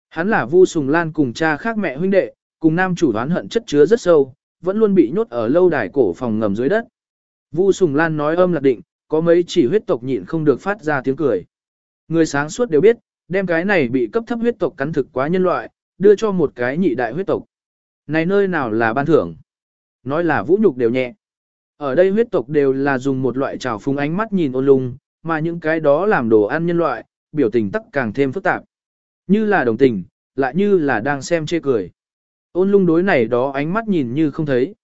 Hắn là Vu Sùng Lan cùng cha khác mẹ huynh đệ, cùng nam chủ đoán hận chất chứa rất sâu, vẫn luôn bị nhốt ở lâu đài cổ phòng ngầm dưới đất. Vu Sùng Lan nói âm lạc định, có mấy chỉ huyết tộc nhịn không được phát ra tiếng cười. Người sáng suốt đều biết, đem cái này bị cấp thấp huyết tộc cắn thực quá nhân loại, đưa cho một cái nhị đại huyết tộc. Này nơi nào là ban thưởng? Nói là vũ nhục đều nhẹ. Ở đây huyết tộc đều là dùng một loại trào phúng ánh mắt nhìn ôn lung, mà những cái đó làm đồ ăn nhân loại, biểu tình tắc càng thêm phức tạp. Như là đồng tình, lại như là đang xem chê cười. Ôn lung đối này đó ánh mắt nhìn như không thấy.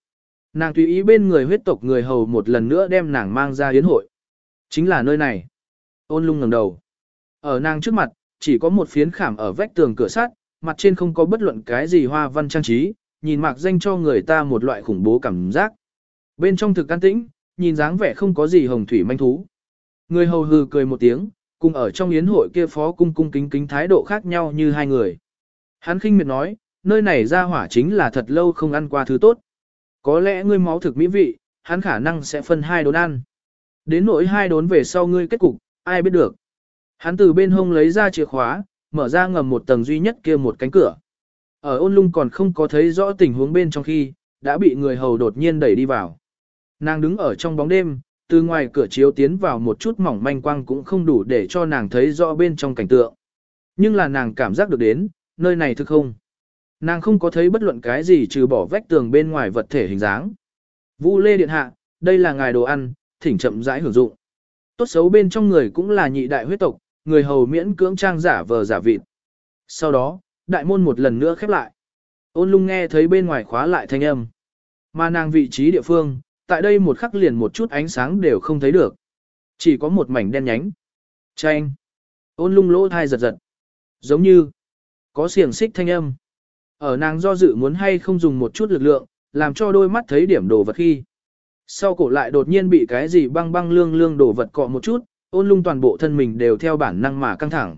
Nàng tùy ý bên người huyết tộc người hầu một lần nữa đem nàng mang ra yến hội. Chính là nơi này. Ôn lung ngẩng đầu. Ở nàng trước mặt, chỉ có một phiến khảm ở vách tường cửa sắt, mặt trên không có bất luận cái gì hoa văn trang trí, nhìn mạc danh cho người ta một loại khủng bố cảm giác. Bên trong thực an tĩnh, nhìn dáng vẻ không có gì hồng thủy manh thú. Người hầu hừ cười một tiếng, cùng ở trong yến hội kia phó cung cung kính kính thái độ khác nhau như hai người. Hắn khinh miệt nói, nơi này ra hỏa chính là thật lâu không ăn qua thứ tốt. Có lẽ ngươi máu thực mỹ vị, hắn khả năng sẽ phân hai đốn ăn. Đến nỗi hai đốn về sau ngươi kết cục, ai biết được. Hắn từ bên hông lấy ra chìa khóa, mở ra ngầm một tầng duy nhất kia một cánh cửa. Ở ôn lung còn không có thấy rõ tình huống bên trong khi, đã bị người hầu đột nhiên đẩy đi vào. Nàng đứng ở trong bóng đêm, từ ngoài cửa chiếu tiến vào một chút mỏng manh quang cũng không đủ để cho nàng thấy rõ bên trong cảnh tượng. Nhưng là nàng cảm giác được đến, nơi này thực không. Nàng không có thấy bất luận cái gì trừ bỏ vách tường bên ngoài vật thể hình dáng. Vu Lê Điện Hạ, đây là ngài đồ ăn, thỉnh chậm rãi hưởng dụng. Tốt xấu bên trong người cũng là nhị đại huyết tộc, người hầu miễn cưỡng trang giả vờ giả vịt. Sau đó, đại môn một lần nữa khép lại. Ôn lung nghe thấy bên ngoài khóa lại thanh âm. Mà nàng vị trí địa phương, tại đây một khắc liền một chút ánh sáng đều không thấy được. Chỉ có một mảnh đen nhánh. Chanh. Ôn lung lỗ thai giật giật. Giống như, có xiềng xích thanh âm. Ở nàng do dự muốn hay không dùng một chút lực lượng, làm cho đôi mắt thấy điểm đồ vật khi. Sau cổ lại đột nhiên bị cái gì băng băng lương lương đồ vật cọ một chút, ôn lung toàn bộ thân mình đều theo bản năng mà căng thẳng.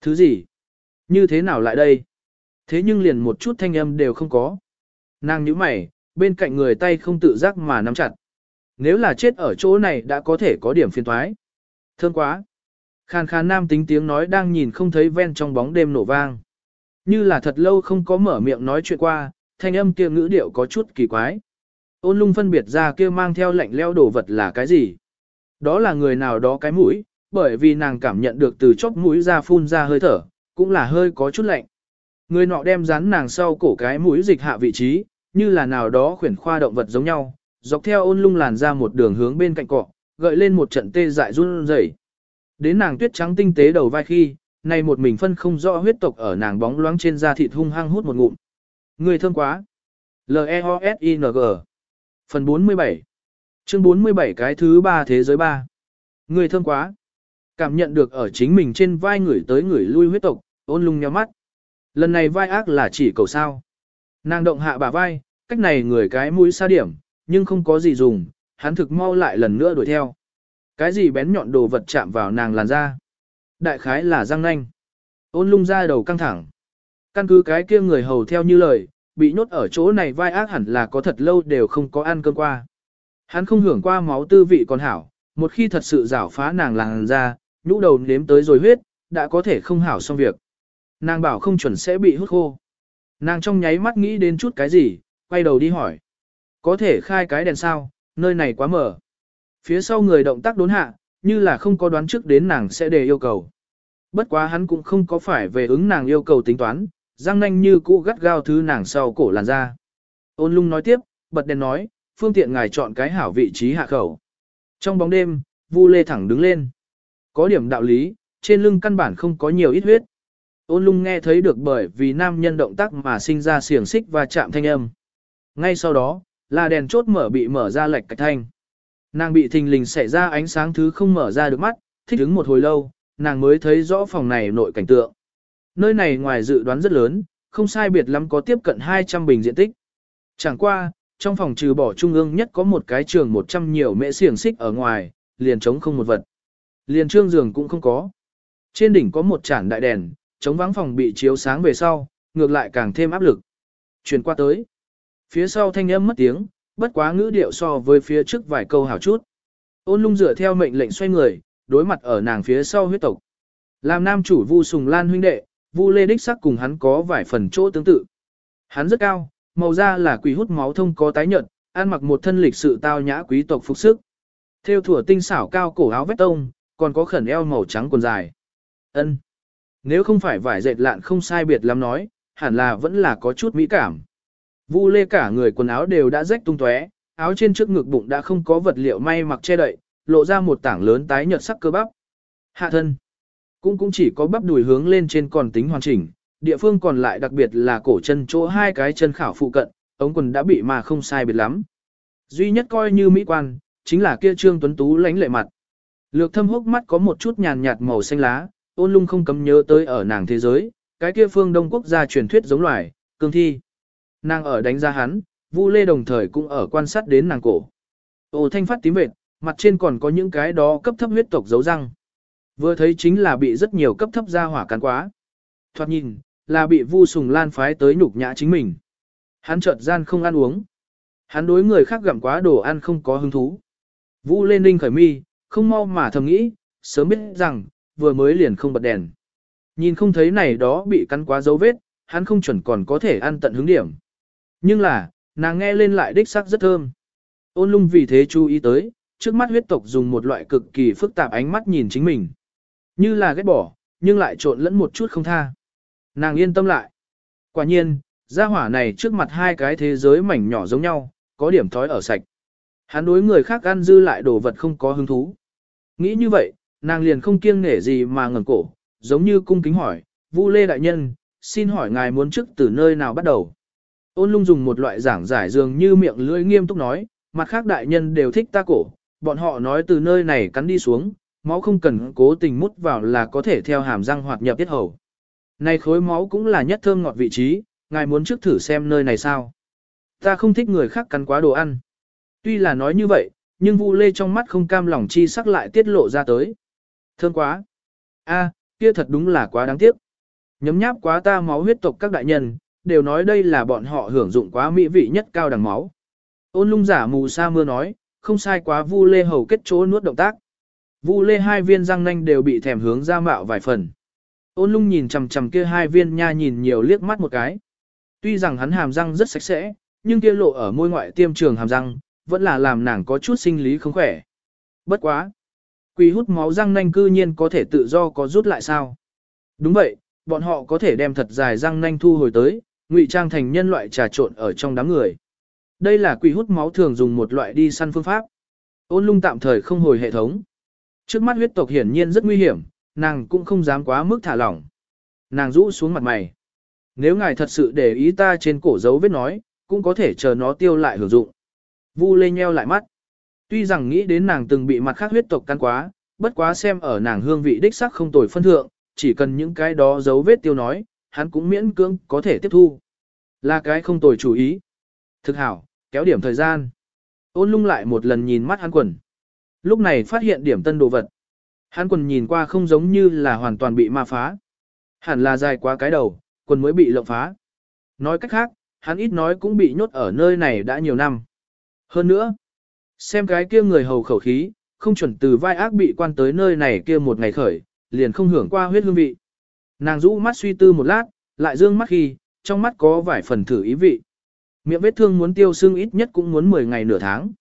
Thứ gì? Như thế nào lại đây? Thế nhưng liền một chút thanh âm đều không có. Nàng nhíu mày, bên cạnh người tay không tự giác mà nắm chặt. Nếu là chết ở chỗ này đã có thể có điểm phiền thoái. Thương quá. Khàn khàn nam tính tiếng nói đang nhìn không thấy ven trong bóng đêm nổ vang. Như là thật lâu không có mở miệng nói chuyện qua, thanh âm kia ngữ điệu có chút kỳ quái. Ôn lung phân biệt ra kia mang theo lạnh leo đồ vật là cái gì. Đó là người nào đó cái mũi, bởi vì nàng cảm nhận được từ chóp mũi ra phun ra hơi thở, cũng là hơi có chút lạnh. Người nọ đem dán nàng sau cổ cái mũi dịch hạ vị trí, như là nào đó khuyển khoa động vật giống nhau, dọc theo ôn lung làn ra một đường hướng bên cạnh cọ, gợi lên một trận tê dại run rẩy. Đến nàng tuyết trắng tinh tế đầu vai khi, này một mình phân không rõ huyết tộc ở nàng bóng loáng trên da thịt hung hăng hút một ngụm. Người thơm quá. L-E-O-S-I-N-G Phần 47 Chương 47 cái thứ ba thế giới ba Người thơm quá. Cảm nhận được ở chính mình trên vai người tới người lui huyết tộc, ôn lung nhắm mắt. Lần này vai ác là chỉ cầu sao. Nàng động hạ bả vai, cách này người cái mũi xa điểm, nhưng không có gì dùng, hắn thực mau lại lần nữa đuổi theo. Cái gì bén nhọn đồ vật chạm vào nàng làn da. Đại khái là răng nanh. Ôn lung ra đầu căng thẳng. Căn cứ cái kia người hầu theo như lời, bị nhốt ở chỗ này vai ác hẳn là có thật lâu đều không có ăn cơm qua. Hắn không hưởng qua máu tư vị còn hảo, một khi thật sự rảo phá nàng làng ra, nhũ đầu nếm tới rồi huyết, đã có thể không hảo xong việc. Nàng bảo không chuẩn sẽ bị hút khô. Nàng trong nháy mắt nghĩ đến chút cái gì, quay đầu đi hỏi. có thể khai cái đèn sao, nơi này quá mở. Phía sau người động tác đốn hạ, như là không có đoán trước đến nàng sẽ đề yêu cầu. Bất quá hắn cũng không có phải về ứng nàng yêu cầu tính toán, răng nanh như cũ gắt gao thứ nàng sau cổ làn ra. Ôn lung nói tiếp, bật đèn nói, phương tiện ngài chọn cái hảo vị trí hạ khẩu. Trong bóng đêm, Vu Lê thẳng đứng lên. Có điểm đạo lý, trên lưng căn bản không có nhiều ít huyết. Ôn lung nghe thấy được bởi vì nam nhân động tác mà sinh ra xiềng xích và chạm thanh âm. Ngay sau đó, là đèn chốt mở bị mở ra lệch cạch thanh. Nàng bị thình lình xảy ra ánh sáng thứ không mở ra được mắt, thích đứng một hồi lâu, nàng mới thấy rõ phòng này nội cảnh tượng. Nơi này ngoài dự đoán rất lớn, không sai biệt lắm có tiếp cận 200 bình diện tích. Chẳng qua, trong phòng trừ bỏ trung ương nhất có một cái trường 100 nhiều mễ xiềng xích ở ngoài, liền trống không một vật. Liền trương giường cũng không có. Trên đỉnh có một chản đại đèn, chống vắng phòng bị chiếu sáng về sau, ngược lại càng thêm áp lực. Chuyển qua tới. Phía sau thanh âm mất tiếng, bất quá ngữ điệu so với phía trước vài câu hảo chút. Ôn lung dựa theo mệnh lệnh xoay người, đối mặt ở nàng phía sau huyết tộc. Làm nam chủ Vu Sùng Lan huynh đệ, Vu Lê Đích sắc cùng hắn có vài phần chỗ tương tự. Hắn rất cao, màu da là quỷ hút máu thông có tái nhợt, ăn mặc một thân lịch sự tao nhã quý tộc phục sức. Theo thủa tinh xảo cao cổ áo vét tông, còn có khẩn eo màu trắng quần dài. Ân. Nếu không phải vải dệt lạn không sai biệt lắm nói, hẳn là vẫn là có chút mỹ cảm. Vu Lê cả người quần áo đều đã rách tung tóe, áo trên trước ngực bụng đã không có vật liệu may mặc che đậy, lộ ra một tảng lớn tái nhợt sắc cơ bắp. Hạ thân cũng cũng chỉ có bắp đùi hướng lên trên còn tính hoàn chỉnh, địa phương còn lại đặc biệt là cổ chân chỗ hai cái chân khảo phụ cận, ống quần đã bị mà không sai biệt lắm. Duy nhất coi như mỹ quan, chính là kia trương tuấn tú lánh lệ mặt. Lược thâm hốc mắt có một chút nhàn nhạt màu xanh lá, ôn lung không cấm nhớ tới ở nàng thế giới, cái kia phương đông quốc gia truyền thuyết giống loài, cương thi. Nàng ở đánh giá hắn, Vu Lê đồng thời cũng ở quan sát đến nàng cổ. Ô thanh phát tím vệt, mặt trên còn có những cái đó cấp thấp huyết tộc dấu răng. Vừa thấy chính là bị rất nhiều cấp thấp gia hỏa cắn quá. Thoạt nhìn, là bị Vu Sùng Lan phái tới nhục nhã chính mình. Hắn chợt gian không ăn uống. Hắn đối người khác gặm quá đồ ăn không có hứng thú. Vu lên ninh khởi mi, không mau mà thầm nghĩ, sớm biết rằng, vừa mới liền không bật đèn. Nhìn không thấy này đó bị cắn quá dấu vết, hắn không chuẩn còn có thể ăn tận hứng điểm. Nhưng là, nàng nghe lên lại đích sắc rất thơm. Ôn lung vì thế chú ý tới, trước mắt huyết tộc dùng một loại cực kỳ phức tạp ánh mắt nhìn chính mình. Như là ghét bỏ, nhưng lại trộn lẫn một chút không tha. Nàng yên tâm lại. Quả nhiên, gia hỏa này trước mặt hai cái thế giới mảnh nhỏ giống nhau, có điểm thói ở sạch. Hắn đối người khác ăn dư lại đồ vật không có hứng thú. Nghĩ như vậy, nàng liền không kiêng nể gì mà ngẩng cổ, giống như cung kính hỏi, Vu Lê Đại Nhân, xin hỏi ngài muốn trước từ nơi nào bắt đầu? Ôn lung dùng một loại giảng giải dường như miệng lưỡi nghiêm túc nói, mặt khác đại nhân đều thích ta cổ, bọn họ nói từ nơi này cắn đi xuống, máu không cần cố tình mút vào là có thể theo hàm răng hoạt nhập tiết hầu. Này khối máu cũng là nhất thơm ngọt vị trí, ngài muốn trước thử xem nơi này sao. Ta không thích người khác cắn quá đồ ăn. Tuy là nói như vậy, nhưng Vu Lê trong mắt không cam lòng chi sắc lại tiết lộ ra tới. Thơm quá. A, kia thật đúng là quá đáng tiếc. Nhấm nháp quá ta máu huyết tộc các đại nhân, đều nói đây là bọn họ hưởng dụng quá mỹ vị nhất cao đẳng máu. Ôn lung giả mù sa mưa nói, không sai quá Vu Lê hầu kết chỗ nuốt động tác. Vu Lê hai viên răng nanh đều bị thèm hướng ra mạo vài phần. Ôn lung nhìn chằm chằm kia hai viên nha nhìn nhiều liếc mắt một cái. Tuy rằng hắn hàm răng rất sạch sẽ, nhưng kia lộ ở môi ngoại tiêm trường hàm răng, vẫn là làm nàng có chút sinh lý không khỏe. Bất quá. Quỷ hút máu răng nanh cư nhiên có thể tự do có rút lại sao? Đúng vậy, bọn họ có thể đem thật dài răng nanh thu hồi tới, ngụy trang thành nhân loại trà trộn ở trong đám người. Đây là quỷ hút máu thường dùng một loại đi săn phương pháp. Ôn lung tạm thời không hồi hệ thống. Trước mắt huyết tộc hiển nhiên rất nguy hiểm, nàng cũng không dám quá mức thả lỏng. Nàng rũ xuống mặt mày. Nếu ngài thật sự để ý ta trên cổ dấu vết nói, cũng có thể chờ nó tiêu lại hưởng dụng. Vu lê nheo lại mắt. Tuy rằng nghĩ đến nàng từng bị mặt khác huyết tộc căn quá, bất quá xem ở nàng hương vị đích sắc không tồi phân thượng, chỉ cần những cái đó dấu vết tiêu nói, hắn cũng miễn cưỡng có thể tiếp thu. Là cái không tồi chủ ý. Thực hảo, kéo điểm thời gian. Ôn lung lại một lần nhìn mắt hắn quần. Lúc này phát hiện điểm tân đồ vật. Hắn quần nhìn qua không giống như là hoàn toàn bị ma phá. Hẳn là dài quá cái đầu, quần mới bị lộng phá. Nói cách khác, hắn ít nói cũng bị nhốt ở nơi này đã nhiều năm. Hơn nữa, xem cái kia người hầu khẩu khí, không chuẩn từ vai ác bị quan tới nơi này kia một ngày khởi, liền không hưởng qua huyết hương vị. Nàng rũ mắt suy tư một lát, lại dương mắt khi, trong mắt có vài phần thử ý vị. Miệng vết thương muốn tiêu xương ít nhất cũng muốn 10 ngày nửa tháng.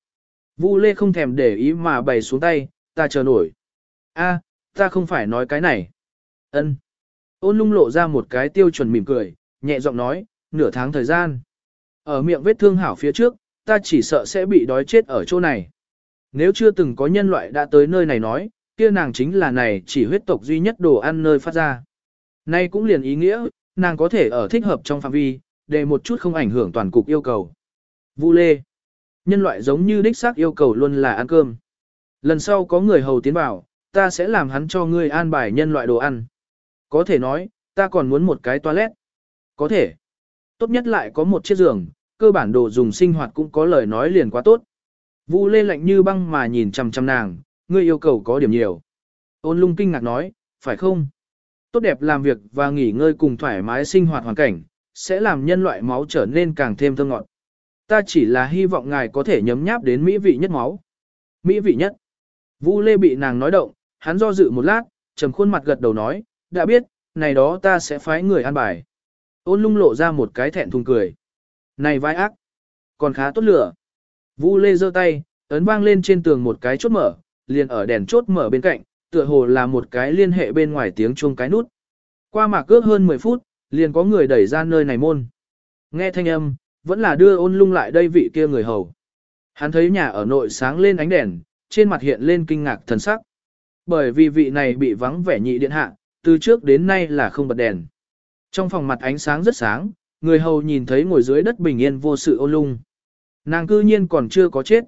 Vu Lê không thèm để ý mà bày xuống tay, ta chờ nổi. A, ta không phải nói cái này. Ân. Ôn lung lộ ra một cái tiêu chuẩn mỉm cười, nhẹ giọng nói, nửa tháng thời gian. Ở miệng vết thương hảo phía trước, ta chỉ sợ sẽ bị đói chết ở chỗ này. Nếu chưa từng có nhân loại đã tới nơi này nói, kia nàng chính là này chỉ huyết tộc duy nhất đồ ăn nơi phát ra. Nay cũng liền ý nghĩa, nàng có thể ở thích hợp trong phạm vi, để một chút không ảnh hưởng toàn cục yêu cầu. Vu Lê. Nhân loại giống như đích xác yêu cầu luôn là ăn cơm. Lần sau có người hầu tiến vào, ta sẽ làm hắn cho ngươi an bài nhân loại đồ ăn. Có thể nói, ta còn muốn một cái toilet. Có thể. Tốt nhất lại có một chiếc giường, cơ bản đồ dùng sinh hoạt cũng có lời nói liền quá tốt. Vu Lê lạnh như băng mà nhìn chằm chằm nàng, ngươi yêu cầu có điểm nhiều. Ôn lung kinh ngạc nói, phải không? Tốt đẹp làm việc và nghỉ ngơi cùng thoải mái sinh hoạt hoàn cảnh, sẽ làm nhân loại máu trở nên càng thêm thơm ngọt. Ta chỉ là hy vọng ngài có thể nhấm nháp đến mỹ vị nhất máu. Mỹ vị nhất. Vu Lê bị nàng nói động, hắn do dự một lát, trầm khuôn mặt gật đầu nói, đã biết, này đó ta sẽ phái người an bài. Ôn lung lộ ra một cái thẹn thùng cười. Này vai ác, còn khá tốt lửa. Vu Lê giơ tay, ấn vang lên trên tường một cái chốt mở, liền ở đèn chốt mở bên cạnh, tựa hồ là một cái liên hệ bên ngoài tiếng chuông cái nút. Qua mạc cước hơn 10 phút, liền có người đẩy ra nơi này môn. Nghe thanh âm, vẫn là đưa ôn lung lại đây vị kia người hầu. Hắn thấy nhà ở nội sáng lên ánh đèn, trên mặt hiện lên kinh ngạc thần sắc. Bởi vì vị này bị vắng vẻ nhị điện hạ, từ trước đến nay là không bật đèn. Trong phòng mặt ánh sáng rất sáng, người hầu nhìn thấy ngồi dưới đất bình yên vô sự ôn lung. Nàng cư nhiên còn chưa có chết.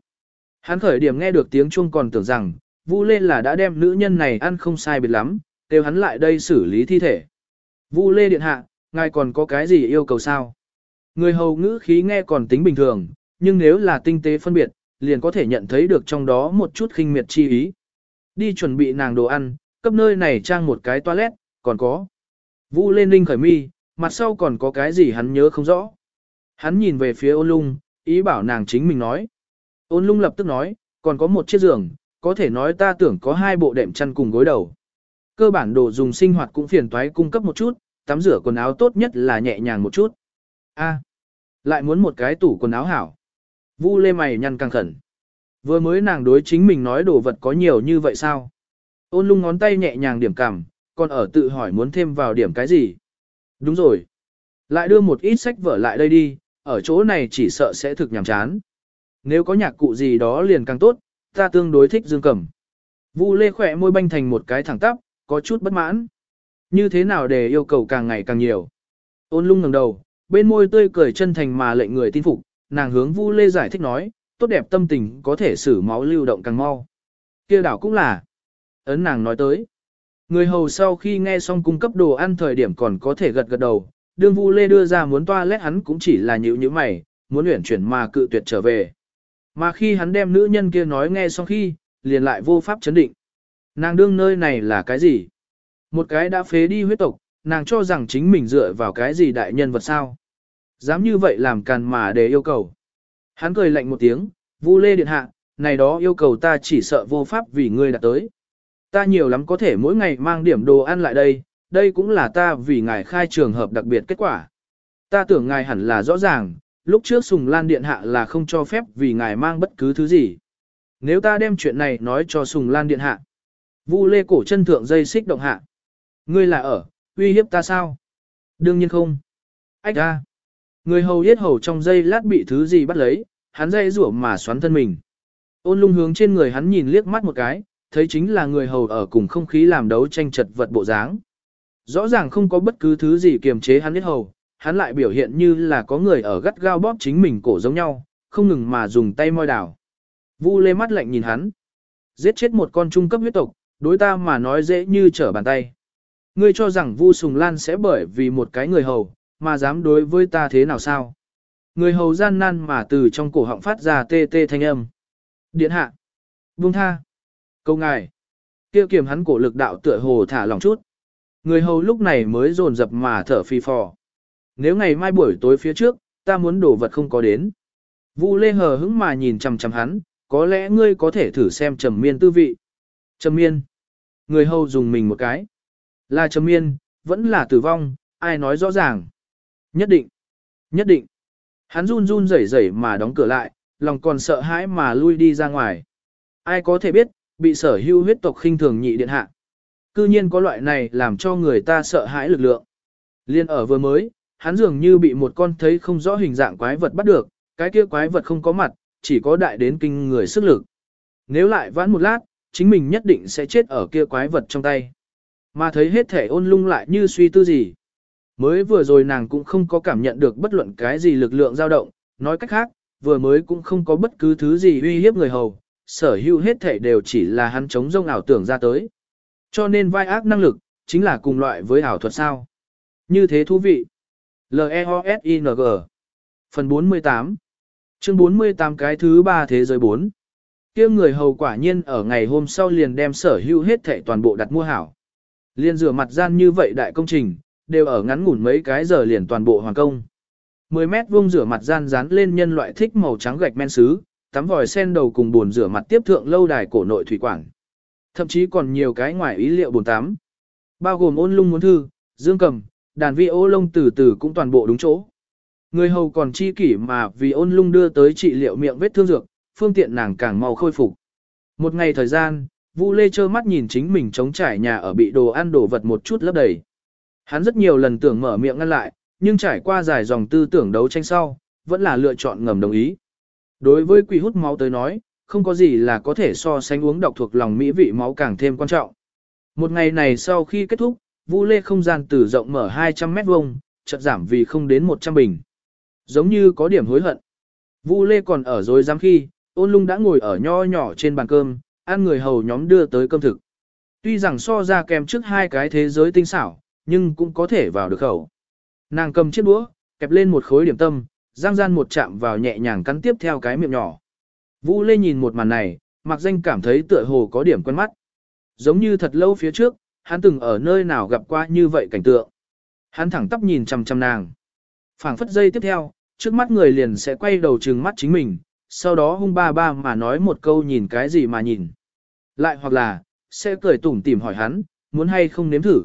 Hắn khởi điểm nghe được tiếng chuông còn tưởng rằng, Vu Lê là đã đem nữ nhân này ăn không sai biệt lắm, kêu hắn lại đây xử lý thi thể. Vu Lê điện hạ, ngài còn có cái gì yêu cầu sao? Người hầu ngữ khí nghe còn tính bình thường, nhưng nếu là tinh tế phân biệt, liền có thể nhận thấy được trong đó một chút khinh miệt chi ý. Đi chuẩn bị nàng đồ ăn, cấp nơi này trang một cái toilet, còn có. Vu Lên Ninh khởi mi, mặt sau còn có cái gì hắn nhớ không rõ. Hắn nhìn về phía ôn lung, ý bảo nàng chính mình nói. Ôn lung lập tức nói, còn có một chiếc giường, có thể nói ta tưởng có hai bộ đệm chăn cùng gối đầu. Cơ bản đồ dùng sinh hoạt cũng phiền toái cung cấp một chút, tắm rửa quần áo tốt nhất là nhẹ nhàng một chút. A, lại muốn một cái tủ quần áo hảo. Vu lê mày nhăn căng khẩn. Vừa mới nàng đối chính mình nói đồ vật có nhiều như vậy sao? Ôn lung ngón tay nhẹ nhàng điểm cảm, còn ở tự hỏi muốn thêm vào điểm cái gì? Đúng rồi. Lại đưa một ít sách vở lại đây đi, ở chỗ này chỉ sợ sẽ thực nhàm chán. Nếu có nhạc cụ gì đó liền càng tốt, ta tương đối thích dương cầm. Vu lê khỏe môi banh thành một cái thẳng tắp, có chút bất mãn. Như thế nào để yêu cầu càng ngày càng nhiều? Ôn lung ngẩng đầu, bên môi tươi cười chân thành mà lệnh người tin phục, nàng hướng Vu Lê giải thích nói, tốt đẹp tâm tình có thể xử máu lưu động càng mau. Kia đảo cũng là. Ấn nàng nói tới. Người hầu sau khi nghe xong cung cấp đồ ăn thời điểm còn có thể gật gật đầu, đương Vu Lê đưa ra muốn toa lét hắn cũng chỉ là nhíu nhíu mày, muốn luyện chuyển mà cự tuyệt trở về. Mà khi hắn đem nữ nhân kia nói nghe xong khi, liền lại vô pháp chấn định. Nàng đương nơi này là cái gì? Một cái đã phế đi huyết tộc, nàng cho rằng chính mình dựa vào cái gì đại nhân vật sao? Dám như vậy làm càn mà để yêu cầu. Hắn cười lạnh một tiếng, Vu Lê Điện Hạ, này đó yêu cầu ta chỉ sợ vô pháp vì ngươi đã tới. Ta nhiều lắm có thể mỗi ngày mang điểm đồ ăn lại đây, đây cũng là ta vì ngài khai trường hợp đặc biệt kết quả. Ta tưởng ngài hẳn là rõ ràng, lúc trước Sùng Lan Điện Hạ là không cho phép vì ngài mang bất cứ thứ gì. Nếu ta đem chuyện này nói cho Sùng Lan Điện Hạ, Vu Lê cổ chân thượng dây xích động hạ. Ngươi là ở, uy hiếp ta sao? Đương nhiên không. Ách ra. Người hầu yết hầu trong dây lát bị thứ gì bắt lấy, hắn dây rủa mà xoắn thân mình. Ôn lung hướng trên người hắn nhìn liếc mắt một cái, thấy chính là người hầu ở cùng không khí làm đấu tranh chật vật bộ dáng. Rõ ràng không có bất cứ thứ gì kiềm chế hắn yết hầu, hắn lại biểu hiện như là có người ở gắt gao bóp chính mình cổ giống nhau, không ngừng mà dùng tay môi đảo. Vu lê mắt lạnh nhìn hắn. Giết chết một con trung cấp huyết tộc, đối ta mà nói dễ như trở bàn tay. Ngươi cho rằng Vu Sùng Lan sẽ bởi vì một cái người hầu, mà dám đối với ta thế nào sao? Người hầu gian nan mà từ trong cổ họng phát ra tê tê thanh âm. Điện hạ. Buông tha. Câu ngài. Kêu kiểm hắn cổ lực đạo tựa hồ thả lòng chút. Người hầu lúc này mới dồn dập mà thở phi phò. Nếu ngày mai buổi tối phía trước, ta muốn đổ vật không có đến. Vu lê hờ hững mà nhìn chằm chằm hắn, có lẽ ngươi có thể thử xem trầm miên tư vị. Trầm miên. Người hầu dùng mình một cái. Là trầm miên, vẫn là tử vong, ai nói rõ ràng. Nhất định. Nhất định. Hắn run run rẩy rẩy mà đóng cửa lại, lòng còn sợ hãi mà lui đi ra ngoài. Ai có thể biết, bị sở hưu huyết tộc khinh thường nhị điện hạ. Cư nhiên có loại này làm cho người ta sợ hãi lực lượng. Liên ở vừa mới, hắn dường như bị một con thấy không rõ hình dạng quái vật bắt được, cái kia quái vật không có mặt, chỉ có đại đến kinh người sức lực. Nếu lại vãn một lát, chính mình nhất định sẽ chết ở kia quái vật trong tay. Mà thấy hết thể ôn lung lại như suy tư gì. Mới vừa rồi nàng cũng không có cảm nhận được bất luận cái gì lực lượng dao động, nói cách khác, vừa mới cũng không có bất cứ thứ gì uy hiếp người hầu, sở hữu hết thể đều chỉ là hắn chống rông ảo tưởng ra tới. Cho nên vai ác năng lực, chính là cùng loại với ảo thuật sao. Như thế thú vị. L-E-O-S-I-N-G Phần 48 Chương 48 cái thứ ba thế giới 4 kia người hầu quả nhiên ở ngày hôm sau liền đem sở hữu hết thệ toàn bộ đặt mua hảo. Liên rửa mặt gian như vậy đại công trình, đều ở ngắn ngủn mấy cái giờ liền toàn bộ hoàn công. 10 mét vuông rửa mặt gian dán lên nhân loại thích màu trắng gạch men sứ, tắm vòi sen đầu cùng bồn rửa mặt tiếp thượng lâu đài cổ nội thủy quản. Thậm chí còn nhiều cái ngoài ý liệu bồn tắm. Bao gồm ôn lung muốn thư, dương cầm, đàn vi ô lông từ từ cũng toàn bộ đúng chỗ. Người hầu còn chi kỷ mà vì ôn lung đưa tới trị liệu miệng vết thương dược, phương tiện nàng càng mau khôi phục. Một ngày thời gian, Vu Lê trơ mắt nhìn chính mình chống trải nhà ở bị đồ ăn đổ vật một chút lấp đầy. Hắn rất nhiều lần tưởng mở miệng ngăn lại, nhưng trải qua dài dòng tư tưởng đấu tranh sau, vẫn là lựa chọn ngầm đồng ý. Đối với quỷ hút máu tới nói, không có gì là có thể so sánh uống độc thuộc lòng mỹ vị máu càng thêm quan trọng. Một ngày này sau khi kết thúc, Vu Lê không gian từ rộng mở 200 mét vuông, chợt giảm vì không đến 100 bình. Giống như có điểm hối hận. Vu Lê còn ở rồi dám khi, ôn lung đã ngồi ở nho nhỏ trên bàn cơm, ăn người hầu nhóm đưa tới cơm thực. Tuy rằng so ra kèm trước hai cái thế giới tinh xảo, nhưng cũng có thể vào được khẩu. Nàng cầm chiếc đũa, kẹp lên một khối điểm tâm, giang gian một chạm vào nhẹ nhàng cắn tiếp theo cái miệng nhỏ. Vũ Lê nhìn một màn này, mặc danh cảm thấy tựa hồ có điểm quen mắt. Giống như thật lâu phía trước, hắn từng ở nơi nào gặp qua như vậy cảnh tượng. Hắn thẳng tắp nhìn chằm chằm nàng. phảng phất giây tiếp theo, trước mắt người liền sẽ quay đầu trừng mắt chính mình, sau đó hung ba ba mà nói một câu nhìn cái gì mà nhìn. Lại hoặc là, sẽ cười tủm tỉm hỏi hắn, muốn hay không nếm thử.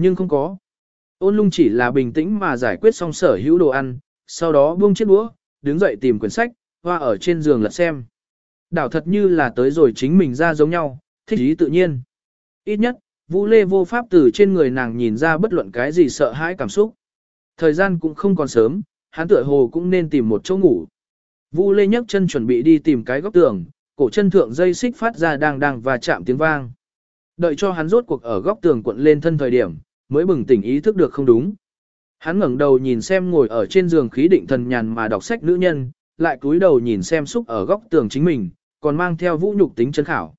Nhưng không có. Ôn lung chỉ là bình tĩnh mà giải quyết xong sở hữu đồ ăn, sau đó buông chiếc đũa, đứng dậy tìm quyển sách, hoa ở trên giường lật xem. Đảo thật như là tới rồi chính mình ra giống nhau, thích ý tự nhiên. Ít nhất, Vũ Lê vô pháp từ trên người nàng nhìn ra bất luận cái gì sợ hãi cảm xúc. Thời gian cũng không còn sớm, hắn tựa hồ cũng nên tìm một chỗ ngủ. vũ Lê nhấc chân chuẩn bị đi tìm cái góc tường, cổ chân thượng dây xích phát ra đang đang và chạm tiếng vang. Đợi cho hắn rốt cuộc ở góc tường cuộn lên thân thời điểm, mới bừng tỉnh ý thức được không đúng. Hắn ngẩng đầu nhìn xem ngồi ở trên giường khí định thần nhàn mà đọc sách nữ nhân, lại cúi đầu nhìn xem xúc ở góc tường chính mình, còn mang theo vũ nhục tính chân khảo.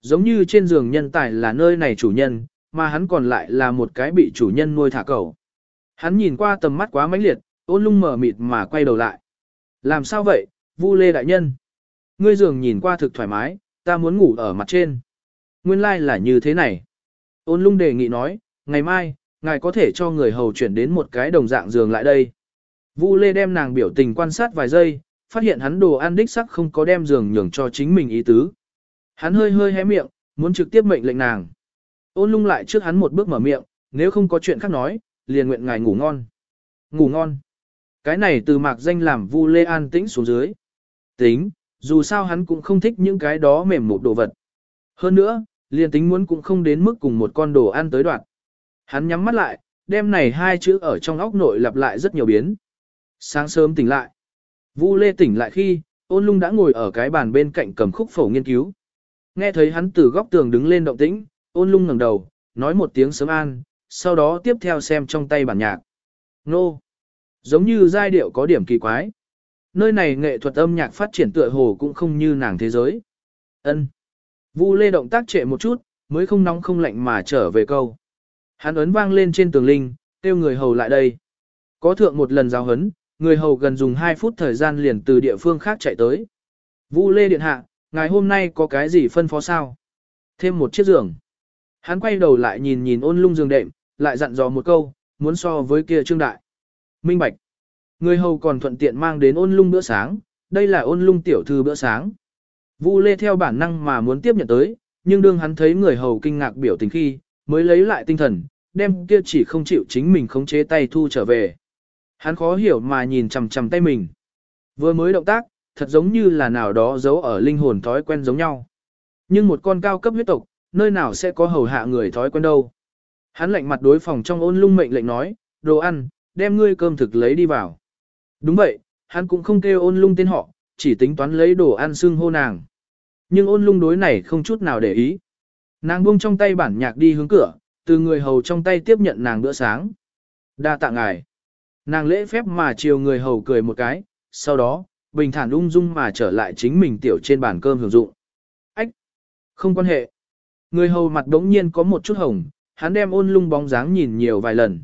Giống như trên giường nhân tài là nơi này chủ nhân, mà hắn còn lại là một cái bị chủ nhân nuôi thả cầu. Hắn nhìn qua tầm mắt quá mãnh liệt, ôn lung mở mịt mà quay đầu lại. Làm sao vậy, Vu Lê đại nhân? Ngươi giường nhìn qua thực thoải mái, ta muốn ngủ ở mặt trên. Nguyên lai like là như thế này. Ôn lung đề nghị nói, ngày mai, ngài có thể cho người hầu chuyển đến một cái đồng dạng giường lại đây. Vu Lê đem nàng biểu tình quan sát vài giây, phát hiện hắn đồ ăn đích sắc không có đem giường nhường cho chính mình ý tứ. Hắn hơi hơi hé miệng, muốn trực tiếp mệnh lệnh nàng. Ôn lung lại trước hắn một bước mở miệng, nếu không có chuyện khác nói, liền nguyện ngài ngủ ngon. Ngủ ngon. Cái này từ mạc danh làm Vu Lê an tĩnh xuống dưới. Tính, dù sao hắn cũng không thích những cái đó mềm một đồ vật. Hơn nữa, liền tính muốn cũng không đến mức cùng một con đồ ăn tới đoạn. Hắn nhắm mắt lại, đem này hai chữ ở trong óc nội lặp lại rất nhiều biến. Sáng sớm tỉnh lại. Vu Lê tỉnh lại khi, ôn lung đã ngồi ở cái bàn bên cạnh cầm khúc phổ nghiên cứu. Nghe thấy hắn từ góc tường đứng lên động tĩnh, ôn lung ngẩng đầu, nói một tiếng sớm an, sau đó tiếp theo xem trong tay bản nhạc. Nô! Giống như giai điệu có điểm kỳ quái. Nơi này nghệ thuật âm nhạc phát triển tựa hồ cũng không như nàng thế giới. Ân. Vu Lê động tác trệ một chút, mới không nóng không lạnh mà trở về câu. Hắn ấn vang lên trên tường linh, kêu người hầu lại đây. Có thượng một lần giao hấn, người hầu gần dùng 2 phút thời gian liền từ địa phương khác chạy tới. Vu Lê điện hạ, ngày hôm nay có cái gì phân phó sao? Thêm một chiếc giường. Hắn quay đầu lại nhìn nhìn ôn lung giường đệm, lại dặn dò một câu, muốn so với kia trương đại. Minh Bạch. Người hầu còn thuận tiện mang đến ôn lung bữa sáng, đây là ôn lung tiểu thư bữa sáng. Vu Lê theo bản năng mà muốn tiếp nhận tới, nhưng đương hắn thấy người hầu kinh ngạc biểu tình khi, mới lấy lại tinh thần, đem kia chỉ không chịu chính mình khống chế tay thu trở về. Hắn khó hiểu mà nhìn chằm chằm tay mình. Vừa mới động tác, thật giống như là nào đó giấu ở linh hồn thói quen giống nhau. Nhưng một con cao cấp huyết tộc, nơi nào sẽ có hầu hạ người thói quen đâu. Hắn lạnh mặt đối phòng trong ôn lung mệnh lệnh nói, đồ ăn, đem ngươi cơm thực lấy đi vào. Đúng vậy, hắn cũng không kêu ôn lung tên họ, chỉ tính toán lấy đồ ăn xương hô nàng. Nhưng ôn lung đối này không chút nào để ý. Nàng buông trong tay bản nhạc đi hướng cửa, từ người hầu trong tay tiếp nhận nàng bữa sáng. Đa tạ ngài. Nàng lễ phép mà chiều người hầu cười một cái, sau đó, bình thản ung dung mà trở lại chính mình tiểu trên bàn cơm hưởng dụng. Ách! Không quan hệ. Người hầu mặt đống nhiên có một chút hồng, hắn đem ôn lung bóng dáng nhìn nhiều vài lần.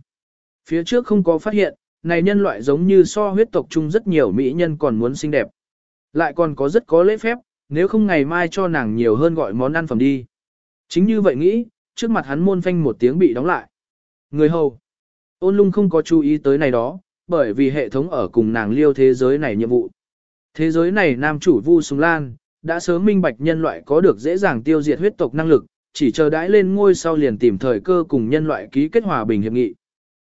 Phía trước không có phát hiện, này nhân loại giống như so huyết tộc chung rất nhiều mỹ nhân còn muốn xinh đẹp. Lại còn có rất có lễ phép, nếu không ngày mai cho nàng nhiều hơn gọi món ăn phẩm đi. Chính như vậy nghĩ, trước mặt hắn môn phanh một tiếng bị đóng lại. Người hầu. Ôn lung không có chú ý tới này đó, bởi vì hệ thống ở cùng nàng liêu thế giới này nhiệm vụ. Thế giới này nam chủ Vu Sùng Lan, đã sớm minh bạch nhân loại có được dễ dàng tiêu diệt huyết tộc năng lực, chỉ chờ đãi lên ngôi sau liền tìm thời cơ cùng nhân loại ký kết hòa bình hiệp nghị.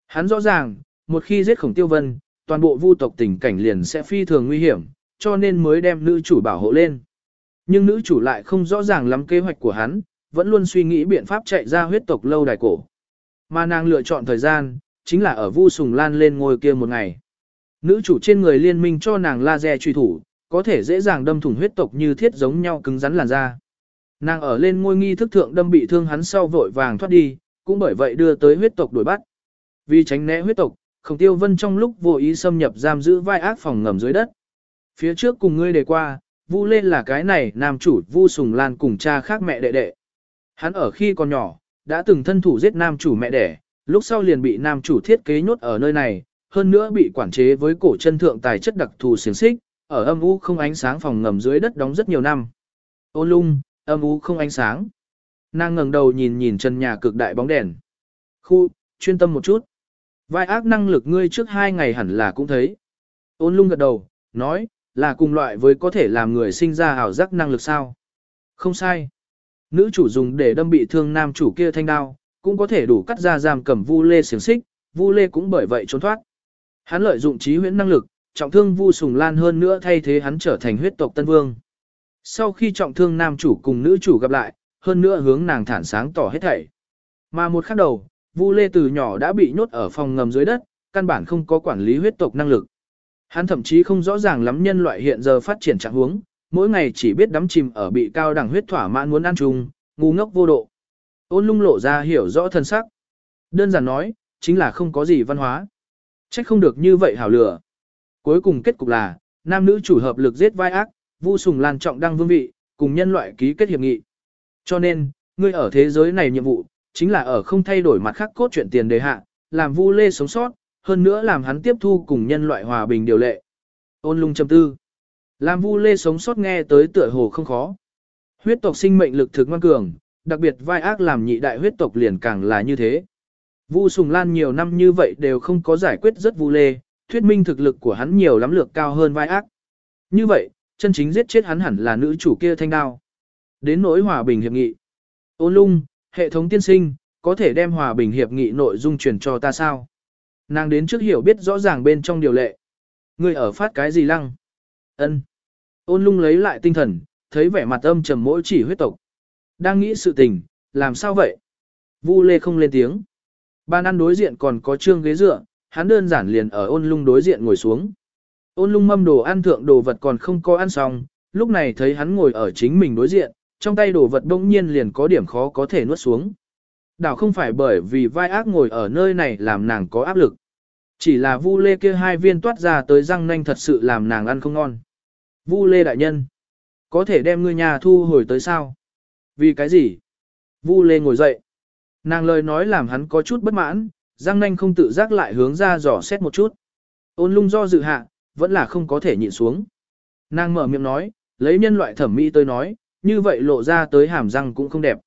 Hắn rõ ràng, một khi giết khổng tiêu vân, toàn bộ vu tộc tình cảnh liền sẽ phi thường nguy hiểm, cho nên mới đem nữ chủ bảo hộ lên. Nhưng nữ chủ lại không rõ ràng lắm kế hoạch của hắn, vẫn luôn suy nghĩ biện pháp chạy ra huyết tộc lâu đài cổ. Mà nàng lựa chọn thời gian, chính là ở Vu Sùng Lan lên ngôi kia một ngày. Nữ chủ trên người liên minh cho nàng laser truy thủ, có thể dễ dàng đâm thủng huyết tộc như thiết giống nhau cứng rắn làn da. Nàng ở lên ngôi nghi thức thượng đâm bị thương hắn sau vội vàng thoát đi, cũng bởi vậy đưa tới huyết tộc đuổi bắt. Vì tránh né huyết tộc, Khổng Tiêu Vân trong lúc vô ý xâm nhập giam giữ vai ác phòng ngầm dưới đất. Phía trước cùng ngươi đề qua, Vu lên là cái này nam chủ Vu Sùng Lan cùng cha khác mẹ đệ đệ. Hắn ở khi còn nhỏ, đã từng thân thủ giết nam chủ mẹ đẻ, lúc sau liền bị nam chủ thiết kế nhốt ở nơi này, hơn nữa bị quản chế với cổ chân thượng tài chất đặc thù xiềng xích, ở âm u không ánh sáng phòng ngầm dưới đất đóng rất nhiều năm. Ô lung, âm u không ánh sáng. Nàng ngẩng đầu nhìn nhìn chân nhà cực đại bóng đèn. Khu, chuyên tâm một chút. Vai ác năng lực ngươi trước hai ngày hẳn là cũng thấy. Ôn lung gật đầu, nói, là cùng loại với có thể làm người sinh ra ảo giác năng lực sao. Không sai. Nữ chủ dùng để đâm bị thương nam chủ kia thanh đao, cũng có thể đủ cắt ra giam cầm vu lê xiềng xích, vu lê cũng bởi vậy trốn thoát. Hắn lợi dụng trí huyễn năng lực, trọng thương vu sùng lan hơn nữa thay thế hắn trở thành huyết tộc tân vương. Sau khi trọng thương nam chủ cùng nữ chủ gặp lại, hơn nữa hướng nàng thản sáng tỏ hết thảy. Mà một khắc đầu, Vu Lê từ nhỏ đã bị nhốt ở phòng ngầm dưới đất, căn bản không có quản lý huyết tộc năng lực. Hắn thậm chí không rõ ràng lắm nhân loại hiện giờ phát triển trạng huống, mỗi ngày chỉ biết đắm chìm ở bị cao đẳng huyết thỏa mãn muốn ăn chung, ngu ngốc vô độ. Ôn lung lộ ra hiểu rõ thân sắc. Đơn giản nói, chính là không có gì văn hóa. Trách không được như vậy hảo lửa. Cuối cùng kết cục là, nam nữ chủ hợp lực giết vai ác, Vu Sùng Lan trọng đăng vương vị, cùng nhân loại ký kết hiệp nghị. Cho nên, ngươi ở thế giới này nhiệm vụ, chính là ở không thay đổi mặt khác cốt truyện tiền đề hạ, làm Vu Lê sống sót, hơn nữa làm hắn tiếp thu cùng nhân loại hòa bình điều lệ. Ôn lung châm tư. Làm Vu Lê sống sót nghe tới tựa hồ không khó. Huyết tộc sinh mệnh lực thực ngoan cường, đặc biệt vai ác làm nhị đại huyết tộc liền càng là như thế. Vu Sùng Lan nhiều năm như vậy đều không có giải quyết rất Vu Lê, thuyết minh thực lực của hắn nhiều lắm lược cao hơn vai ác. Như vậy, chân chính giết chết hắn hẳn là nữ chủ kia thanh đao. Đến nỗi hòa bình hiệp nghị. Ôn lung, hệ thống tiên sinh, có thể đem hòa bình hiệp nghị nội dung truyền cho ta sao? Nàng đến trước hiểu biết rõ ràng bên trong điều lệ. Ngươi ở phát cái gì lăng? ân Ôn lung lấy lại tinh thần, thấy vẻ mặt âm trầm mỗi chỉ huyết tộc. Đang nghĩ sự tình, làm sao vậy? Vu Lê không lên tiếng. Ban ăn đối diện còn có trương ghế dựa, hắn đơn giản liền ở ôn lung đối diện ngồi xuống. Ôn lung mâm đồ ăn thượng đồ vật còn không có ăn xong, lúc này thấy hắn ngồi ở chính mình đối diện, trong tay đồ vật đông nhiên liền có điểm khó có thể nuốt xuống. Đảo không phải bởi vì vai ác ngồi ở nơi này làm nàng có áp lực. Chỉ là vu lê kia hai viên toát ra tới răng nanh thật sự làm nàng ăn không ngon. Vu lê đại nhân, có thể đem ngươi nhà thu hồi tới sao? Vì cái gì? Vu lê ngồi dậy. Nàng lời nói làm hắn có chút bất mãn, răng nanh không tự giác lại hướng ra dò xét một chút. Ôn lung do dự hạ, vẫn là không có thể nhịn xuống. Nàng mở miệng nói, lấy nhân loại thẩm mỹ tới nói, như vậy lộ ra tới hàm răng cũng không đẹp.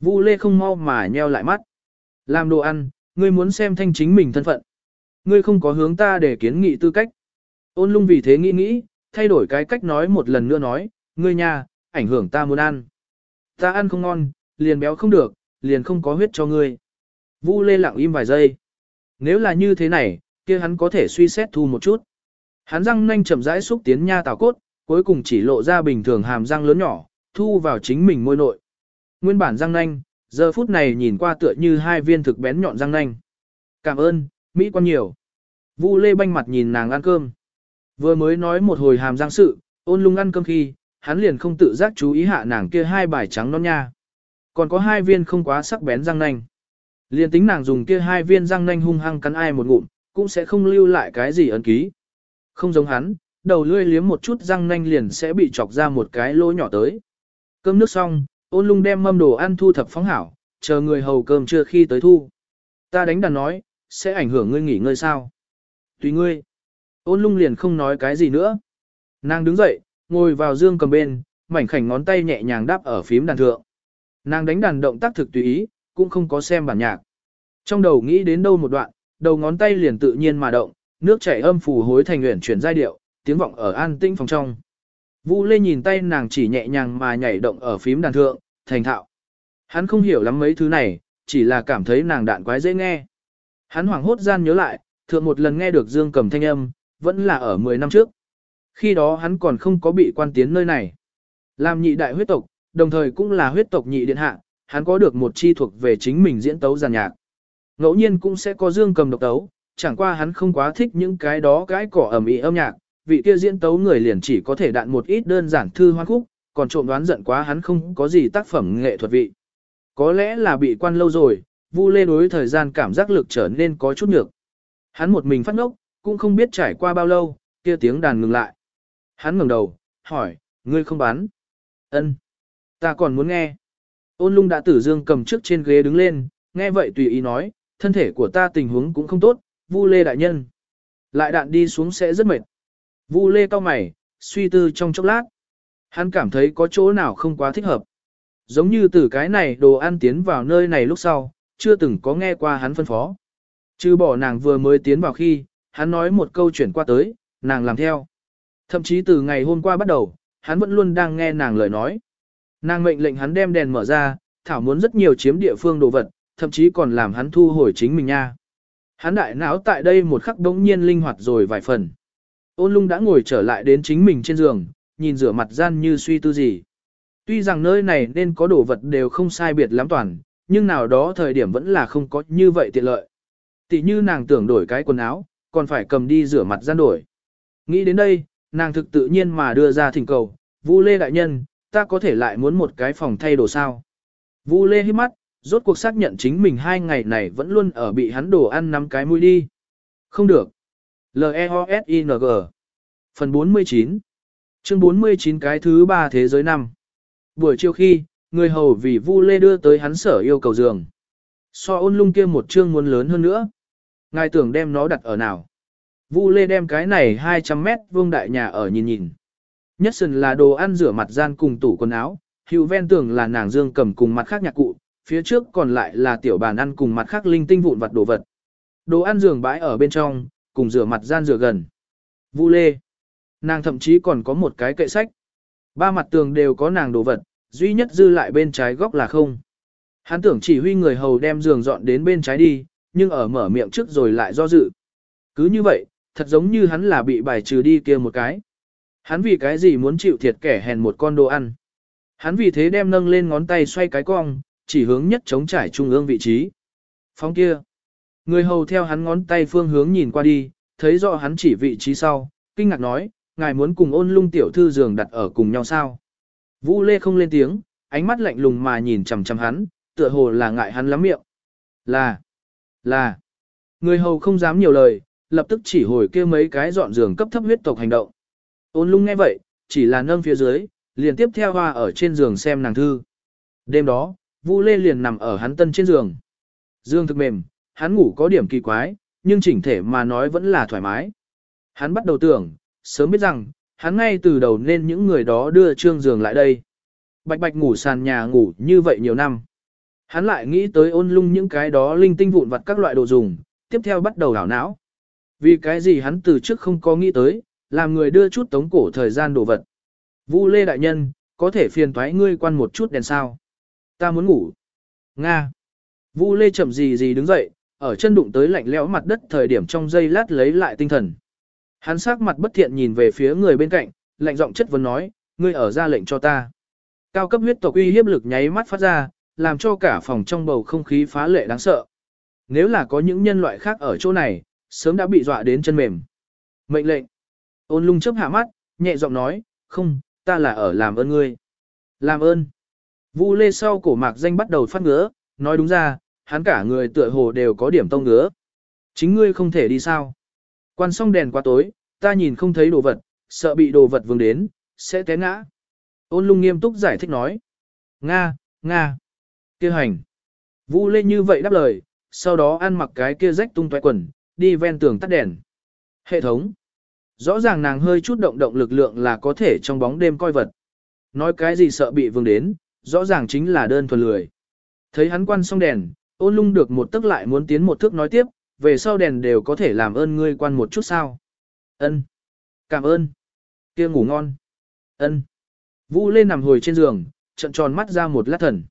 Vu Lê không mau mà nheo lại mắt. Làm đồ ăn, ngươi muốn xem thanh chính mình thân phận. Ngươi không có hướng ta để kiến nghị tư cách. Ôn lung vì thế nghĩ nghĩ, thay đổi cái cách nói một lần nữa nói, ngươi nha, ảnh hưởng ta muốn ăn. Ta ăn không ngon, liền béo không được, liền không có huyết cho ngươi. Vu Lê lặng im vài giây. Nếu là như thế này, kia hắn có thể suy xét thu một chút. Hắn răng nanh chậm rãi xúc tiến nha tào cốt, cuối cùng chỉ lộ ra bình thường hàm răng lớn nhỏ, thu vào chính mình môi nội. Nguyên bản răng nanh, giờ phút này nhìn qua tựa như hai viên thực bén nhọn răng nanh. Cảm ơn, Mỹ quan nhiều. Vu Lê banh mặt nhìn nàng ăn cơm. Vừa mới nói một hồi hàm răng sự, ôn lung ăn cơm khi, hắn liền không tự giác chú ý hạ nàng kia hai bài trắng non nha. Còn có hai viên không quá sắc bén răng nanh. Liền tính nàng dùng kia hai viên răng nanh hung hăng cắn ai một ngụm, cũng sẽ không lưu lại cái gì ấn ký. Không giống hắn, đầu lươi liếm một chút răng nanh liền sẽ bị chọc ra một cái lỗ nhỏ tới. Cơm nước xong, ôn lung đem mâm đồ ăn thu thập phóng hảo, chờ người hầu cơm trưa khi tới thu. Ta đánh đàn nói, sẽ ảnh hưởng ngươi nghỉ ngơi sao? Tùy ngươi. Ôn lung liền không nói cái gì nữa. Nàng đứng dậy, ngồi vào dương cầm bên, mảnh khảnh ngón tay nhẹ nhàng đáp ở phím đàn thượng. Nàng đánh đàn động tác thực tùy ý, cũng không có xem bản nhạc. Trong đầu nghĩ đến đâu một đoạn, đầu ngón tay liền tự nhiên mà động, nước chảy âm phù hối thành nguyện chuyển giai điệu, tiếng vọng ở an tĩnh phòng trong. Vũ Lê nhìn tay nàng chỉ nhẹ nhàng mà nhảy động ở phím đàn thượng, thành thạo. Hắn không hiểu lắm mấy thứ này, chỉ là cảm thấy nàng đạn quái dễ nghe. Hắn hoảng hốt gian nhớ lại, thượng một lần nghe được Dương cầm thanh âm, vẫn là ở 10 năm trước. Khi đó hắn còn không có bị quan tiến nơi này. Làm nhị đại huyết tộc, đồng thời cũng là huyết tộc nhị điện hạ, hắn có được một chi thuộc về chính mình diễn tấu giàn nhạc. Ngẫu nhiên cũng sẽ có Dương cầm độc tấu, chẳng qua hắn không quá thích những cái đó cái cỏ ẩm ý âm nhạc, vị kia diễn tấu người liền chỉ có thể đạn một ít đơn giản thư hoan khúc, còn trộm đoán giận quá hắn không có gì tác phẩm nghệ thuật vị. Có lẽ là bị quan lâu rồi, Vu Lê đối thời gian cảm giác lực trở nên có chút nhược. Hắn một mình phát ngốc, cũng không biết trải qua bao lâu, kia tiếng đàn ngừng lại. Hắn ngẩng đầu, hỏi, ngươi không bán? Ân, Ta còn muốn nghe. Ôn lung đã tử dương cầm trước trên ghế đứng lên, nghe vậy tùy ý nói, thân thể của ta tình huống cũng không tốt, Vu Lê đại nhân. Lại đạn đi xuống sẽ rất mệt. Vu Lê cao mày, suy tư trong chốc lát. Hắn cảm thấy có chỗ nào không quá thích hợp. Giống như từ cái này đồ ăn tiến vào nơi này lúc sau, chưa từng có nghe qua hắn phân phó. Chứ bỏ nàng vừa mới tiến vào khi, hắn nói một câu chuyển qua tới, nàng làm theo. Thậm chí từ ngày hôm qua bắt đầu, hắn vẫn luôn đang nghe nàng lời nói. Nàng mệnh lệnh hắn đem đèn mở ra, thảo muốn rất nhiều chiếm địa phương đồ vật, thậm chí còn làm hắn thu hồi chính mình nha. Hắn đại não tại đây một khắc đống nhiên linh hoạt rồi vài phần. Ôn lung đã ngồi trở lại đến chính mình trên giường, nhìn rửa mặt gian như suy tư gì. Tuy rằng nơi này nên có đồ vật đều không sai biệt lắm toàn, nhưng nào đó thời điểm vẫn là không có như vậy tiện lợi. Tỷ như nàng tưởng đổi cái quần áo, còn phải cầm đi rửa mặt gian đổi. Nghĩ đến đây, nàng thực tự nhiên mà đưa ra thỉnh cầu, Vu Lê đại nhân, ta có thể lại muốn một cái phòng thay đồ sao. Vu Lê hít mắt, rốt cuộc xác nhận chính mình hai ngày này vẫn luôn ở bị hắn đồ ăn nắm cái mũi đi. Không được. L-E-O-S-I-N-G Phần 49 Chương 49 cái thứ ba thế giới năm Buổi chiều khi, người hầu vì Vu Lê đưa tới hắn sở yêu cầu giường. So ôn lung kia một chương muốn lớn hơn nữa. Ngài tưởng đem nó đặt ở nào? Vu Lê đem cái này 200 mét vuông đại nhà ở nhìn nhìn. Nhất sần là đồ ăn rửa mặt gian cùng tủ quần áo, hữu ven tường là nàng dương cầm cùng mặt khác nhạc cụ, phía trước còn lại là tiểu bàn ăn cùng mặt khác linh tinh vụn vặt đồ vật. Đồ ăn giường bãi ở bên trong, cùng rửa mặt gian rửa gần. Vu Lê. Nàng thậm chí còn có một cái kệ sách. Ba mặt tường đều có nàng đồ vật, duy nhất dư lại bên trái góc là không. Hắn tưởng chỉ huy người hầu đem giường dọn đến bên trái đi, nhưng ở mở miệng trước rồi lại do dự. Cứ như vậy, thật giống như hắn là bị bài trừ đi kia một cái. Hắn vì cái gì muốn chịu thiệt kẻ hèn một con đồ ăn. Hắn vì thế đem nâng lên ngón tay xoay cái cong, chỉ hướng nhất chống trải trung ương vị trí. Phóng kia. Người hầu theo hắn ngón tay phương hướng nhìn qua đi, thấy rõ hắn chỉ vị trí sau, kinh ngạc nói, ngài muốn cùng ôn lung tiểu thư giường đặt ở cùng nhau sao. Vũ Lê không lên tiếng, ánh mắt lạnh lùng mà nhìn chằm chằm hắn, tựa hồ là ngại hắn lắm miệng. Là, là, người hầu không dám nhiều lời, lập tức chỉ hồi kêu mấy cái dọn giường cấp thấp huyết tộc hành động. Ôn lung nghe vậy, chỉ là nâng phía dưới, liền tiếp theo hoa ở trên giường xem nàng thư. Đêm đó, Vu Lê liền nằm ở hắn tân trên giường. Dương thực mềm, hắn ngủ có điểm kỳ quái, nhưng chỉnh thể mà nói vẫn là thoải mái. Hắn bắt đầu tưởng, sớm biết rằng, hắn ngay từ đầu nên những người đó đưa trương giường lại đây. Bạch bạch ngủ sàn nhà ngủ như vậy nhiều năm. Hắn lại nghĩ tới ôn lung những cái đó linh tinh vụn vặt các loại đồ dùng, tiếp theo bắt đầu đảo não. Vì cái gì hắn từ trước không có nghĩ tới, làm người đưa chút tống cổ thời gian đồ vật. Vu Lê Đại Nhân, có thể phiền thoái ngươi quan một chút đèn sao. Ta muốn ngủ. Nga. Vu Lê chậm gì gì đứng dậy, ở chân đụng tới lạnh lẽo mặt đất thời điểm trong giây lát lấy lại tinh thần. Hắn sắc mặt bất thiện nhìn về phía người bên cạnh, lạnh giọng chất vấn nói, ngươi ở ra lệnh cho ta. Cao cấp huyết tộc uy hiếp lực nháy mắt phát ra, làm cho cả phòng trong bầu không khí phá lệ đáng sợ. Nếu là có những nhân loại khác ở chỗ này, sớm đã bị dọa đến chân mềm. Mệnh lệnh. Ôn lung chớp hạ mắt, nhẹ giọng nói, không, ta là ở làm ơn ngươi. Làm ơn. Vu lê sau cổ mạc danh bắt đầu phát ngứa, nói đúng ra, hắn cả người tựa hồ đều có điểm tông ngứa. Chính ngươi không thể đi sao. Quan xong đèn quá tối, ta nhìn không thấy đồ vật, sợ bị đồ vật vương đến, sẽ té ngã. Ôn lung nghiêm túc giải thích nói. Nga, Nga kia hành. Vu lê như vậy đáp lời, sau đó ăn mặc cái kia rách tung toé quần, đi ven tường tắt đèn. Hệ thống. Rõ ràng nàng hơi chút động động lực lượng là có thể trong bóng đêm coi vật. Nói cái gì sợ bị vương đến, rõ ràng chính là đơn thuần lười. Thấy hắn quan xong đèn, ôn lung được một tức lại muốn tiến một thước nói tiếp, về sau đèn đều có thể làm ơn ngươi quan một chút sao. Ân, Cảm ơn. kia ngủ ngon. Ân. Vũ lên nằm hồi trên giường, trận tròn mắt ra một lát thần.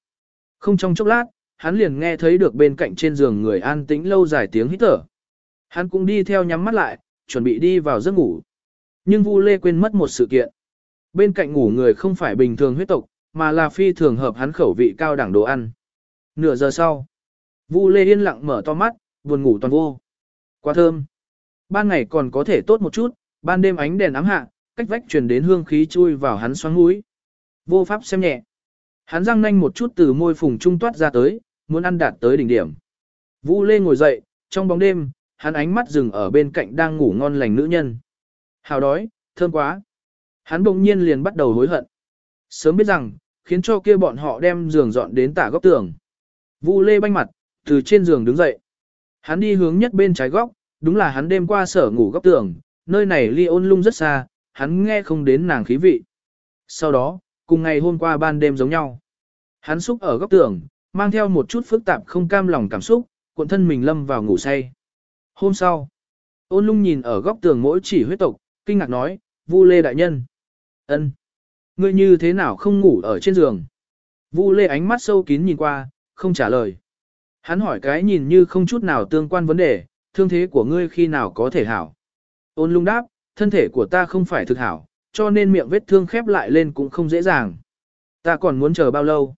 Không trong chốc lát, hắn liền nghe thấy được bên cạnh trên giường người an tĩnh lâu dài tiếng hít thở. Hắn cũng đi theo nhắm mắt lại, chuẩn bị đi vào giấc ngủ. Nhưng Vu Lê quên mất một sự kiện. Bên cạnh ngủ người không phải bình thường huyết tộc, mà là phi thường hợp hắn khẩu vị cao đẳng đồ ăn. Nửa giờ sau, Vu Lê yên lặng mở to mắt, buồn ngủ toàn vô. Quá thơm. Ban ngày còn có thể tốt một chút, ban đêm ánh đèn ám hạ, cách vách truyền đến hương khí chui vào hắn xoắn mũi. Vô pháp xem nhẹ. Hắn răng nanh một chút từ môi phùng trung toát ra tới, muốn ăn đạt tới đỉnh điểm. Vu Lê ngồi dậy, trong bóng đêm, hắn ánh mắt dừng ở bên cạnh đang ngủ ngon lành nữ nhân. Hào đói, thơm quá. Hắn bỗng nhiên liền bắt đầu hối hận. Sớm biết rằng, khiến cho kia bọn họ đem giường dọn đến tả góc tường. Vu Lê banh mặt, từ trên giường đứng dậy. Hắn đi hướng nhất bên trái góc, đúng là hắn đêm qua sở ngủ góc tường, nơi này ly ôn lung rất xa, hắn nghe không đến nàng khí vị. Sau đó, cùng ngày hôm qua ban đêm giống nhau. Hắn xúc ở góc tường, mang theo một chút phức tạp không cam lòng cảm xúc, cuộn thân mình lâm vào ngủ say. Hôm sau, ôn lung nhìn ở góc tường mỗi chỉ huyết tộc, kinh ngạc nói, Vu Lê đại nhân. ân, Ngươi như thế nào không ngủ ở trên giường? Vu Lê ánh mắt sâu kín nhìn qua, không trả lời. Hắn hỏi cái nhìn như không chút nào tương quan vấn đề, thương thế của ngươi khi nào có thể hảo. Ôn lung đáp, thân thể của ta không phải thực hảo, cho nên miệng vết thương khép lại lên cũng không dễ dàng. Ta còn muốn chờ bao lâu?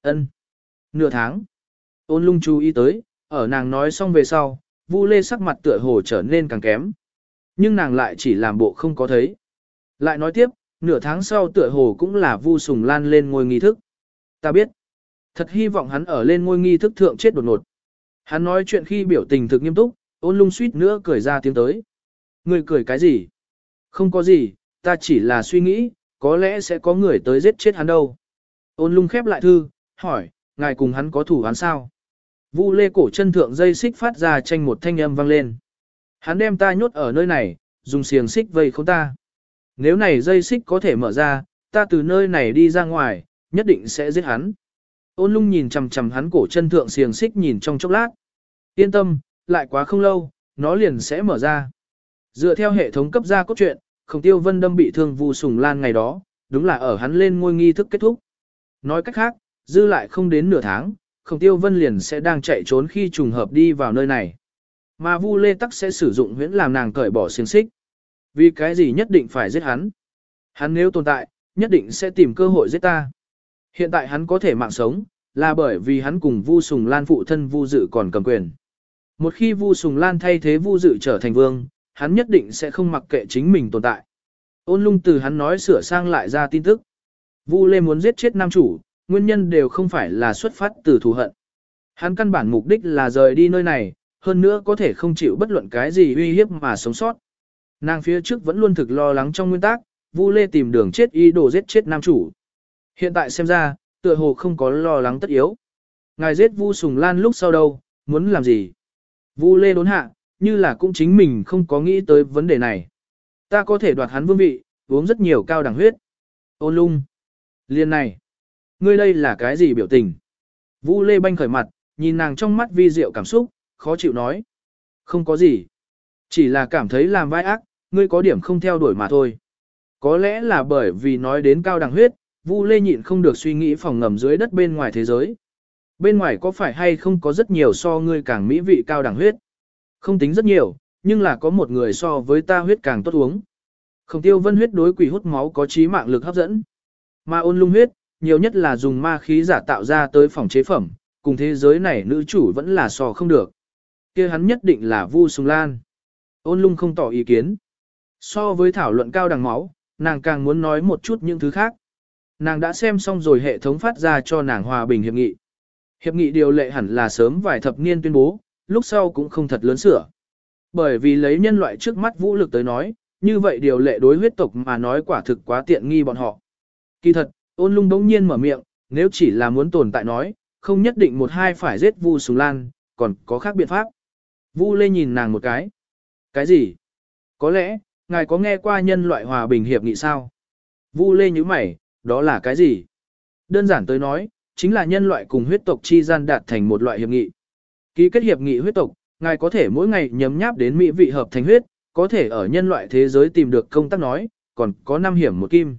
Ân, Nửa tháng. Ôn lung chú ý tới, ở nàng nói xong về sau, Vu Lê sắc mặt tựa hồ trở nên càng kém. Nhưng nàng lại chỉ làm bộ không có thấy. Lại nói tiếp, nửa tháng sau tựa hồ cũng là Vu Sùng Lan lên ngôi nghi thức. Ta biết. Thật hy vọng hắn ở lên ngôi nghi thức thượng chết đột ngột. Hắn nói chuyện khi biểu tình thực nghiêm túc, ôn lung suýt nữa cười ra tiếng tới. Người cười cái gì? Không có gì, ta chỉ là suy nghĩ, có lẽ sẽ có người tới giết chết hắn đâu. Ôn lung khép lại thư, hỏi, ngài cùng hắn có thủ hắn sao? Vu lê cổ chân thượng dây xích phát ra tranh một thanh âm vang lên. Hắn đem ta nhốt ở nơi này, dùng xiềng xích vây không ta. Nếu này dây xích có thể mở ra, ta từ nơi này đi ra ngoài, nhất định sẽ giết hắn. Ôn lung nhìn chằm chằm hắn cổ chân thượng xiềng xích nhìn trong chốc lát. Yên tâm, lại quá không lâu, nó liền sẽ mở ra. Dựa theo hệ thống cấp ra cốt truyện, Khổng Tiêu Vân đâm bị thương Vu Sùng Lan ngày đó, đúng là ở hắn lên ngôi nghi thức kết thúc. Nói cách khác, dư lại không đến nửa tháng, Khổng Tiêu Vân liền sẽ đang chạy trốn khi trùng hợp đi vào nơi này. Mà Vu Lê Tắc sẽ sử dụng huyễn làm nàng cởi bỏ xiềng xích. Vì cái gì nhất định phải giết hắn? Hắn nếu tồn tại, nhất định sẽ tìm cơ hội giết ta. Hiện tại hắn có thể mạng sống, là bởi vì hắn cùng Vu Sùng Lan phụ thân Vu Dự còn cầm quyền. Một khi Vu Sùng Lan thay thế Vu Dự trở thành vương, hắn nhất định sẽ không mặc kệ chính mình tồn tại. Ôn lung từ hắn nói sửa sang lại ra tin tức. Vu Lê muốn giết chết nam chủ, nguyên nhân đều không phải là xuất phát từ thù hận. Hắn căn bản mục đích là rời đi nơi này, hơn nữa có thể không chịu bất luận cái gì uy hiếp mà sống sót. Nàng phía trước vẫn luôn thực lo lắng trong nguyên tắc, Vu Lê tìm đường chết ý đồ giết chết nam chủ. Hiện tại xem ra, tựa hồ không có lo lắng tất yếu. Ngài giết Vu Sùng Lan lúc sau đâu, muốn làm gì? Vu Lê đốn hạ, như là cũng chính mình không có nghĩ tới vấn đề này. Ta có thể đoạt hắn vương vị, uống rất nhiều cao đẳng huyết. Ôn lung. Liên này. Ngươi đây là cái gì biểu tình? Vu Lê banh khởi mặt, nhìn nàng trong mắt vi diệu cảm xúc, khó chịu nói. Không có gì. Chỉ là cảm thấy làm vai ác, ngươi có điểm không theo đuổi mà thôi. Có lẽ là bởi vì nói đến cao đẳng huyết, Vu Lê nhịn không được suy nghĩ phòng ngầm dưới đất bên ngoài thế giới. Bên ngoài có phải hay không có rất nhiều so ngươi càng mỹ vị cao đẳng huyết? Không tính rất nhiều, nhưng là có một người so với ta huyết càng tốt uống. Khổng tiêu vân huyết đối quỷ hút máu có trí mạng lực hấp dẫn. Ma ôn lung huyết, nhiều nhất là dùng ma khí giả tạo ra tới phòng chế phẩm, cùng thế giới này nữ chủ vẫn là so không được. kia hắn nhất định là Vu Sùng Lan. Ôn lung không tỏ ý kiến. So với thảo luận cao đằng máu, nàng càng muốn nói một chút những thứ khác. Nàng đã xem xong rồi hệ thống phát ra cho nàng hòa bình hiệp nghị. Hiệp nghị điều lệ hẳn là sớm vài thập niên tuyên bố, lúc sau cũng không thật lớn sửa. Bởi vì lấy nhân loại trước mắt vũ lực tới nói, như vậy điều lệ đối huyết tộc mà nói quả thực quá tiện nghi bọn họ. Kỳ thật, ôn lung đống nhiên mở miệng, nếu chỉ là muốn tồn tại nói, không nhất định một hai phải giết Vu Sùng Lan, còn có khác biện pháp. Vu Lê nhìn nàng một cái. Cái gì? Có lẽ, ngài có nghe qua nhân loại hòa bình hiệp nghị sao? Vu Lê như mày, đó là cái gì? Đơn giản tới nói, chính là nhân loại cùng huyết tộc chi gian đạt thành một loại hiệp nghị. Ký kết hiệp nghị huyết tộc, ngài có thể mỗi ngày nhấm nháp đến mỹ vị hợp thành huyết, có thể ở nhân loại thế giới tìm được công tác nói, còn có năm hiểm một kim.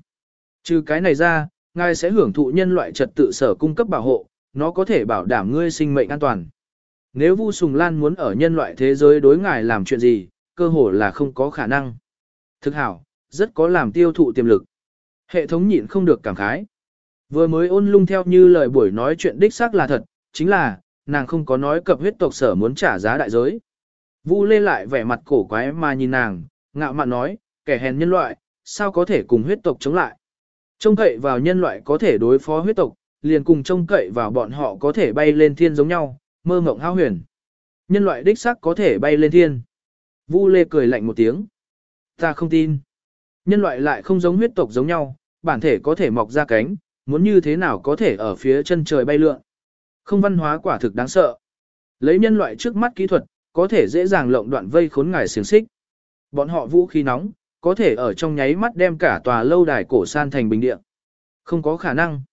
Trừ cái này ra, ngài sẽ hưởng thụ nhân loại trật tự sở cung cấp bảo hộ, nó có thể bảo đảm ngươi sinh mệnh an toàn. Nếu Vu Sùng Lan muốn ở nhân loại thế giới đối ngài làm chuyện gì, cơ hồ là không có khả năng. Thực hảo, rất có làm tiêu thụ tiềm lực. Hệ thống nhịn không được cảm khái. Vừa mới ôn lung theo như lời buổi nói chuyện đích xác là thật, chính là, nàng không có nói cập huyết tộc sở muốn trả giá đại giới. Vu lê lại vẻ mặt cổ quái mà nhìn nàng, ngạo mạn nói, kẻ hèn nhân loại, sao có thể cùng huyết tộc chống lại. Trông cậy vào nhân loại có thể đối phó huyết tộc, liền cùng trông cậy vào bọn họ có thể bay lên thiên giống nhau, mơ mộng hao huyền. Nhân loại đích xác có thể bay lên thiên. Vu lê cười lạnh một tiếng. Ta không tin. Nhân loại lại không giống huyết tộc giống nhau, bản thể có thể mọc ra cánh, muốn như thế nào có thể ở phía chân trời bay lượn. Không văn hóa quả thực đáng sợ. Lấy nhân loại trước mắt kỹ thuật, có thể dễ dàng lộng đoạn vây khốn ngài xiềng xích. Bọn họ vũ khí nóng, có thể ở trong nháy mắt đem cả tòa lâu đài cổ san thành bình địa. Không có khả năng.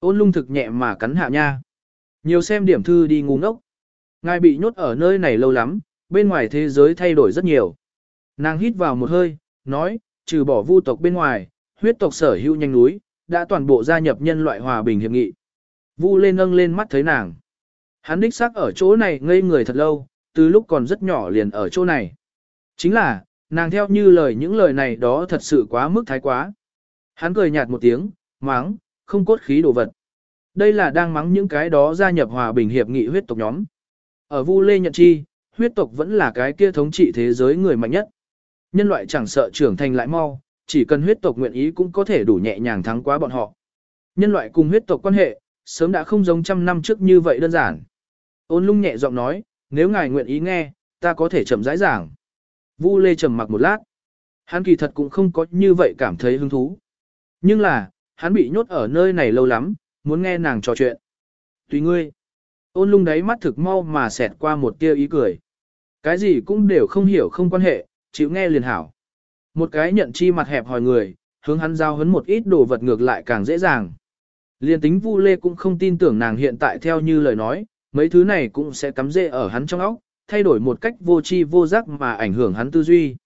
Ôn lung thực nhẹ mà cắn hạ nha. Nhiều xem điểm thư đi ngu ngốc. Ngài bị nhốt ở nơi này lâu lắm, bên ngoài thế giới thay đổi rất nhiều. Nàng hít vào một hơi, nói, trừ bỏ vu tộc bên ngoài, huyết tộc sở hữu nhanh núi, đã toàn bộ gia nhập nhân loại hòa bình hiệp nghị. Vu lên nâng lên mắt thấy nàng. Hắn đích xác ở chỗ này ngây người thật lâu, từ lúc còn rất nhỏ liền ở chỗ này. Chính là, nàng theo như lời những lời này đó thật sự quá mức thái quá. Hắn cười nhạt một tiếng, mắng, không cốt khí đồ vật. Đây là đang mắng những cái đó gia nhập hòa bình hiệp nghị huyết tộc nhóm. Ở Vu Lê nhận chi, huyết tộc vẫn là cái kia thống trị thế giới người mạnh nhất. Nhân loại chẳng sợ trưởng thành lại mau, chỉ cần huyết tộc nguyện ý cũng có thể đủ nhẹ nhàng thắng quá bọn họ. Nhân loại cùng huyết tộc quan hệ, sớm đã không giống trăm năm trước như vậy đơn giản. Ôn lung nhẹ giọng nói, nếu ngài nguyện ý nghe, ta có thể chậm rãi giảng. Vu Lê trầm mặc một lát. Hắn kỳ thật cũng không có như vậy cảm thấy hứng thú. Nhưng là, hắn bị nhốt ở nơi này lâu lắm, muốn nghe nàng trò chuyện. Tùy ngươi. Ôn lung đáy mắt thực mau mà xẹt qua một tia ý cười. Cái gì cũng đều không hiểu không quan hệ, chịu nghe liền hảo. Một cái nhận chi mặt hẹp hỏi người, hướng hắn giao hấn một ít đồ vật ngược lại càng dễ dàng. Liên tính Vu Lê cũng không tin tưởng nàng hiện tại theo như lời nói, mấy thứ này cũng sẽ cắm rễ ở hắn trong óc, thay đổi một cách vô tri vô giác mà ảnh hưởng hắn tư duy.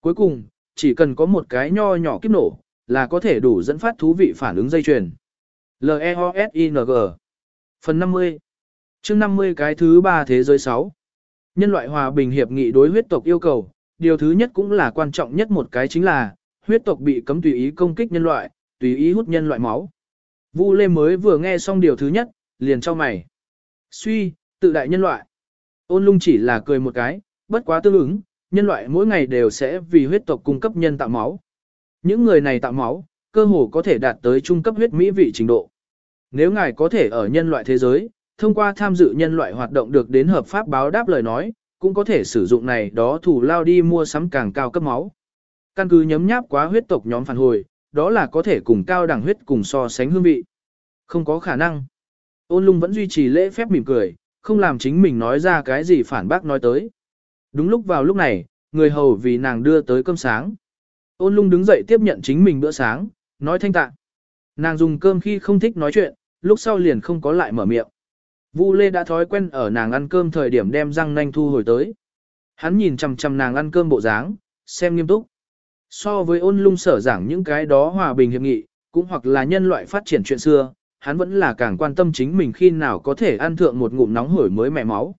Cuối cùng, chỉ cần có một cái nho nhỏ kiếp nổ, là có thể đủ dẫn phát thú vị phản ứng dây chuyền. L-E-O-S-I-N-G Phần 50 chương 50 cái thứ ba thế giới 6 Nhân loại hòa bình hiệp nghị đối huyết tộc yêu cầu, điều thứ nhất cũng là quan trọng nhất một cái chính là, huyết tộc bị cấm tùy ý công kích nhân loại, tùy ý hút nhân loại máu. Vu Lê mới vừa nghe xong điều thứ nhất, liền cho mày. Suy, tự đại nhân loại. Ôn lung chỉ là cười một cái, bất quá tương ứng, nhân loại mỗi ngày đều sẽ vì huyết tộc cung cấp nhân tạo máu. Những người này tạo máu, cơ hồ có thể đạt tới trung cấp huyết mỹ vị trình độ. Nếu ngài có thể ở nhân loại thế giới, thông qua tham dự nhân loại hoạt động được đến hợp pháp báo đáp lời nói, cũng có thể sử dụng này đó thủ lao đi mua sắm càng cao cấp máu. Căn cứ nhấm nháp quá huyết tộc nhóm phản hồi, đó là có thể cùng cao đẳng huyết cùng so sánh hương vị. Không có khả năng. Ôn lung vẫn duy trì lễ phép mỉm cười, không làm chính mình nói ra cái gì phản bác nói tới. Đúng lúc vào lúc này, người hầu vì nàng đưa tới cơm sáng. Ôn lung đứng dậy tiếp nhận chính mình bữa sáng, nói thanh tạ. Nàng dùng cơm khi không thích nói chuyện, lúc sau liền không có lại mở miệng. Vu Lê đã thói quen ở nàng ăn cơm thời điểm đem răng nanh thu hồi tới. Hắn nhìn chằm chằm nàng ăn cơm bộ dáng, xem nghiêm túc. So với ôn lung sở giảng những cái đó hòa bình hiệp nghị, cũng hoặc là nhân loại phát triển chuyện xưa, hắn vẫn là càng quan tâm chính mình khi nào có thể ăn thượng một ngụm nóng hổi mới mẹ máu.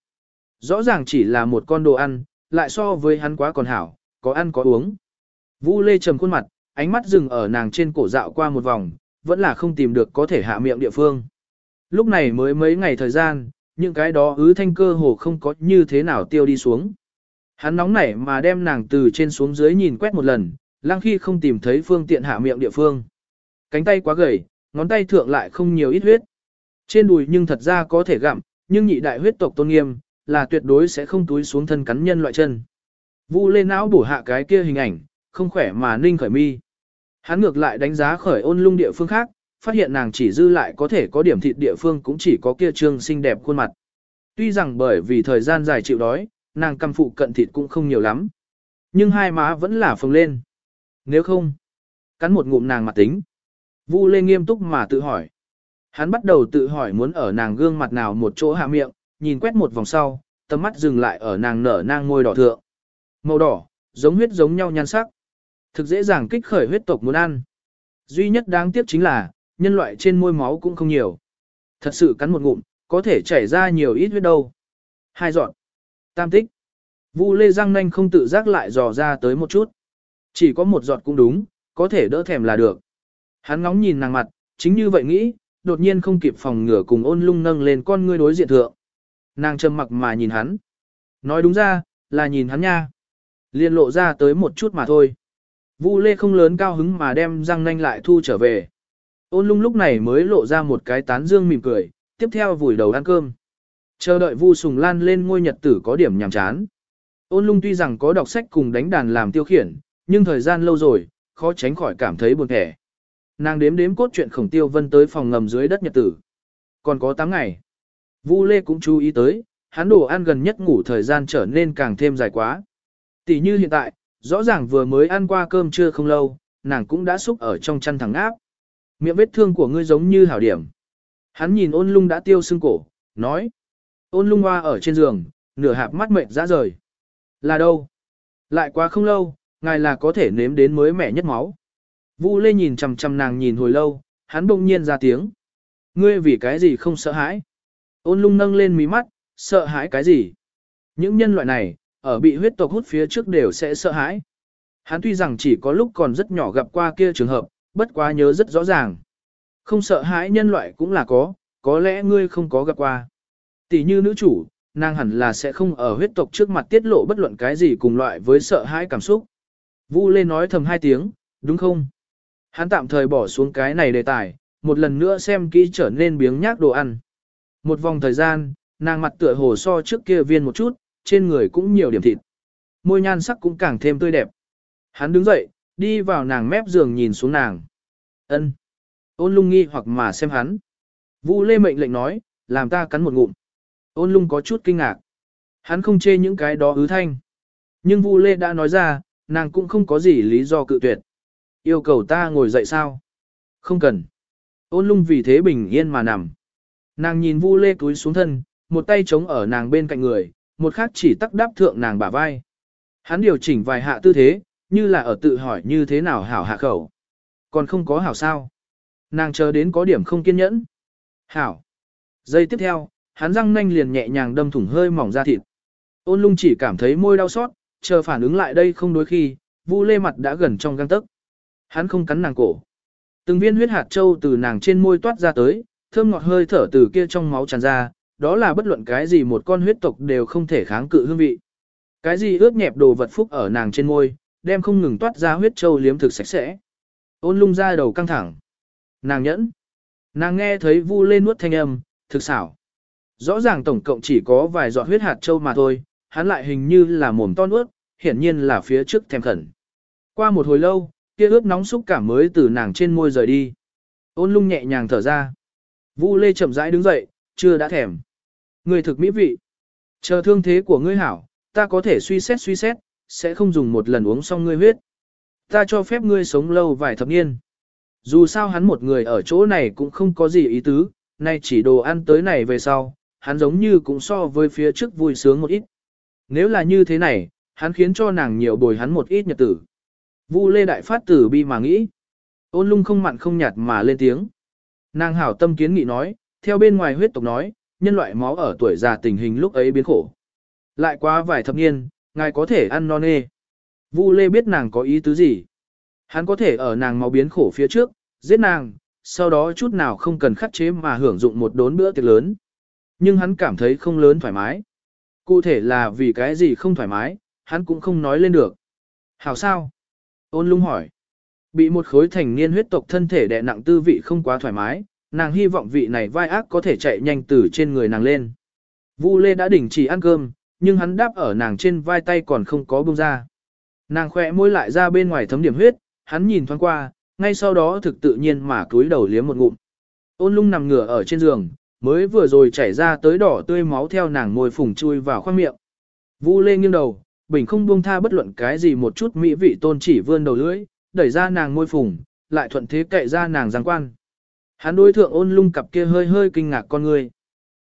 Rõ ràng chỉ là một con đồ ăn, lại so với hắn quá còn hảo, có ăn có uống. Vu Lê trầm khuôn mặt, ánh mắt dừng ở nàng trên cổ dạo qua một vòng, vẫn là không tìm được có thể hạ miệng địa phương. Lúc này mới mấy ngày thời gian, những cái đó ứ thanh cơ hồ không có như thế nào tiêu đi xuống. Hắn nóng nảy mà đem nàng từ trên xuống dưới nhìn quét một lần, lăng khi không tìm thấy phương tiện hạ miệng địa phương. Cánh tay quá gầy, ngón tay thượng lại không nhiều ít huyết. Trên đùi nhưng thật ra có thể gặm, nhưng nhị đại huyết tộc tôn nghiêm, là tuyệt đối sẽ không túi xuống thân cắn nhân loại chân. Vu lên não bổ hạ cái kia hình ảnh, không khỏe mà ninh khởi mi. Hắn ngược lại đánh giá khởi ôn lung địa phương khác, phát hiện nàng chỉ dư lại có thể có điểm thịt địa phương cũng chỉ có kia trương xinh đẹp khuôn mặt. Tuy rằng bởi vì thời gian dài chịu đói, nàng cầm phụ cận thịt cũng không nhiều lắm. Nhưng hai má vẫn là phồng lên. Nếu không, cắn một ngụm nàng mặt tính. Vu Lê nghiêm túc mà tự hỏi. Hắn bắt đầu tự hỏi muốn ở nàng gương mặt nào một chỗ hạ miệng, nhìn quét một vòng sau, tầm mắt dừng lại ở nàng nở nang ngôi đỏ thượng. Màu đỏ, giống huyết giống nhau nhan sắc. Thực dễ dàng kích khởi huyết tộc muốn ăn. Duy nhất đáng tiếc chính là, nhân loại trên môi máu cũng không nhiều. Thật sự cắn một ngụm, có thể chảy ra nhiều ít huyết đâu. Hai giọt. Tam tích. Vu lê răng nanh không tự giác lại dò ra tới một chút. Chỉ có một giọt cũng đúng, có thể đỡ thèm là được. Hắn ngóng nhìn nàng mặt, chính như vậy nghĩ, đột nhiên không kịp phòng ngửa cùng ôn lung nâng lên con ngươi đối diện thượng. Nàng trầm mặc mà nhìn hắn. Nói đúng ra, là nhìn hắn nha. Liên lộ ra tới một chút mà thôi. Vu Lê không lớn cao hứng mà đem răng nanh lại thu trở về. Ôn lung lúc này mới lộ ra một cái tán dương mỉm cười, tiếp theo vùi đầu ăn cơm. Chờ đợi Vu Sùng Lan lên ngôi nhật tử có điểm nhàm chán. Ôn lung tuy rằng có đọc sách cùng đánh đàn làm tiêu khiển, nhưng thời gian lâu rồi, khó tránh khỏi cảm thấy buồn thẻ. Nàng đếm đếm cốt truyện khổng tiêu vân tới phòng ngầm dưới đất nhật tử. Còn có 8 ngày. Vu Lê cũng chú ý tới, hắn đồ ăn gần nhất ngủ thời gian trở nên càng thêm dài quá. Tỷ như hiện tại, rõ ràng vừa mới ăn qua cơm trưa không lâu, nàng cũng đã xúc ở trong chăn thẳng áp. Miệng vết thương của ngươi giống như hảo điểm. Hắn nhìn ôn lung đã tiêu xương cổ, nói. Ôn lung hoa ở trên giường, nửa hạp mắt mệt ra rời. Là đâu? Lại quá không lâu, ngài là có thể nếm đến mới mẻ nhất máu. Vu Lê nhìn chằm chằm nàng nhìn hồi lâu, hắn bỗng nhiên ra tiếng. Ngươi vì cái gì không sợ hãi? Ôn lung nâng lên mí mắt, sợ hãi cái gì? Những nhân loại này, ở bị huyết tộc hút phía trước đều sẽ sợ hãi. Hắn tuy rằng chỉ có lúc còn rất nhỏ gặp qua kia trường hợp, bất quá nhớ rất rõ ràng. Không sợ hãi nhân loại cũng là có, có lẽ ngươi không có gặp qua. Tỷ như nữ chủ, nàng hẳn là sẽ không ở huyết tộc trước mặt tiết lộ bất luận cái gì cùng loại với sợ hãi cảm xúc. Vu Lê nói thầm hai tiếng, đúng không? Hắn tạm thời bỏ xuống cái này đề tài, một lần nữa xem kỹ trở nên biếng nhác đồ ăn. Một vòng thời gian, nàng mặt tựa hồ so trước kia viên một chút, trên người cũng nhiều điểm thịt. Môi nhan sắc cũng càng thêm tươi đẹp. Hắn đứng dậy, đi vào nàng mép giường nhìn xuống nàng. ân Ôn lung nghi hoặc mà xem hắn. Vu lê mệnh lệnh nói, làm ta cắn một ngụm. Ôn lung có chút kinh ngạc. Hắn không chê những cái đó ứ thanh. Nhưng Vu lê đã nói ra, nàng cũng không có gì lý do cự tuyệt. Yêu cầu ta ngồi dậy sao? Không cần. Ôn lung vì thế bình yên mà nằm. Nàng nhìn Vu lê túi xuống thân, một tay chống ở nàng bên cạnh người, một khác chỉ tắc đáp thượng nàng bả vai. Hắn điều chỉnh vài hạ tư thế, như là ở tự hỏi như thế nào hảo hạ khẩu. Còn không có hảo sao. Nàng chờ đến có điểm không kiên nhẫn. Hảo. Giây tiếp theo, hắn răng nanh liền nhẹ nhàng đâm thủng hơi mỏng ra thịt. Ôn lung chỉ cảm thấy môi đau xót, chờ phản ứng lại đây không đối khi, vu lê mặt đã gần trong găng tấc. Hắn không cắn nàng cổ. Từng viên huyết hạt châu từ nàng trên môi toát ra tới, thơm ngọt hơi thở từ kia trong máu tràn ra, đó là bất luận cái gì một con huyết tộc đều không thể kháng cự hương vị. Cái gì ướt nhẹp đồ vật phúc ở nàng trên môi, đem không ngừng toát ra huyết châu liếm thực sạch sẽ. Ôn lung ra đầu căng thẳng. Nàng nhẫn. Nàng nghe thấy vu lên nuốt thanh âm, thực xảo. Rõ ràng tổng cộng chỉ có vài giọt huyết hạt châu mà thôi, hắn lại hình như là mồm to nuốt, hiển nhiên là phía trước thèm khẩn. Qua một hồi lâu, kia ướt nóng xúc cảm mới từ nàng trên môi rời đi. Ôn lung nhẹ nhàng thở ra. Vu Lê chậm rãi đứng dậy, chưa đã thèm. Người thực mỹ vị. Chờ thương thế của ngươi hảo, ta có thể suy xét suy xét, sẽ không dùng một lần uống xong ngươi huyết. Ta cho phép ngươi sống lâu vài thập niên. Dù sao hắn một người ở chỗ này cũng không có gì ý tứ, nay chỉ đồ ăn tới này về sau, hắn giống như cũng so với phía trước vui sướng một ít. Nếu là như thế này, hắn khiến cho nàng nhiều bồi hắn một ít nhật tử. Vu Lê Đại Phát tử bi mà nghĩ. Ôn lung không mặn không nhạt mà lên tiếng. Nàng hảo tâm kiến nghị nói, theo bên ngoài huyết tộc nói, nhân loại máu ở tuổi già tình hình lúc ấy biến khổ. Lại quá vài thập niên, ngài có thể ăn non nê. Vu Lê biết nàng có ý tứ gì. Hắn có thể ở nàng máu biến khổ phía trước, giết nàng, sau đó chút nào không cần khắc chế mà hưởng dụng một đốn bữa tiệc lớn. Nhưng hắn cảm thấy không lớn thoải mái. Cụ thể là vì cái gì không thoải mái, hắn cũng không nói lên được. Hảo sao? Ôn lung hỏi. Bị một khối thành niên huyết tộc thân thể đè nặng tư vị không quá thoải mái, nàng hy vọng vị này vai ác có thể chạy nhanh từ trên người nàng lên. Vu Lê đã đình chỉ ăn cơm, nhưng hắn đáp ở nàng trên vai tay còn không có bông ra. Nàng khỏe môi lại ra bên ngoài thấm điểm huyết, hắn nhìn thoáng qua, ngay sau đó thực tự nhiên mà cúi đầu liếm một ngụm. Ôn lung nằm ngửa ở trên giường, mới vừa rồi chảy ra tới đỏ tươi máu theo nàng môi phùng chui vào khoang miệng. Vu Lê nghiêng đầu, bình không buông tha bất luận cái gì một chút mỹ vị tôn chỉ vươn đầu lưỡi, đẩy ra nàng môi phùng, lại thuận thế cậy ra nàng giang quan. Hắn đối thượng ôn lung cặp kia hơi hơi kinh ngạc con người.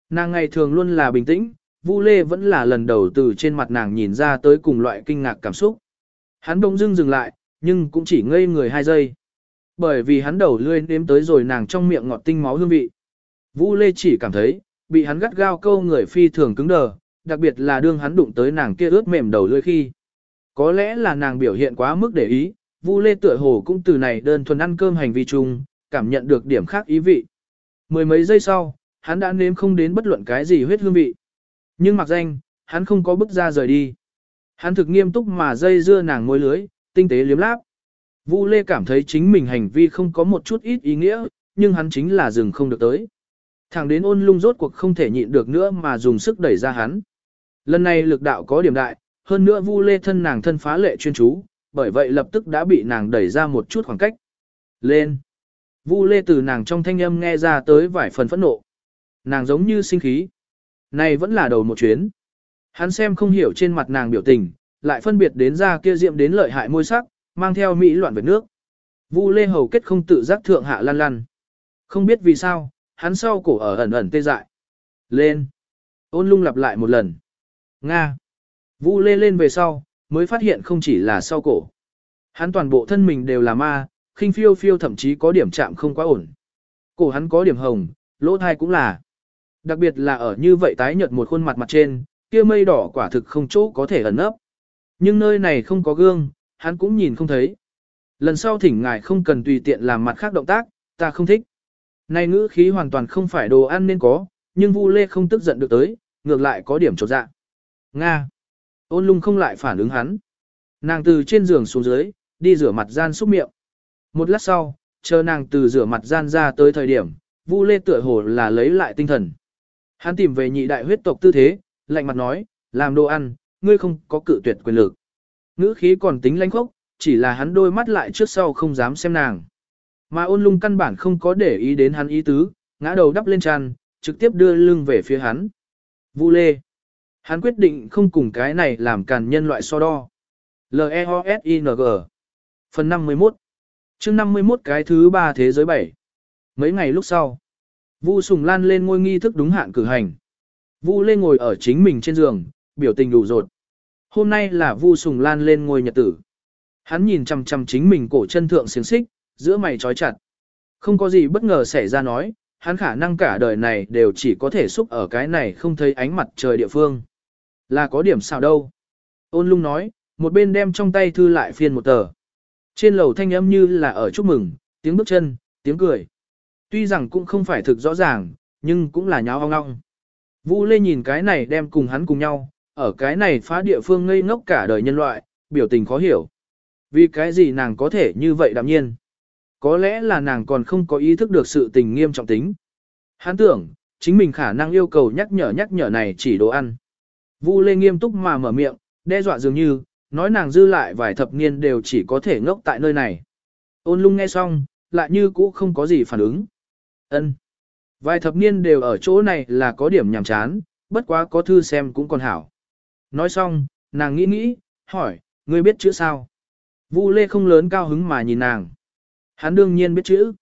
Nàng ngày thường luôn là bình tĩnh, Vu Lê vẫn là lần đầu từ trên mặt nàng nhìn ra tới cùng loại kinh ngạc cảm xúc. Hắn bỗng dưng dừng lại, nhưng cũng chỉ ngây người hai giây. Bởi vì hắn đầu lươi nếm tới rồi nàng trong miệng ngọt tinh máu hương vị. Vu Lê chỉ cảm thấy, bị hắn gắt gao câu người phi thường cứng đờ, đặc biệt là đương hắn đụng tới nàng kia ướt mềm đầu lưỡi khi. Có lẽ là nàng biểu hiện quá mức để ý, Vu Lê tựa hồ cũng từ này đơn thuần ăn cơm hành vi chung, cảm nhận được điểm khác ý vị. Mười mấy giây sau, hắn đã nếm không đến bất luận cái gì huyết hương vị. Nhưng mặc danh, hắn không có bước ra rời đi. Hắn thực nghiêm túc mà dây dưa nàng môi lưới, tinh tế liếm láp. Vu Lê cảm thấy chính mình hành vi không có một chút ít ý nghĩa, nhưng hắn chính là dừng không được tới. Thẳng đến ôn lung rốt cuộc không thể nhịn được nữa mà dùng sức đẩy ra hắn. Lần này lực đạo có điểm đại, hơn nữa Vu Lê thân nàng thân phá lệ chuyên chú, bởi vậy lập tức đã bị nàng đẩy ra một chút khoảng cách. Lên! Vu Lê từ nàng trong thanh âm nghe ra tới vài phần phẫn nộ. Nàng giống như sinh khí. Này vẫn là đầu một chuyến. Hắn xem không hiểu trên mặt nàng biểu tình, lại phân biệt đến ra kia diệm đến lợi hại môi sắc, mang theo mỹ loạn về nước. Vu Lê hầu kết không tự giác thượng hạ lăn lăn. Không biết vì sao, hắn sau cổ ở ẩn ẩn tê dại. Lên. Ôn lung lặp lại một lần. Nga. Vu Lê lên về sau, mới phát hiện không chỉ là sau cổ. Hắn toàn bộ thân mình đều là ma, khinh phiêu phiêu thậm chí có điểm chạm không quá ổn. Cổ hắn có điểm hồng, lỗ thai cũng là. Đặc biệt là ở như vậy tái nhợt một khuôn mặt mặt trên, kia mây đỏ quả thực không chỗ có thể ẩn nấp. Nhưng nơi này không có gương, hắn cũng nhìn không thấy. Lần sau thỉnh ngài không cần tùy tiện làm mặt khác động tác, ta không thích. Này ngữ khí hoàn toàn không phải đồ ăn nên có, nhưng Vu Lê không tức giận được tới, ngược lại có điểm chột dạ. Nga. Ôn lung không lại phản ứng hắn. Nàng từ trên giường xuống dưới, đi rửa mặt gian xúc miệng. Một lát sau, chờ nàng từ rửa mặt gian ra tới thời điểm, Vu Lê tựa hồ là lấy lại tinh thần. Hắn tìm về nhị đại huyết tộc tư thế, lạnh mặt nói, làm đồ ăn, ngươi không có cự tuyệt quyền lực. Ngữ khí còn tính lãnh khốc, chỉ là hắn đôi mắt lại trước sau không dám xem nàng. Mà ôn lung căn bản không có để ý đến hắn ý tứ, ngã đầu đắp lên tràn, trực tiếp đưa lưng về phía hắn. Vu Lê. Hắn quyết định không cùng cái này làm càn nhân loại so đo. L-E-O-S-I-N-G Phần 51 chương 51 cái thứ ba thế giới bảy Mấy ngày lúc sau, Vu Sùng Lan lên ngôi nghi thức đúng hạn cử hành. Vu Lê ngồi ở chính mình trên giường, biểu tình đủ rột. Hôm nay là Vu Sùng Lan lên ngôi nhật tử. Hắn nhìn chằm chằm chính mình cổ chân thượng xiềng xích, giữa mày trói chặt. Không có gì bất ngờ xảy ra nói, hắn khả năng cả đời này đều chỉ có thể xúc ở cái này không thấy ánh mặt trời địa phương. Là có điểm sao đâu. Ôn lung nói, một bên đem trong tay thư lại phiên một tờ. Trên lầu thanh âm như là ở chúc mừng, tiếng bước chân, tiếng cười. Tuy rằng cũng không phải thực rõ ràng, nhưng cũng là nháo ong ong. Vũ Lê nhìn cái này đem cùng hắn cùng nhau, ở cái này phá địa phương ngây ngốc cả đời nhân loại, biểu tình khó hiểu. Vì cái gì nàng có thể như vậy đạm nhiên? Có lẽ là nàng còn không có ý thức được sự tình nghiêm trọng tính. Hắn tưởng, chính mình khả năng yêu cầu nhắc nhở nhắc nhở này chỉ đồ ăn. Vu Lê nghiêm túc mà mở miệng, đe dọa dường như, nói nàng dư lại vài thập niên đều chỉ có thể ngốc tại nơi này. Ôn lung nghe xong, lại như cũ không có gì phản ứng. Ân, Vài thập niên đều ở chỗ này là có điểm nhàm chán, bất quá có thư xem cũng còn hảo. Nói xong, nàng nghĩ nghĩ, hỏi, ngươi biết chữ sao? Vu Lê không lớn cao hứng mà nhìn nàng. Hắn đương nhiên biết chữ.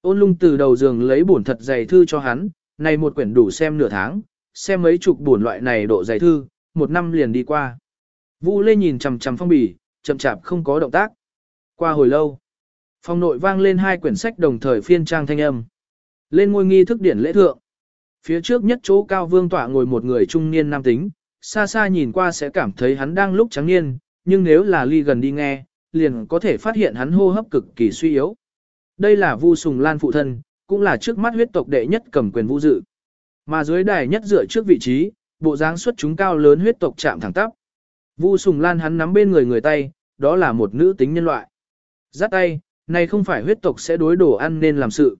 Ôn lung từ đầu giường lấy bổn thật dày thư cho hắn, này một quyển đủ xem nửa tháng, xem mấy chục bổn loại này độ dày thư, một năm liền đi qua. Vu Lê nhìn chằm chằm phong bì, chậm chạp không có động tác. Qua hồi lâu, phòng nội vang lên hai quyển sách đồng thời phiên trang thanh âm. Lên ngôi nghi thức điển lễ thượng. Phía trước nhất chỗ cao vương tọa ngồi một người trung niên nam tính, xa xa nhìn qua sẽ cảm thấy hắn đang lúc trắng niên, nhưng nếu là ly gần đi nghe, liền có thể phát hiện hắn hô hấp cực kỳ suy yếu. Đây là Vu Sùng Lan phụ thân, cũng là trước mắt huyết tộc đệ nhất cầm quyền vũ dự. Mà dưới đài nhất dựa trước vị trí, bộ dáng xuất chúng cao lớn huyết tộc chạm thẳng tắp. Vu Sùng Lan hắn nắm bên người người tay, đó là một nữ tính nhân loại. Giắt tay, này không phải huyết tộc sẽ đối đồ ăn nên làm sự.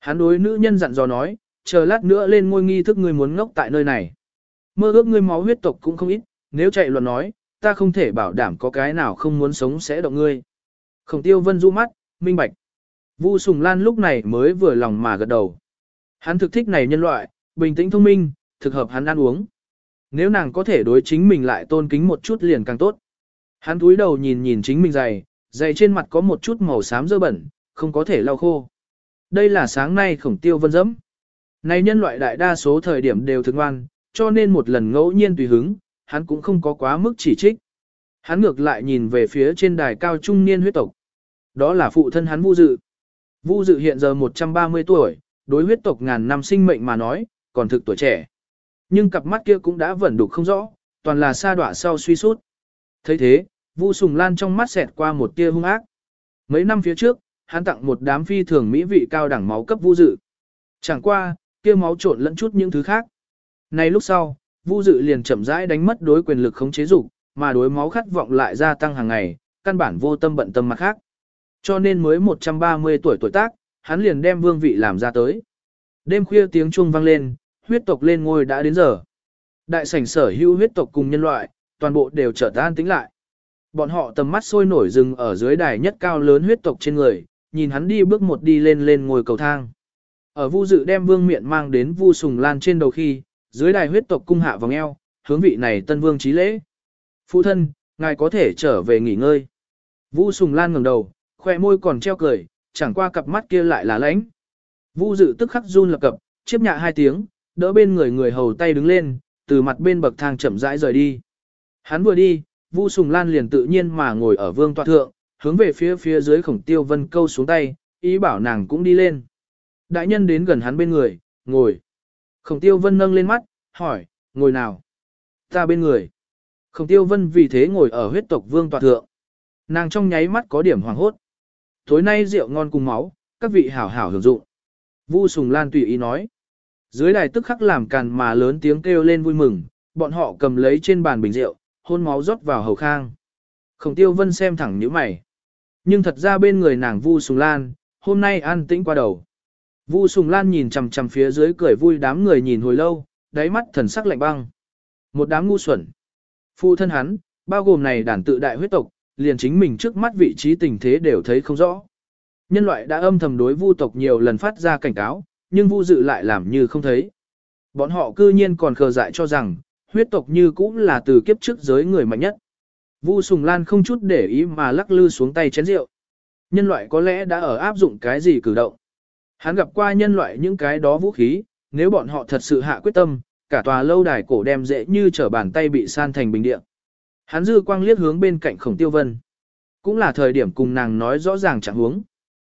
Hắn đối nữ nhân dặn dò nói, chờ lát nữa lên ngôi nghi thức ngươi muốn ngốc tại nơi này. Mơ ước ngươi máu huyết tộc cũng không ít, nếu chạy luận nói, ta không thể bảo đảm có cái nào không muốn sống sẽ động ngươi. Khổng tiêu vân du mắt, minh bạch. Vu Sùng Lan lúc này mới vừa lòng mà gật đầu. Hắn thực thích này nhân loại, bình tĩnh thông minh, thực hợp hắn ăn uống. Nếu nàng có thể đối chính mình lại tôn kính một chút liền càng tốt. Hắn túi đầu nhìn nhìn chính mình dày, dày trên mặt có một chút màu xám dơ bẩn, không có thể lau khô. Đây là sáng nay khổng tiêu vân dẫm. Này nhân loại đại đa số thời điểm đều thực ngoan, cho nên một lần ngẫu nhiên tùy hứng, hắn cũng không có quá mức chỉ trích. Hắn ngược lại nhìn về phía trên đài cao trung niên huyết tộc. Đó là phụ thân hắn Vu Dự. Vu Dự hiện giờ 130 tuổi, đối huyết tộc ngàn năm sinh mệnh mà nói, còn thực tuổi trẻ. Nhưng cặp mắt kia cũng đã vẩn đục không rõ, toàn là sa đọa sau suy sút. thấy thế, Vu Sùng Lan trong mắt xẹt qua một tia hung ác. Mấy năm phía trước, hắn tặng một đám phi thường mỹ vị cao đẳng máu cấp Vu Dự. Chẳng qua, kia máu trộn lẫn chút những thứ khác. Này lúc sau, Vu Dự liền chậm rãi đánh mất đối quyền lực khống chế dục, mà đối máu khát vọng lại gia tăng hàng ngày, căn bản vô tâm bận tâm mặt khác. Cho nên mới 130 tuổi tuổi tác, hắn liền đem vương vị làm ra tới. Đêm khuya tiếng chuông vang lên, huyết tộc lên ngôi đã đến giờ. Đại sảnh sở hữu huyết tộc cùng nhân loại, toàn bộ đều trở tan tính lại. Bọn họ tầm mắt sôi nổi rừng ở dưới đài nhất cao lớn huyết tộc trên người, nhìn hắn đi bước một đi lên lên ngồi cầu thang. Ở Vu Dự đem Vương Miện mang đến Vu Sùng Lan trên đầu khi, dưới đài huyết tộc cung hạ vòng eo, hướng vị này tân vương trí lễ. Phụ thân, ngài có thể trở về nghỉ ngơi. Vu Sùng Lan ngẩng đầu, khoe môi còn treo cười, chẳng qua cặp mắt kia lại là lãnh. Vu Dự tức khắc run lập cập, chiếp nhạ hai tiếng, đỡ bên người người hầu tay đứng lên, từ mặt bên bậc thang chậm rãi rời đi. Hắn vừa đi, Vu Sùng Lan liền tự nhiên mà ngồi ở vương tọa thượng, hướng về phía phía dưới khổng tiêu vân câu xuống tay, ý bảo nàng cũng đi lên. Đại nhân đến gần hắn bên người, ngồi. Khổng tiêu vân nâng lên mắt, hỏi, ngồi nào? Ta bên người. Khổng tiêu vân vì thế ngồi ở huyết tộc vương tòa thượng. Nàng trong nháy mắt có điểm hoàng hốt. Tối nay rượu ngon cùng máu, các vị hảo hảo hưởng dụng. Vu Sùng Lan tùy ý nói. Dưới đài tức khắc làm càn mà lớn tiếng kêu lên vui mừng, bọn họ cầm lấy trên bàn bình rượu, hôn máu rót vào hầu khang. Khổng tiêu vân xem thẳng nhíu mày. Nhưng thật ra bên người nàng Vu Sùng Lan, hôm nay an tĩnh qua đầu. Vu Sùng Lan nhìn chằm chằm phía dưới cười vui đám người nhìn hồi lâu, đáy mắt thần sắc lạnh băng. Một đám ngu xuẩn. Phụ thân hắn, bao gồm này đàn tự đại huyết tộc, liền chính mình trước mắt vị trí tình thế đều thấy không rõ. Nhân loại đã âm thầm đối vu tộc nhiều lần phát ra cảnh cáo, nhưng vu dự lại làm như không thấy. Bọn họ cư nhiên còn khờ dại cho rằng, huyết tộc như cũng là từ kiếp trước giới người mạnh nhất. Vu Sùng Lan không chút để ý mà lắc lư xuống tay chén rượu. Nhân loại có lẽ đã ở áp dụng cái gì cử động. Hắn gặp qua nhân loại những cái đó vũ khí, nếu bọn họ thật sự hạ quyết tâm, cả tòa lâu đài cổ đem dễ như trở bàn tay bị san thành bình địa. Hắn dư quang liếc hướng bên cạnh khổng tiêu vân. Cũng là thời điểm cùng nàng nói rõ ràng chẳng huống.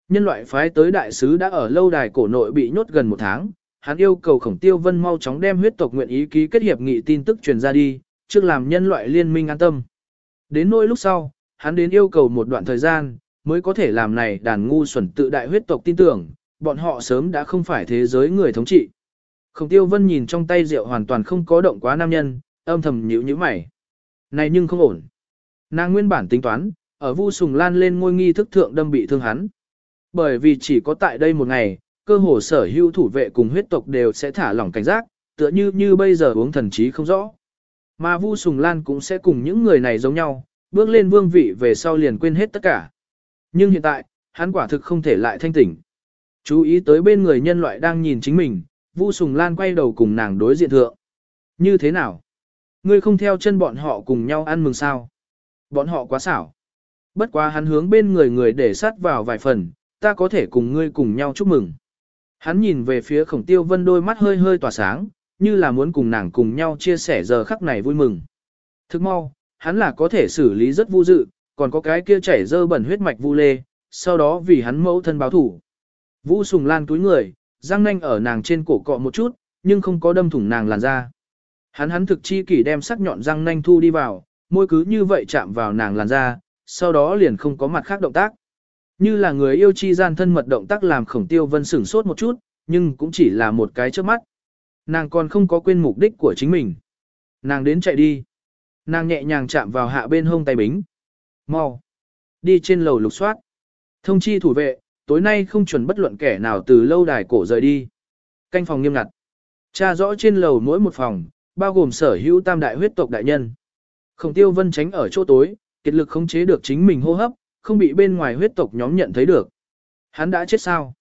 Nhân loại phái tới đại sứ đã ở lâu đài cổ nội bị nhốt gần một tháng, hắn yêu cầu khổng tiêu vân mau chóng đem huyết tộc nguyện ý ký kết hiệp nghị tin tức truyền ra đi, trước làm nhân loại liên minh an tâm. Đến nỗi lúc sau, hắn đến yêu cầu một đoạn thời gian, mới có thể làm này đàn ngu xuẩn tự đại huyết tộc tin tưởng, bọn họ sớm đã không phải thế giới người thống trị. Khổng tiêu vân nhìn trong tay rượu hoàn toàn không có động quá nam nhân, âm thầm nhíu nhíu mày. Này nhưng không ổn. Nàng nguyên bản tính toán, ở Vu Sùng Lan lên ngôi nghi thức thượng đâm bị thương hắn. Bởi vì chỉ có tại đây một ngày, cơ hồ sở hữu thủ vệ cùng huyết tộc đều sẽ thả lỏng cảnh giác, tựa như như bây giờ uống thần trí không rõ. Mà Vu Sùng Lan cũng sẽ cùng những người này giống nhau, bước lên vương vị về sau liền quên hết tất cả. Nhưng hiện tại, hắn quả thực không thể lại thanh tỉnh. Chú ý tới bên người nhân loại đang nhìn chính mình, Vu Sùng Lan quay đầu cùng nàng đối diện thượng. Như thế nào? Ngươi không theo chân bọn họ cùng nhau ăn mừng sao? Bọn họ quá xảo. Bất quá hắn hướng bên người người để sát vào vài phần, ta có thể cùng ngươi cùng nhau chúc mừng. Hắn nhìn về phía khổng tiêu vân đôi mắt hơi hơi tỏa sáng, như là muốn cùng nàng cùng nhau chia sẻ giờ khắc này vui mừng. Thức mau, hắn là có thể xử lý rất vô dự, còn có cái kia chảy dơ bẩn huyết mạch vu lê, sau đó vì hắn mẫu thân báo thủ. Vũ Sùng Lan túi người, răng nanh ở nàng trên cổ cọ một chút, nhưng không có đâm thủng nàng làn da. Hắn hắn thực chi kỷ đem sắc nhọn răng nanh thu đi vào, môi cứ như vậy chạm vào nàng làn da, sau đó liền không có mặt khác động tác. Như là người yêu chi gian thân mật động tác làm khổng tiêu vân sửng sốt một chút, nhưng cũng chỉ là một cái trước mắt. Nàng còn không có quên mục đích của chính mình. Nàng đến chạy đi. Nàng nhẹ nhàng chạm vào hạ bên hông tay bính. Mau. Đi trên lầu lục soát. Thông chi thủ vệ, tối nay không chuẩn bất luận kẻ nào từ lâu đài cổ rời đi. Canh phòng nghiêm ngặt. Tra rõ trên lầu mỗi một phòng, bao gồm sở hữu tam đại huyết tộc đại nhân. Khổng tiêu vân tránh ở chỗ tối, kiệt lực khống chế được chính mình hô hấp, không bị bên ngoài huyết tộc nhóm nhận thấy được. Hắn đã chết sao?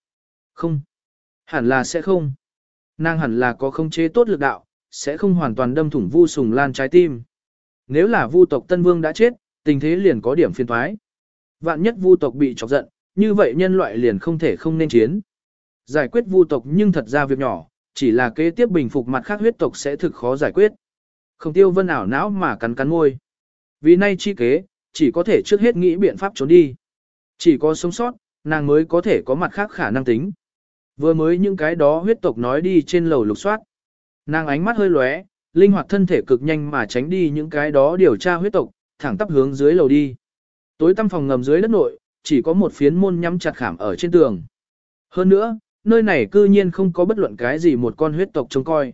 Không. Hẳn là sẽ không. Nàng hẳn là có khống chế tốt lực đạo, sẽ không hoàn toàn đâm thủng vu sùng lan trái tim. Nếu là vu tộc Tân Vương đã chết, tình thế liền có điểm phiên thoái. Vạn nhất vu tộc bị chọc giận, như vậy nhân loại liền không thể không nên chiến. Giải quyết vu tộc nhưng thật ra việc nhỏ, chỉ là kế tiếp bình phục mặt khác huyết tộc sẽ thực khó giải quyết. Không tiêu vân ảo não mà cắn cắn môi. Vì nay chi kế, chỉ có thể trước hết nghĩ biện pháp trốn đi. Chỉ có sống sót, nàng mới có thể có mặt khác khả năng tính. Vừa mới những cái đó huyết tộc nói đi trên lầu lục soát. Nàng ánh mắt hơi lóe, linh hoạt thân thể cực nhanh mà tránh đi những cái đó điều tra huyết tộc, thẳng tắp hướng dưới lầu đi. Tối tăm phòng ngầm dưới đất nội, chỉ có một phiến môn nhắm chặt khảm ở trên tường. Hơn nữa, nơi này cư nhiên không có bất luận cái gì một con huyết tộc trông coi.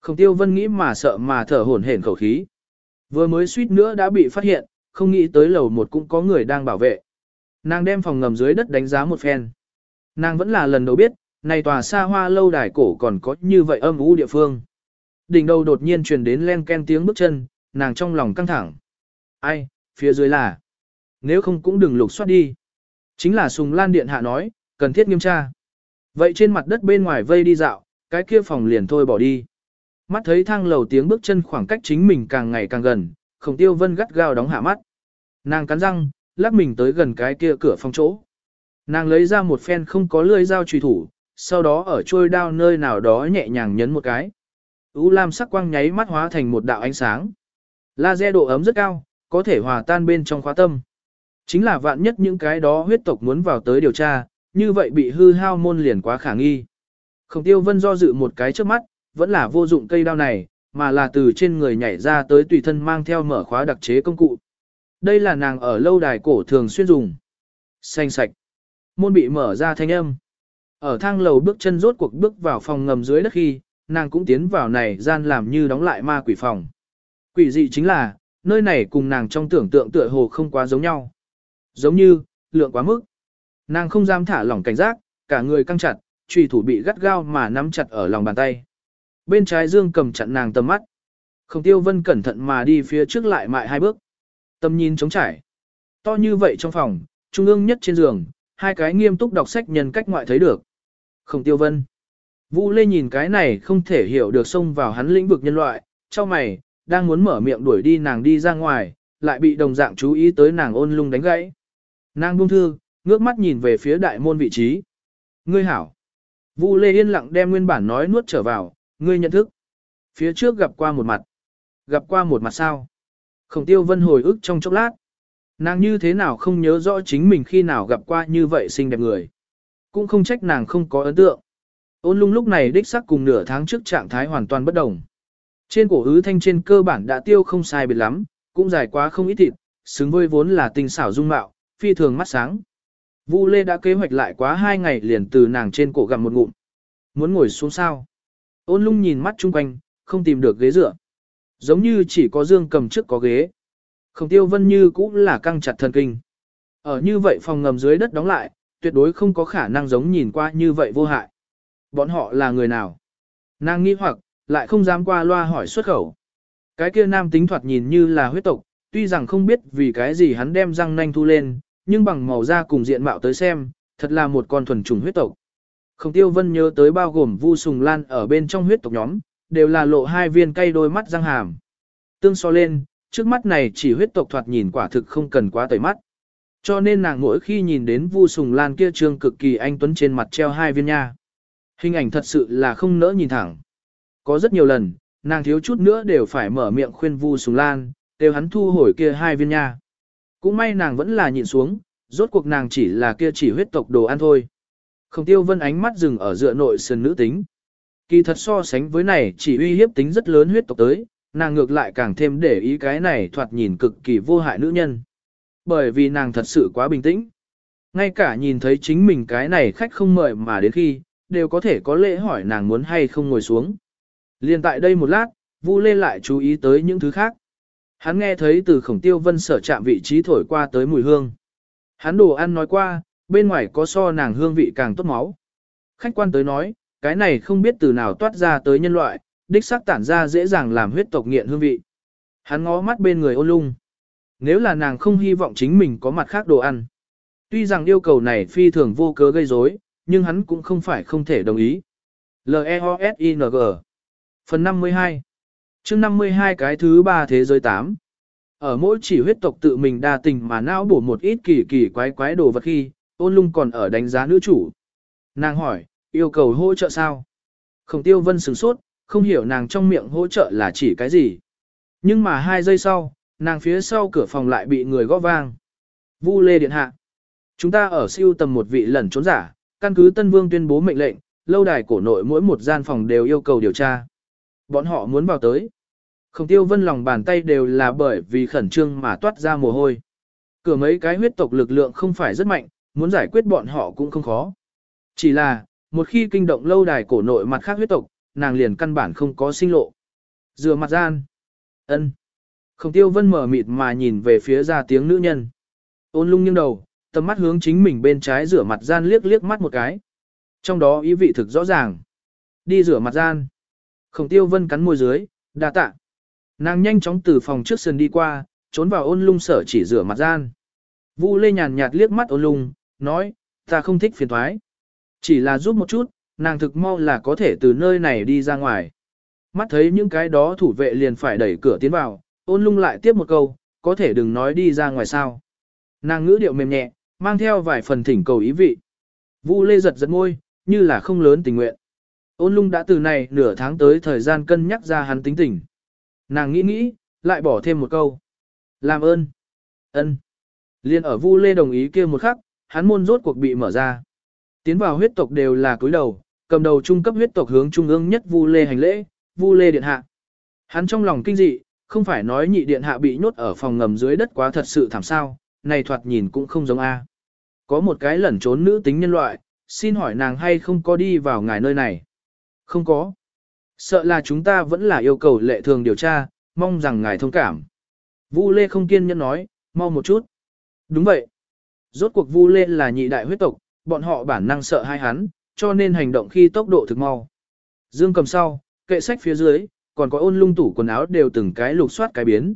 Khổng tiêu vân nghĩ mà sợ mà thở hổn hển khẩu khí. Vừa mới suýt nữa đã bị phát hiện, không nghĩ tới lầu một cũng có người đang bảo vệ. Nàng đem phòng ngầm dưới đất đánh giá một phen. Nàng vẫn là lần đầu biết, này tòa xa hoa lâu đài cổ còn có như vậy âm u địa phương. Đỉnh đầu đột nhiên truyền đến len ken tiếng bước chân, nàng trong lòng căng thẳng. Ai, phía dưới là. Nếu không cũng đừng lục soát đi. Chính là Sùng Lan Điện Hạ nói, cần thiết nghiêm tra. Vậy trên mặt đất bên ngoài vây đi dạo, cái kia phòng liền thôi bỏ đi. Mắt thấy thang lầu tiếng bước chân khoảng cách chính mình càng ngày càng gần, khổng tiêu vân gắt gao đóng hạ mắt. Nàng cắn răng, lắc mình tới gần cái kia cửa phòng chỗ. Nàng lấy ra một phen không có lưỡi dao trùy thủ, sau đó ở trôi đao nơi nào đó nhẹ nhàng nhấn một cái. U lam sắc quang nháy mắt hóa thành một đạo ánh sáng. Laser độ ấm rất cao, có thể hòa tan bên trong khóa tâm. Chính là vạn nhất những cái đó huyết tộc muốn vào tới điều tra, như vậy bị hư hao môn liền quá khả nghi. Khổng tiêu vân do dự một cái trước mắt, vẫn là vô dụng cây đao này, mà là từ trên người nhảy ra tới tùy thân mang theo mở khóa đặc chế công cụ. Đây là nàng ở lâu đài cổ thường xuyên dùng. Xanh sạch. Môn bị mở ra thanh âm. Ở thang lầu bước chân rốt cuộc bước vào phòng ngầm dưới đất khi, nàng cũng tiến vào này gian làm như đóng lại ma quỷ phòng. Quỷ dị chính là, nơi này cùng nàng trong tưởng tượng tựa hồ không quá giống nhau. Giống như, lượng quá mức. Nàng không dám thả lỏng cảnh giác, cả người căng chặt, trùy thủ bị gắt gao mà nắm chặt ở lòng bàn tay. Bên trái dương cầm chặn nàng tầm mắt. Không tiêu vân cẩn thận mà đi phía trước lại mại hai bước. Tầm nhìn trống trải. To như vậy trong phòng, trung ương nhất trên giường, hai cái nghiêm túc đọc sách nhân cách ngoại thấy được. Không tiêu vân. Vũ Lê nhìn cái này không thể hiểu được xông vào hắn lĩnh vực nhân loại, cho mày, đang muốn mở miệng đuổi đi nàng đi ra ngoài, lại bị đồng dạng chú ý tới nàng ôn lung đánh gãy. Nàng buông thư, ngước mắt nhìn về phía đại môn vị trí. Ngươi hảo. Vu Lê yên lặng đem nguyên bản nói nuốt trở vào, ngươi nhận thức. Phía trước gặp qua một mặt. Gặp qua một mặt sao? Khổng tiêu vân hồi ức trong chốc lát. Nàng như thế nào không nhớ rõ chính mình khi nào gặp qua như vậy xinh đẹp người. Cũng không trách nàng không có ấn tượng. Ôn lung lúc này đích sắc cùng nửa tháng trước trạng thái hoàn toàn bất đồng. Trên cổ hứ thanh trên cơ bản đã tiêu không sai biệt lắm, cũng dài quá không ít thịt, xứng với vốn là tình xảo dung mạo, phi thường mắt sáng. Vu Lê đã kế hoạch lại quá hai ngày liền từ nàng trên cổ gặm một ngụm. Muốn ngồi xuống sao? Ôn lung nhìn mắt chung quanh, không tìm được ghế dựa. Giống như chỉ có dương cầm trước có ghế. Khổng tiêu vân như cũng là căng chặt thần kinh. Ở như vậy phòng ngầm dưới đất đóng lại, tuyệt đối không có khả năng giống nhìn qua như vậy vô hại. Bọn họ là người nào? Nàng nghi hoặc, lại không dám qua loa hỏi xuất khẩu. Cái kia nam tính thoạt nhìn như là huyết tộc, tuy rằng không biết vì cái gì hắn đem răng nanh thu lên, nhưng bằng màu da cùng diện mạo tới xem, thật là một con thuần trùng huyết tộc. Khổng tiêu vân nhớ tới bao gồm vu sùng lan ở bên trong huyết tộc nhóm, đều là lộ hai viên cây đôi mắt răng hàm. Tương so lên, trước mắt này chỉ huyết tộc thoạt nhìn quả thực không cần quá tẩy mắt. Cho nên nàng mỗi khi nhìn đến vu sùng lan kia trương cực kỳ anh tuấn trên mặt treo hai viên nha. Hình ảnh thật sự là không nỡ nhìn thẳng. Có rất nhiều lần, nàng thiếu chút nữa đều phải mở miệng khuyên vu sùng lan, đều hắn thu hồi kia hai viên nha. Cũng may nàng vẫn là nhịn xuống, rốt cuộc nàng chỉ là kia chỉ huyết tộc đồ ăn thôi. Khổng tiêu vân ánh mắt dừng ở dựa nội sườn nữ tính. Kỳ thật so sánh với này chỉ uy hiếp tính rất lớn huyết tộc tới, nàng ngược lại càng thêm để ý cái này thoạt nhìn cực kỳ vô hại nữ nhân. Bởi vì nàng thật sự quá bình tĩnh. Ngay cả nhìn thấy chính mình cái này khách không mời mà đến khi, đều có thể có lễ hỏi nàng muốn hay không ngồi xuống. Liên tại đây một lát, Vu Lê lại chú ý tới những thứ khác. Hắn nghe thấy từ khổng tiêu vân sở chạm vị trí thổi qua tới mùi hương. Hắn đồ ăn nói qua, bên ngoài có so nàng hương vị càng tốt máu. Khách quan tới nói, cái này không biết từ nào toát ra tới nhân loại, đích xác tản ra dễ dàng làm huyết tộc nghiện hương vị. Hắn ngó mắt bên người ôn lung. Nếu là nàng không hy vọng chính mình có mặt khác đồ ăn. Tuy rằng yêu cầu này phi thường vô cớ gây rối, nhưng hắn cũng không phải không thể đồng ý. L-E-O-S-I-N-G Phần 52 chương 52 cái thứ ba thế giới 8 Ở mỗi chỉ huyết tộc tự mình đa tình mà não bổ một ít kỳ kỳ quái quái đồ vật khi, ôn lung còn ở đánh giá nữ chủ. Nàng hỏi, yêu cầu hỗ trợ sao? Khổng tiêu vân sửng sốt, không hiểu nàng trong miệng hỗ trợ là chỉ cái gì. Nhưng mà hai giây sau, nàng phía sau cửa phòng lại bị người gõ vang. Vu lê điện hạ. Chúng ta ở siêu tầm một vị lẩn trốn giả, căn cứ Tân Vương tuyên bố mệnh lệnh, lâu đài cổ nội mỗi một gian phòng đều yêu cầu điều tra. Bọn họ muốn vào tới. Khổng tiêu vân lòng bàn tay đều là bởi vì khẩn trương mà toát ra mồ hôi. Cửa mấy cái huyết tộc lực lượng không phải rất mạnh, muốn giải quyết bọn họ cũng không khó. Chỉ là, một khi kinh động lâu đài cổ nội mặt khác huyết tộc, nàng liền căn bản không có sinh lộ. Dừa mặt gian. ân. Khổng tiêu vân mở mịt mà nhìn về phía ra tiếng nữ nhân. Ôn lung nghiêng đầu, tầm mắt hướng chính mình bên trái rửa mặt gian liếc liếc mắt một cái. Trong đó ý vị thực rõ ràng. Đi rửa mặt gian. Khổng tiêu vân cắn môi dưới, đa tạ. Nàng nhanh chóng từ phòng trước sân đi qua, trốn vào ôn lung sở chỉ rửa mặt gian. Vu lê nhàn nhạt liếc mắt ôn lung, nói, ta không thích phiền thoái. Chỉ là giúp một chút, nàng thực mau là có thể từ nơi này đi ra ngoài. Mắt thấy những cái đó thủ vệ liền phải đẩy cửa tiến vào, ôn lung lại tiếp một câu, có thể đừng nói đi ra ngoài sao. Nàng ngữ điệu mềm nhẹ, mang theo vài phần thỉnh cầu ý vị. Vu lê giật giật môi, như là không lớn tình nguyện. Ôn lung đã từ này nửa tháng tới thời gian cân nhắc ra hắn tính tình. Nàng nghĩ nghĩ, lại bỏ thêm một câu. Làm ơn. ân. Liên ở Vu Lê đồng ý kia một khắc, hắn môn rốt cuộc bị mở ra. Tiến vào huyết tộc đều là cúi đầu, cầm đầu trung cấp huyết tộc hướng trung ương nhất Vu Lê hành lễ, Vu Lê điện hạ. Hắn trong lòng kinh dị, không phải nói nhị điện hạ bị nhốt ở phòng ngầm dưới đất quá thật sự thảm sao, này thoạt nhìn cũng không giống A. Có một cái lẩn trốn nữ tính nhân loại, xin hỏi nàng hay không có đi vào ngài nơi này? Không có. Sợ là chúng ta vẫn là yêu cầu lệ thường điều tra, mong rằng ngài thông cảm. Vu Lê không kiên nhẫn nói, mau một chút. Đúng vậy. Rốt cuộc Vu Lê là nhị đại huyết tộc, bọn họ bản năng sợ hai hắn, cho nên hành động khi tốc độ thực mau. Dương cầm sau, kệ sách phía dưới, còn có ôn lung tủ quần áo đều từng cái lục soát cái biến.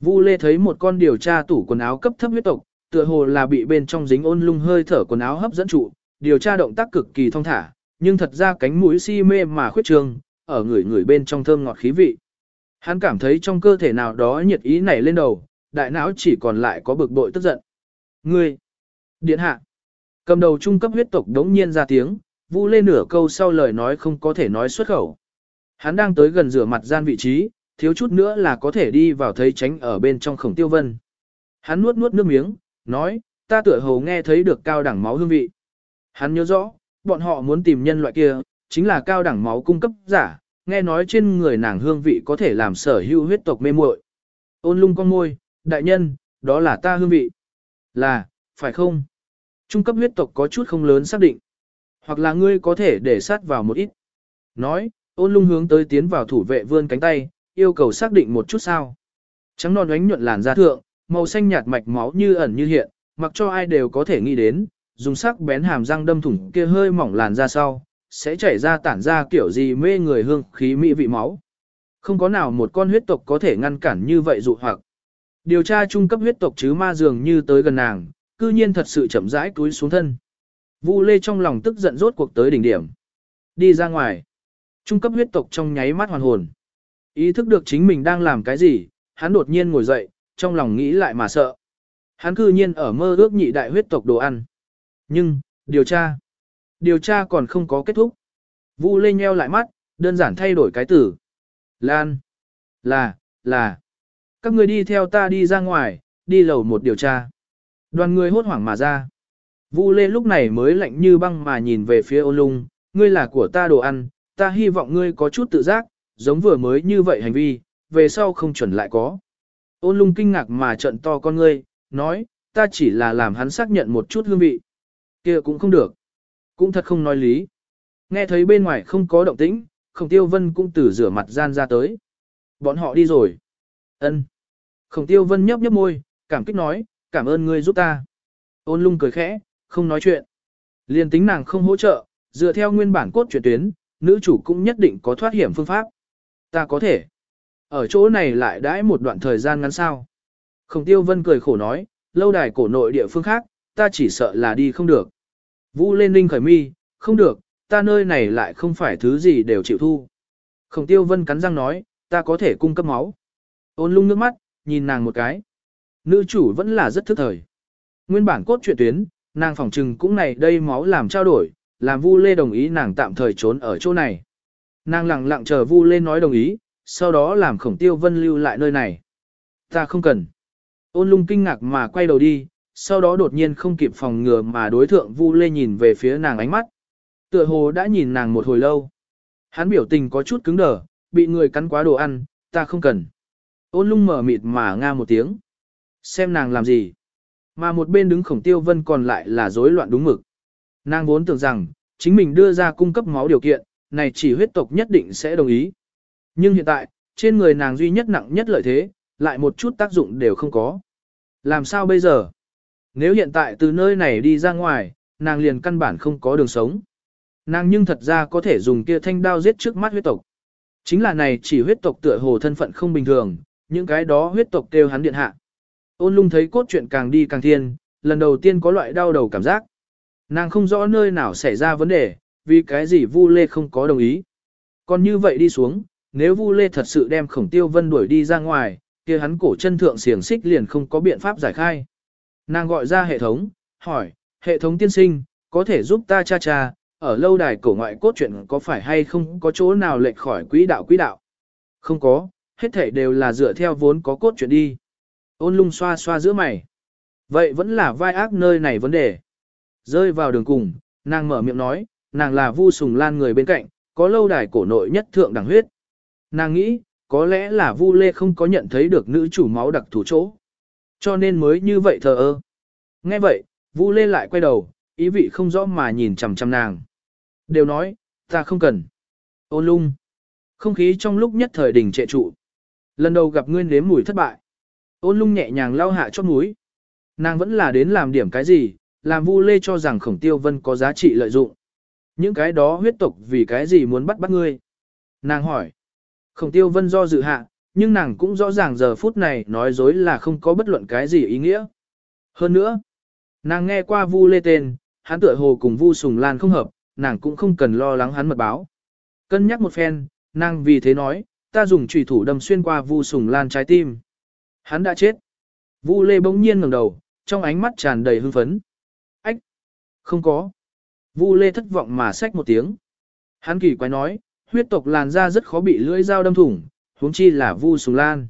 Vu Lê thấy một con điều tra tủ quần áo cấp thấp huyết tộc, tựa hồ là bị bên trong dính ôn lung hơi thở quần áo hấp dẫn trụ, điều tra động tác cực kỳ thông thả, nhưng thật ra cánh mũi si mê mà khuyết trường, ở người người bên trong thơm ngọt khí vị. Hắn cảm thấy trong cơ thể nào đó nhiệt ý nảy lên đầu, đại não chỉ còn lại có bực bội tức giận. Ngươi! Điện hạ! Cầm đầu trung cấp huyết tộc đống nhiên ra tiếng, vu lên nửa câu sau lời nói không có thể nói xuất khẩu. Hắn đang tới gần rửa mặt gian vị trí, thiếu chút nữa là có thể đi vào thấy tránh ở bên trong khổng tiêu vân. Hắn nuốt nuốt nước miếng, nói, ta tựa hồ nghe thấy được cao đẳng máu hương vị. Hắn nhớ rõ, bọn họ muốn tìm nhân loại kia, chính là cao đẳng máu cung cấp giả, nghe nói trên người nàng hương vị có thể làm sở hữu huyết tộc mê muội. Ôn lung con môi, đại nhân, đó là ta hương vị. Là, phải không? Trung cấp huyết tộc có chút không lớn xác định. Hoặc là ngươi có thể để sát vào một ít. Nói, ôn lung hướng tới tiến vào thủ vệ vươn cánh tay, yêu cầu xác định một chút sao. Trắng non ánh nhuận làn da thượng, màu xanh nhạt mạch máu như ẩn như hiện, mặc cho ai đều có thể nghĩ đến, dùng sắc bén hàm răng đâm thủng kia hơi mỏng làn da sau, sẽ chảy ra tản ra kiểu gì mê người hương khí mỹ vị máu. Không có nào một con huyết tộc có thể ngăn cản như vậy dụ hoặc. Điều tra trung cấp huyết tộc chứ ma dường như tới gần nàng, cư nhiên thật sự chậm rãi túi xuống thân. Vu Lê trong lòng tức giận rốt cuộc tới đỉnh điểm. Đi ra ngoài. Trung cấp huyết tộc trong nháy mắt hoàn hồn. Ý thức được chính mình đang làm cái gì, hắn đột nhiên ngồi dậy, trong lòng nghĩ lại mà sợ. Hắn cư nhiên ở mơ ước nhị đại huyết tộc đồ ăn. Nhưng, điều tra. Điều tra còn không có kết thúc. Vu Lê nheo lại mắt, đơn giản thay đổi cái từ. Lan. Là, là. Các người đi theo ta đi ra ngoài, đi lầu một điều tra. Đoàn người hốt hoảng mà ra. Vu Lê lúc này mới lạnh như băng mà nhìn về phía ôn lung, ngươi là của ta đồ ăn, ta hy vọng ngươi có chút tự giác, giống vừa mới như vậy hành vi, về sau không chuẩn lại có. Ôn lung kinh ngạc mà trận to con ngươi, nói, ta chỉ là làm hắn xác nhận một chút hương vị. kia cũng không được. Cũng thật không nói lý. Nghe thấy bên ngoài không có động tĩnh, khổng tiêu vân cũng từ rửa mặt gian ra tới. Bọn họ đi rồi. ân Khổng tiêu vân nhấp nhấp môi, cảm kích nói, cảm ơn ngươi giúp ta. Ôn lung cười khẽ, không nói chuyện. Liên tính nàng không hỗ trợ, dựa theo nguyên bản cốt truyện tuyến, nữ chủ cũng nhất định có thoát hiểm phương pháp. Ta có thể. Ở chỗ này lại đãi một đoạn thời gian ngắn sao. Khổng tiêu vân cười khổ nói, lâu đài cổ nội địa phương khác, ta chỉ sợ là đi không được. Vũ lên ninh khởi mi, không được, ta nơi này lại không phải thứ gì đều chịu thu. Khổng tiêu vân cắn răng nói, ta có thể cung cấp máu. Ôn lung nước mắt, nhìn nàng một cái. Nữ chủ vẫn là rất thức thời. Nguyên bản cốt truyện tuyến, nàng phỏng trừng cũng này đây máu làm trao đổi, làm Vu Lê đồng ý nàng tạm thời trốn ở chỗ này. Nàng lặng lặng chờ Vu Lê nói đồng ý, sau đó làm Khổng Tiêu Vân lưu lại nơi này. Ta không cần. Ôn lung kinh ngạc mà quay đầu đi, sau đó đột nhiên không kịp phòng ngừa mà đối thượng Vu Lê nhìn về phía nàng ánh mắt. Tựa hồ đã nhìn nàng một hồi lâu. Hắn biểu tình có chút cứng đờ, bị người cắn quá đồ ăn, ta không cần. Ôn lung mở mịt mà nga một tiếng. Xem nàng làm gì. Mà một bên đứng khổng tiêu vân còn lại là rối loạn đúng mực. Nàng vốn tưởng rằng, chính mình đưa ra cung cấp máu điều kiện, này chỉ huyết tộc nhất định sẽ đồng ý. Nhưng hiện tại, trên người nàng duy nhất nặng nhất lợi thế, lại một chút tác dụng đều không có. Làm sao bây giờ? Nếu hiện tại từ nơi này đi ra ngoài, nàng liền căn bản không có đường sống. Nàng nhưng thật ra có thể dùng kia thanh đao giết trước mắt huyết tộc. Chính là này chỉ huyết tộc tựa hồ thân phận không bình thường, những cái đó huyết tộc kêu hắn điện hạ. Ôn lung thấy cốt truyện càng đi càng thiên, lần đầu tiên có loại đau đầu cảm giác. Nàng không rõ nơi nào xảy ra vấn đề, vì cái gì Vu Lê không có đồng ý. Còn như vậy đi xuống, nếu Vu Lê thật sự đem Khổng Tiêu Vân đuổi đi ra ngoài, kia hắn cổ chân thượng xiềng xích liền không có biện pháp giải khai. Nàng gọi ra hệ thống, hỏi, hệ thống tiên sinh, có thể giúp ta cha cha, ở lâu đài cổ ngoại cốt truyện có phải hay không có chỗ nào lệch khỏi quỹ đạo quỹ đạo? Không có, hết thể đều là dựa theo vốn có cốt truyện đi. Ôn lung xoa xoa giữa mày. Vậy vẫn là vai ác nơi này vấn đề. Rơi vào đường cùng, nàng mở miệng nói, nàng là vu sùng lan người bên cạnh, có lâu đài cổ nội nhất thượng đẳng huyết. Nàng nghĩ, có lẽ là vu lê không có nhận thấy được nữ chủ máu đặc thủ chỗ. Cho nên mới như vậy thờ ơ. Nghe vậy, vu lê lại quay đầu, ý vị không rõ mà nhìn chằm chằm nàng. Đều nói, ta không cần. Ôn lung. Không khí trong lúc nhất thời đỉnh trệ trụ. Lần đầu gặp ngươi nếm mùi thất bại. Ôn lung nhẹ nhàng lao hạ chót mũi. Nàng vẫn là đến làm điểm cái gì, làm Vu Lê cho rằng Khổng Tiêu Vân có giá trị lợi dụng. Những cái đó huyết tộc vì cái gì muốn bắt bắt ngươi? Nàng hỏi. Khổng Tiêu Vân do dự hạ, nhưng nàng cũng rõ ràng giờ phút này nói dối là không có bất luận cái gì ý nghĩa. Hơn nữa, nàng nghe qua Vu Lê tên, hắn tựa hồ cùng Vu Sùng Lan không hợp, nàng cũng không cần lo lắng hắn mật báo. Cân nhắc một phen, nàng vì thế nói, ta dùng chủy thủ đâm xuyên qua Vu Sùng Lan trái tim. Hắn đã chết. Vu Lê bỗng nhiên ngẩng đầu, trong ánh mắt tràn đầy hưng phấn. Ách! Không có. Vu Lê thất vọng mà xách một tiếng. Hắn kỳ quái nói, huyết tộc làn da rất khó bị lưỡi dao đâm thủng, huống chi là Vu Sùng Lan.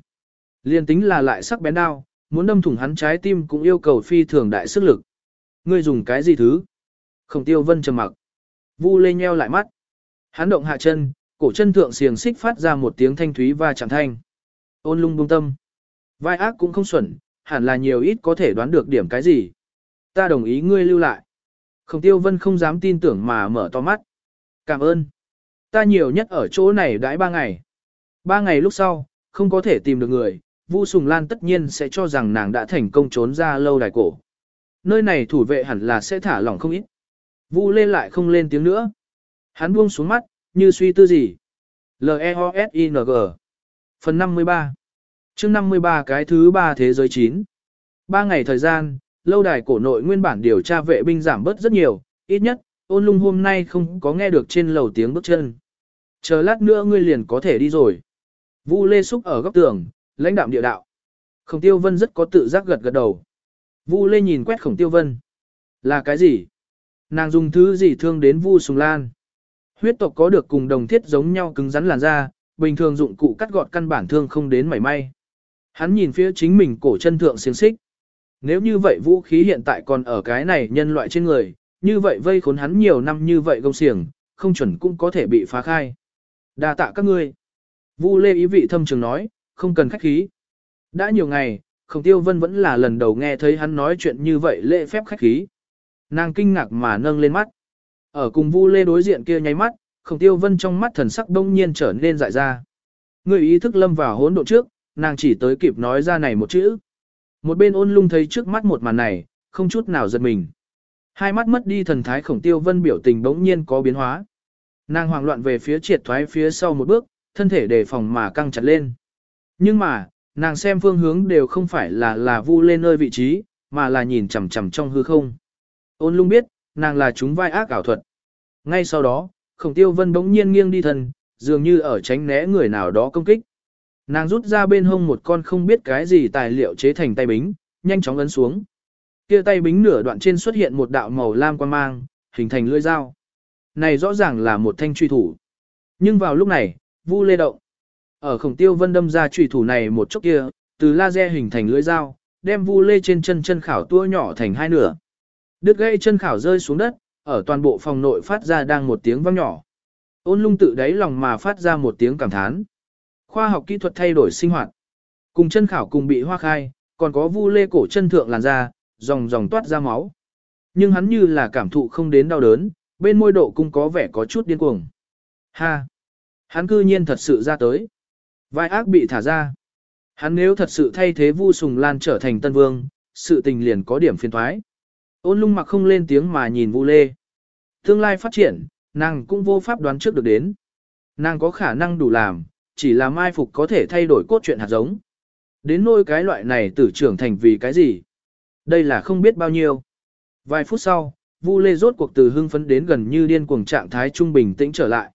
Liên tính là lại sắc bén đao, muốn đâm thủng hắn trái tim cũng yêu cầu phi thường đại sức lực. Ngươi dùng cái gì thứ? Khổng Tiêu Vân trầm mặc. Vu Lê nheo lại mắt. Hắn động hạ chân, cổ chân thượng xiềng xích phát ra một tiếng thanh thúy và chẳng thanh. Ôn lung buông tâm. Vai ác cũng không xuẩn, hẳn là nhiều ít có thể đoán được điểm cái gì. Ta đồng ý ngươi lưu lại. Khổng tiêu vân không dám tin tưởng mà mở to mắt. Cảm ơn. Ta nhiều nhất ở chỗ này đãi ba ngày. Ba ngày lúc sau, không có thể tìm được người, Vu Sùng Lan tất nhiên sẽ cho rằng nàng đã thành công trốn ra lâu đài cổ. Nơi này thủ vệ hẳn là sẽ thả lỏng không ít. Vu lên lại không lên tiếng nữa. Hắn buông xuống mắt, như suy tư gì. L-E-O-S-I-N-G Phần 53 chương 53 cái thứ ba thế giới 9. Ba ngày thời gian, lâu đài cổ nội nguyên bản điều tra vệ binh giảm bớt rất nhiều, ít nhất, ôn lung hôm nay không có nghe được trên lầu tiếng bước chân. Chờ lát nữa ngươi liền có thể đi rồi. Vu Lê Xúc ở góc tường, lãnh đạm địa đạo. Khổng Tiêu Vân rất có tự giác gật gật đầu. Vu Lê nhìn quét Khổng Tiêu Vân. Là cái gì? Nàng dùng thứ gì thương đến Vu Sùng Lan? Huyết tộc có được cùng đồng thiết giống nhau cứng rắn làn da, bình thường dụng cụ cắt gọt căn bản thương không đến mảy may. Hắn nhìn phía chính mình cổ chân thượng xiên xích. Nếu như vậy vũ khí hiện tại còn ở cái này nhân loại trên người, như vậy vây khốn hắn nhiều năm như vậy gông xiềng, không chuẩn cũng có thể bị phá khai. đa tạ các ngươi. Vu Lê ý vị thâm trường nói, không cần khách khí. Đã nhiều ngày, Khổng Tiêu Vân vẫn là lần đầu nghe thấy hắn nói chuyện như vậy lễ phép khách khí. Nàng kinh ngạc mà nâng lên mắt. Ở cùng Vu Lê đối diện kia nháy mắt, Khổng Tiêu Vân trong mắt thần sắc đông nhiên trở nên dại ra. Người ý thức lâm vào hỗn độn trước, nàng chỉ tới kịp nói ra này một chữ. Một bên ôn lung thấy trước mắt một màn này, không chút nào giật mình. Hai mắt mất đi thần thái khổng tiêu vân biểu tình bỗng nhiên có biến hóa. Nàng hoảng loạn về phía triệt thoái phía sau một bước, thân thể đề phòng mà căng chặt lên. Nhưng mà, nàng xem phương hướng đều không phải là là vu lên nơi vị trí, mà là nhìn chằm chằm trong hư không. Ôn lung biết, nàng là chúng vai ác ảo thuật. Ngay sau đó, khổng tiêu vân bỗng nhiên nghiêng đi thân, dường như ở tránh né người nào đó công kích. Nàng rút ra bên hông một con không biết cái gì tài liệu chế thành tay bính, nhanh chóng ấn xuống. Kia tay bính nửa đoạn trên xuất hiện một đạo màu lam quan mang, hình thành lưỡi dao. Này rõ ràng là một thanh truy thủ. Nhưng vào lúc này, Vu Lê động. Ở Khổng Tiêu Vân đâm ra trùy thủ này một chốc kia, từ laser hình thành lưỡi dao, đem Vu Lê trên chân chân khảo tua nhỏ thành hai nửa. Đứt gãy chân khảo rơi xuống đất, ở toàn bộ phòng nội phát ra đang một tiếng vang nhỏ. Ôn lung tự đáy lòng mà phát ra một tiếng cảm thán. Khoa học kỹ thuật thay đổi sinh hoạt. Cùng chân khảo cùng bị hoa khai, còn có vu lê cổ chân thượng làn da, dòng dòng toát ra máu. Nhưng hắn như là cảm thụ không đến đau đớn, bên môi độ cũng có vẻ có chút điên cuồng. Ha! Hắn cư nhiên thật sự ra tới. Vai ác bị thả ra. Hắn nếu thật sự thay thế Vu Sùng Lan trở thành tân vương, sự tình liền có điểm phiền thoái. Ôn lung mặc không lên tiếng mà nhìn Vu Lê. Tương lai phát triển, nàng cũng vô pháp đoán trước được đến. Nàng có khả năng đủ làm, chỉ là mai phục có thể thay đổi cốt truyện hạt giống. Đến nôi cái loại này tử trưởng thành vì cái gì? Đây là không biết bao nhiêu. Vài phút sau, Vu Lê rốt cuộc từ hưng phấn đến gần như điên cuồng trạng thái trung bình tĩnh trở lại.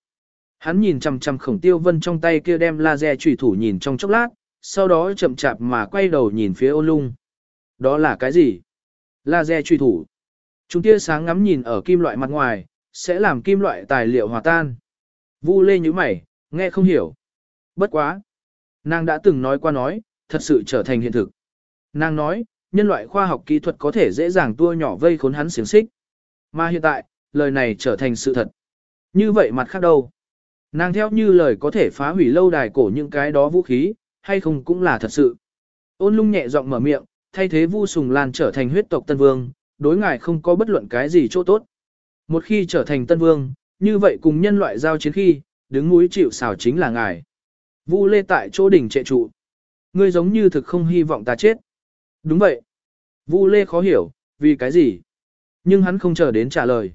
Hắn nhìn chằm chằm Khổng Tiêu Vân trong tay kia đem laser chủy thủ nhìn trong chốc lát, sau đó chậm chạp mà quay đầu nhìn phía Ôn Lung. Đó là cái gì? Laser chủy thủ. Chúng tia sáng ngắm nhìn ở kim loại mặt ngoài, sẽ làm kim loại tài liệu hòa tan. Vu Lê như mày, nghe không hiểu. Bất quá. Nàng đã từng nói qua nói, thật sự trở thành hiện thực. Nàng nói, nhân loại khoa học kỹ thuật có thể dễ dàng tua nhỏ vây khốn hắn xiềng xích. Mà hiện tại, lời này trở thành sự thật. Như vậy mặt khác đâu? Nàng theo như lời có thể phá hủy lâu đài cổ những cái đó vũ khí, hay không cũng là thật sự. Ôn lung nhẹ giọng mở miệng, thay thế Vu Sùng Lan trở thành huyết tộc Tân Vương, đối ngài không có bất luận cái gì chỗ tốt. Một khi trở thành Tân Vương, như vậy cùng nhân loại giao chiến khi, đứng núi chịu xảo chính là ngài. Vu Lê tại chỗ đỉnh trệ trụ. Ngươi giống như thực không hy vọng ta chết. Đúng vậy. Vu Lê khó hiểu, vì cái gì? Nhưng hắn không chờ đến trả lời.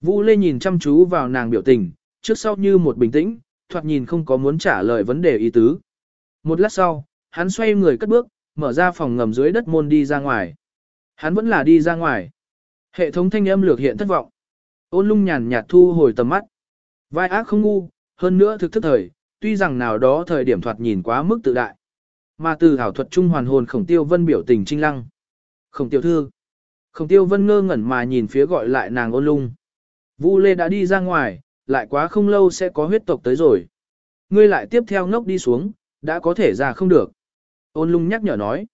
Vu Lê nhìn chăm chú vào nàng biểu tình, trước sau như một bình tĩnh, thoạt nhìn không có muốn trả lời vấn đề ý tứ. Một lát sau, hắn xoay người cất bước, mở ra phòng ngầm dưới đất môn đi ra ngoài. Hắn vẫn là đi ra ngoài. Hệ thống thanh âm lược hiện thất vọng. Ôn lung nhàn nhạt thu hồi tầm mắt. Vai ác không ngu, hơn nữa thực thức thời, tuy rằng nào đó thời điểm thoạt nhìn quá mức tự đại. Mà từ hảo thuật trung hoàn hồn khổng tiêu vân biểu tình trinh lăng. Khổng tiêu thư. Khổng tiêu vân ngơ ngẩn mà nhìn phía gọi lại nàng ôn lung. Vu Lê đã đi ra ngoài, lại quá không lâu sẽ có huyết tộc tới rồi. Ngươi lại tiếp theo ngốc đi xuống, đã có thể ra không được. Ôn lung nhắc nhở nói.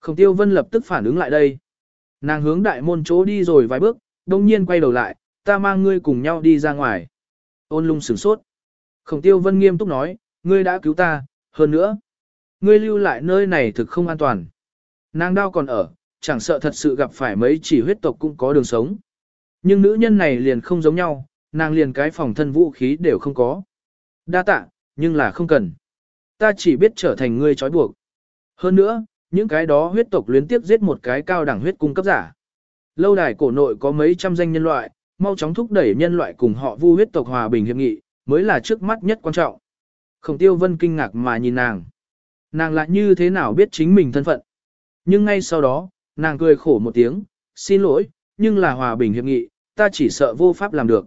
Khổng tiêu vân lập tức phản ứng lại đây. Nàng hướng đại môn chỗ đi rồi vài bước, đông nhiên quay đầu lại, ta mang ngươi cùng nhau đi ra ngoài. Ôn lung sửng sốt. Khổng tiêu vân nghiêm túc nói, ngươi đã cứu ta, hơn nữa. Ngươi lưu lại nơi này thực không an toàn. Nàng đau còn ở, chẳng sợ thật sự gặp phải mấy chỉ huyết tộc cũng có đường sống. Nhưng nữ nhân này liền không giống nhau, nàng liền cái phòng thân vũ khí đều không có. Đa tạ, nhưng là không cần. Ta chỉ biết trở thành ngươi trói buộc. Hơn nữa, những cái đó huyết tộc liên tiếp giết một cái cao đẳng huyết cung cấp giả. Lâu đài cổ nội có mấy trăm danh nhân loại, mau chóng thúc đẩy nhân loại cùng họ vu huyết tộc hòa bình hiệp nghị, mới là trước mắt nhất quan trọng. Khổng tiêu vân kinh ngạc mà nhìn nàng. Nàng lại như thế nào biết chính mình thân phận. Nhưng ngay sau đó, nàng cười khổ một tiếng, xin lỗi, nhưng là hòa bình hiệp nghị, ta chỉ sợ vô pháp làm được.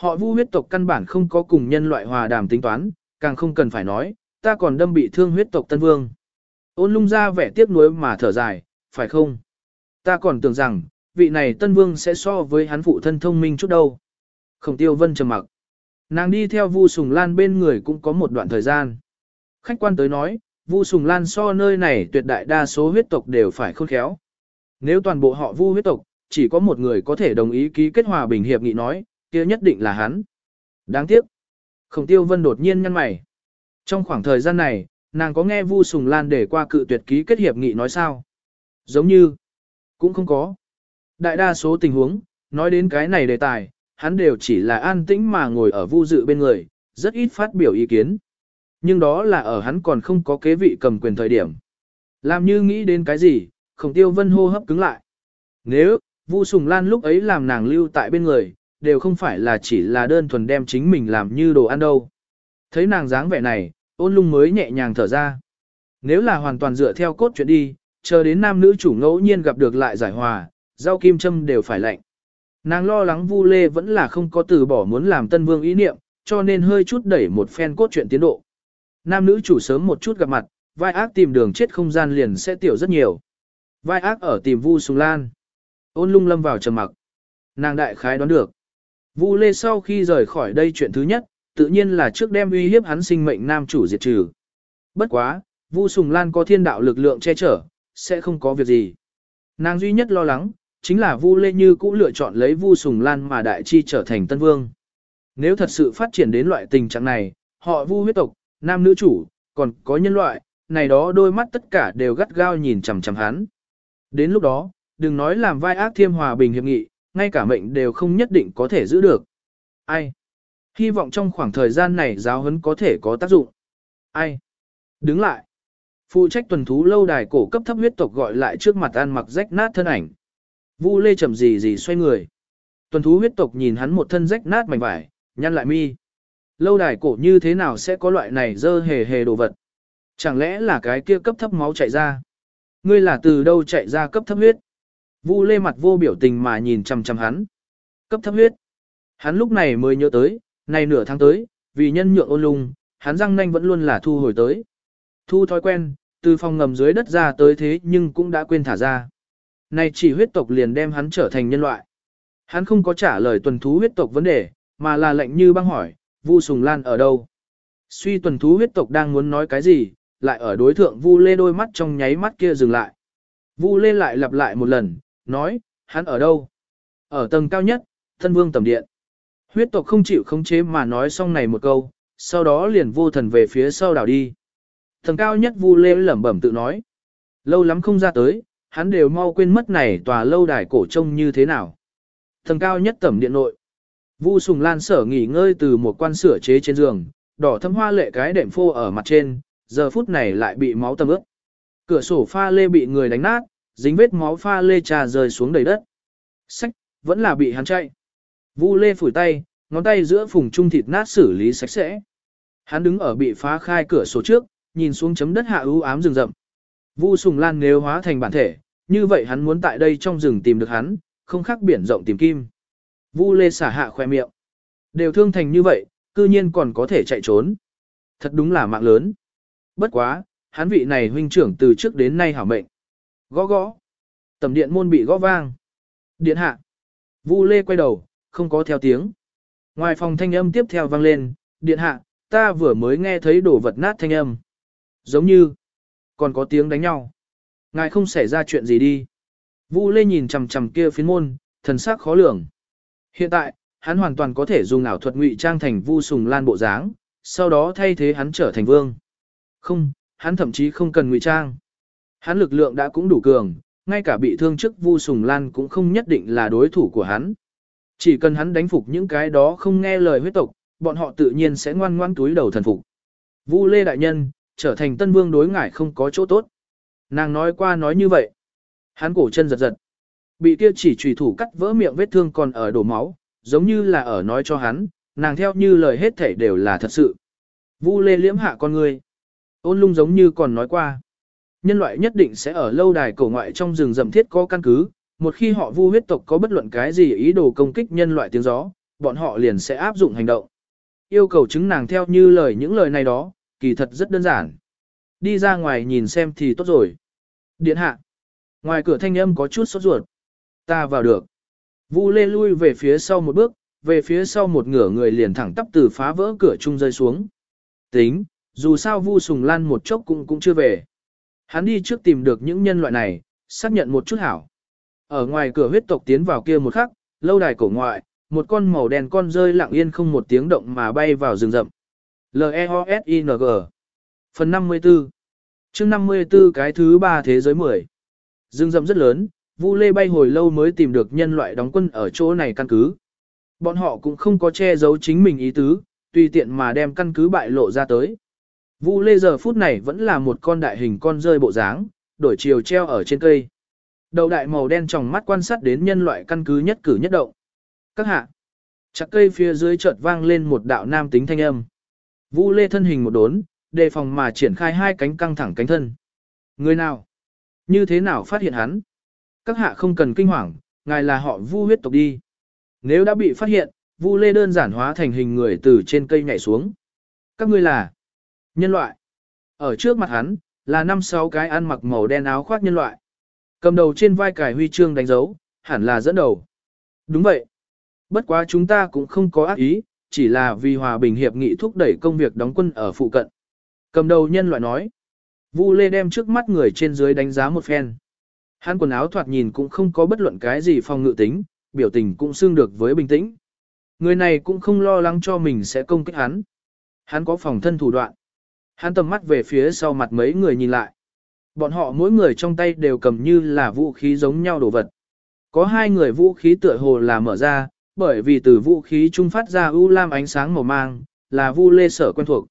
Họ vu huyết tộc căn bản không có cùng nhân loại hòa đàm tính toán, càng không cần phải nói, ta còn đâm bị thương huyết tộc Tân Vương. Ôn lung ra vẻ tiếc nuối mà thở dài, phải không? Ta còn tưởng rằng, vị này Tân Vương sẽ so với hắn phụ thân thông minh chút đâu. Khổng tiêu vân trầm mặc. Nàng đi theo Vu Sùng Lan bên người cũng có một đoạn thời gian. Khách quan tới nói, Vu Sùng Lan so nơi này tuyệt đại đa số huyết tộc đều phải khôn khéo. Nếu toàn bộ họ vu huyết tộc, chỉ có một người có thể đồng ý ký kết hòa bình hiệp nghị nói, kia nhất định là hắn. Đáng tiếc. Khổng tiêu vân đột nhiên nhăn mày. Trong khoảng thời gian này, nàng có nghe Vu Sùng Lan để qua cự tuyệt ký kết hiệp nghị nói sao? Giống như, cũng không có. Đại đa số tình huống, nói đến cái này đề tài, hắn đều chỉ là an tĩnh mà ngồi ở vu dự bên người, rất ít phát biểu ý kiến. Nhưng đó là ở hắn còn không có kế vị cầm quyền thời điểm. Làm như nghĩ đến cái gì, khổng tiêu vân hô hấp cứng lại. Nếu, Vu Sùng Lan lúc ấy làm nàng lưu tại bên người, đều không phải là chỉ là đơn thuần đem chính mình làm như đồ ăn đâu. Thấy nàng dáng vẻ này, ôn lung mới nhẹ nhàng thở ra. Nếu là hoàn toàn dựa theo cốt chuyện đi, chờ đến nam nữ chủ ngẫu nhiên gặp được lại giải hòa, rau kim châm đều phải lạnh. Nàng lo lắng Vu Lê vẫn là không có từ bỏ muốn làm tân vương ý niệm, cho nên hơi chút đẩy một phen cốt truyện tiến độ. Nam nữ chủ sớm một chút gặp mặt, vai ác tìm đường chết không gian liền sẽ tiểu rất nhiều. Vai ác ở tìm Vu Sùng Lan. Ôn lung lâm vào trầm mặc. Nàng đại khái đoán được. Vu Lê sau khi rời khỏi đây chuyện thứ nhất, tự nhiên là trước đem uy hiếp hắn sinh mệnh nam chủ diệt trừ. Bất quá, Vu Sùng Lan có thiên đạo lực lượng che chở, sẽ không có việc gì. Nàng duy nhất lo lắng, chính là Vu Lê Như cũ lựa chọn lấy Vu Sùng Lan mà đại chi trở thành tân vương. Nếu thật sự phát triển đến loại tình trạng này, họ Vu huyết tộc, nam nữ chủ, còn có nhân loại, này đó đôi mắt tất cả đều gắt gao nhìn chằm chằm hắn. Đến lúc đó, đừng nói làm vai ác thiêm hòa bình hiệp nghị, ngay cả mệnh đều không nhất định có thể giữ được. Ai? Hy vọng trong khoảng thời gian này giáo huấn có thể có tác dụng. Ai? Đứng lại. Phụ trách tuần thú lâu đài cổ cấp thấp huyết tộc gọi lại trước mặt ăn mặc rách nát thân ảnh. Vu Lê chậm gì gì xoay người. Tuần thú huyết tộc nhìn hắn một thân rách nát mảnh vải, nhăn lại mi. Lâu đài cổ như thế nào sẽ có loại này dơ hề hề đồ vật? Chẳng lẽ là cái kia cấp thấp máu chạy ra? Ngươi là từ đâu chạy ra cấp thấp huyết? Vu Lê mặt vô biểu tình mà nhìn chằm chằm hắn. Cấp thấp huyết. Hắn lúc này mới nhớ tới, này nửa tháng tới, vì nhân nhượng ôn lung, hắn răng nanh vẫn luôn là thu hồi tới. Thu thói quen, từ phòng ngầm dưới đất ra tới thế nhưng cũng đã quên thả ra. Này chỉ huyết tộc liền đem hắn trở thành nhân loại. Hắn không có trả lời tuần thú huyết tộc vấn đề, mà là lệnh như băng hỏi, Vu Sùng Lan ở đâu? Suy tuần thú huyết tộc đang muốn nói cái gì, lại ở đối thượng Vu Lê đôi mắt trong nháy mắt kia dừng lại. Vu Lê lại lặp lại một lần, nói, hắn ở đâu? Ở tầng cao nhất, thân vương tầm điện. Huyết tộc không chịu khống chế mà nói xong này một câu, sau đó liền vô thần về phía sau đảo đi. Tầng cao nhất Vu Lê lẩm bẩm tự nói. Lâu lắm không ra tới, hắn đều mau quên mất này tòa lâu đài cổ trông như thế nào. Tầng cao nhất tẩm điện nội. Vu Sùng Lan sở nghỉ ngơi từ một quan sửa chế trên giường, đỏ thâm hoa lệ cái đệm phô ở mặt trên, giờ phút này lại bị máu tầm ướt. Cửa sổ pha lê bị người đánh nát, dính vết máu pha lê trà rơi xuống đầy đất. Sách, vẫn là bị hắn chạy. Vu lê phủi tay, ngón tay giữa phùng trung thịt nát xử lý sạch sẽ. Hắn đứng ở bị phá khai cửa sổ trước, nhìn xuống chấm đất hạ ưu ám rừng rậm. Vu Sùng Lan nếu hóa thành bản thể, như vậy hắn muốn tại đây trong rừng tìm được hắn, không khác biển rộng tìm kim. Vu Lê xả hạ khoe miệng. Đều thương thành như vậy, cư nhiên còn có thể chạy trốn. Thật đúng là mạng lớn. Bất quá, hắn vị này huynh trưởng từ trước đến nay hảo mệnh. Gõ gõ. Tầm điện môn bị gõ vang. Điện hạ. Vu Lê quay đầu, không có theo tiếng. Ngoài phòng thanh âm tiếp theo vang lên, điện hạ, ta vừa mới nghe thấy đổ vật nát thanh âm. Giống như, còn có tiếng đánh nhau. Ngài không xảy ra chuyện gì đi. Vu Lê nhìn chằm chằm kia phiến môn, thần sắc khó lường. Hiện tại, hắn hoàn toàn có thể dùng ảo thuật ngụy trang thành Vu Sùng Lan bộ dáng, sau đó thay thế hắn trở thành vương. Không, hắn thậm chí không cần ngụy trang. Hắn lực lượng đã cũng đủ cường, ngay cả bị thương trước Vu Sùng Lan cũng không nhất định là đối thủ của hắn. Chỉ cần hắn đánh phục những cái đó không nghe lời huyết tộc, bọn họ tự nhiên sẽ ngoan ngoan túi đầu thần phục. Vu Lê đại nhân, trở thành tân vương đối ngải không có chỗ tốt. Nàng nói qua nói như vậy. Hắn cổ chân giật giật. Bị kia chỉ trùy thủ cắt vỡ miệng vết thương còn ở đổ máu, giống như là ở nói cho hắn, nàng theo như lời hết thể đều là thật sự. Vu Lê liễm hạ con người. Ôn lung giống như còn nói qua. Nhân loại nhất định sẽ ở lâu đài cổ ngoại trong rừng rậm thiết có căn cứ, một khi họ vu huyết tộc có bất luận cái gì ý đồ công kích nhân loại tiếng gió, bọn họ liền sẽ áp dụng hành động. Yêu cầu chứng nàng theo như lời những lời này đó, kỳ thật rất đơn giản. Đi ra ngoài nhìn xem thì tốt rồi. Điện hạ. Ngoài cửa thanh âm có chút sốt ruột. Ta vào được. Vu lê lui về phía sau một bước, về phía sau một ngửa người liền thẳng tắp từ phá vỡ cửa chung rơi xuống. Tính, dù sao Vu Sùng Lan một chốc cũng cũng chưa về. Hắn đi trước tìm được những nhân loại này, xác nhận một chút hảo. Ở ngoài cửa huyết tộc tiến vào kia một khắc, lâu đài cổ ngoại, một con màu đen con rơi lặng yên không một tiếng động mà bay vào rừng rậm. L-E-O-S-I-N-G Phần 54 chương 54 cái thứ ba thế giới 10 Rừng rậm rất lớn, Vu Lê bay hồi lâu mới tìm được nhân loại đóng quân ở chỗ này căn cứ. Bọn họ cũng không có che giấu chính mình ý tứ, tùy tiện mà đem căn cứ bại lộ ra tới. Vu Lê giờ phút này vẫn là một con đại hình con rơi bộ dáng, đổi chiều treo ở trên cây. Đầu đại màu đen trong mắt quan sát đến nhân loại căn cứ nhất cử nhất động. Các hạ, chặt cây phía dưới chợt vang lên một đạo nam tính thanh âm. Vu Lê thân hình một đốn, đề phòng mà triển khai hai cánh căng thẳng cánh thân. Người nào? Như thế nào phát hiện hắn? Các hạ không cần kinh hoàng, ngài là họ Vu huyết tộc đi. Nếu đã bị phát hiện, Vu Lê đơn giản hóa thành hình người từ trên cây nhảy xuống. Các ngươi là nhân loại. Ở trước mặt hắn, là năm sáu cái ăn mặc màu đen áo khoác nhân loại. Cầm đầu trên vai cài huy chương đánh dấu, hẳn là dẫn đầu. Đúng vậy. Bất quá chúng ta cũng không có ác ý, chỉ là vì hòa bình hiệp nghị thúc đẩy công việc đóng quân ở phụ cận. Cầm đầu nhân loại nói. Vu Lê đem trước mắt người trên dưới đánh giá một phen. Hắn quần áo thoạt nhìn cũng không có bất luận cái gì phong ngự tính, biểu tình cũng xương được với bình tĩnh. Người này cũng không lo lắng cho mình sẽ công kích hắn. Hắn có phòng thân thủ đoạn. Hắn tầm mắt về phía sau mặt mấy người nhìn lại. Bọn họ mỗi người trong tay đều cầm như là vũ khí giống nhau đồ vật. Có hai người vũ khí tựa hồ là mở ra, bởi vì từ vũ khí trung phát ra u lam ánh sáng màu mang, là Vu Lê sở quen thuộc.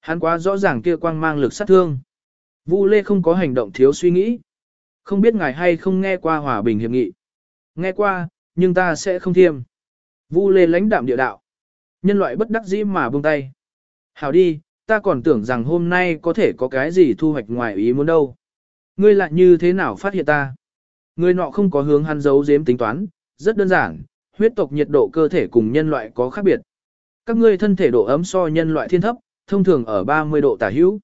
Hắn quá rõ ràng kia quang mang lực sát thương. Vu Lê không có hành động thiếu suy nghĩ. Không biết ngài hay không nghe qua hòa bình hiệp nghị. Nghe qua, nhưng ta sẽ không thiêm. Vu Lê lãnh đạm địa đạo. Nhân loại bất đắc dĩ mà buông tay. Hảo đi, ta còn tưởng rằng hôm nay có thể có cái gì thu hoạch ngoài ý muốn đâu. Ngươi lại như thế nào phát hiện ta? Người nọ không có hướng hắn giấu giếm tính toán, rất đơn giản, huyết tộc nhiệt độ cơ thể cùng nhân loại có khác biệt. Các ngươi thân thể độ ấm so nhân loại thiên thấp, thông thường ở 30 độ tả hữu.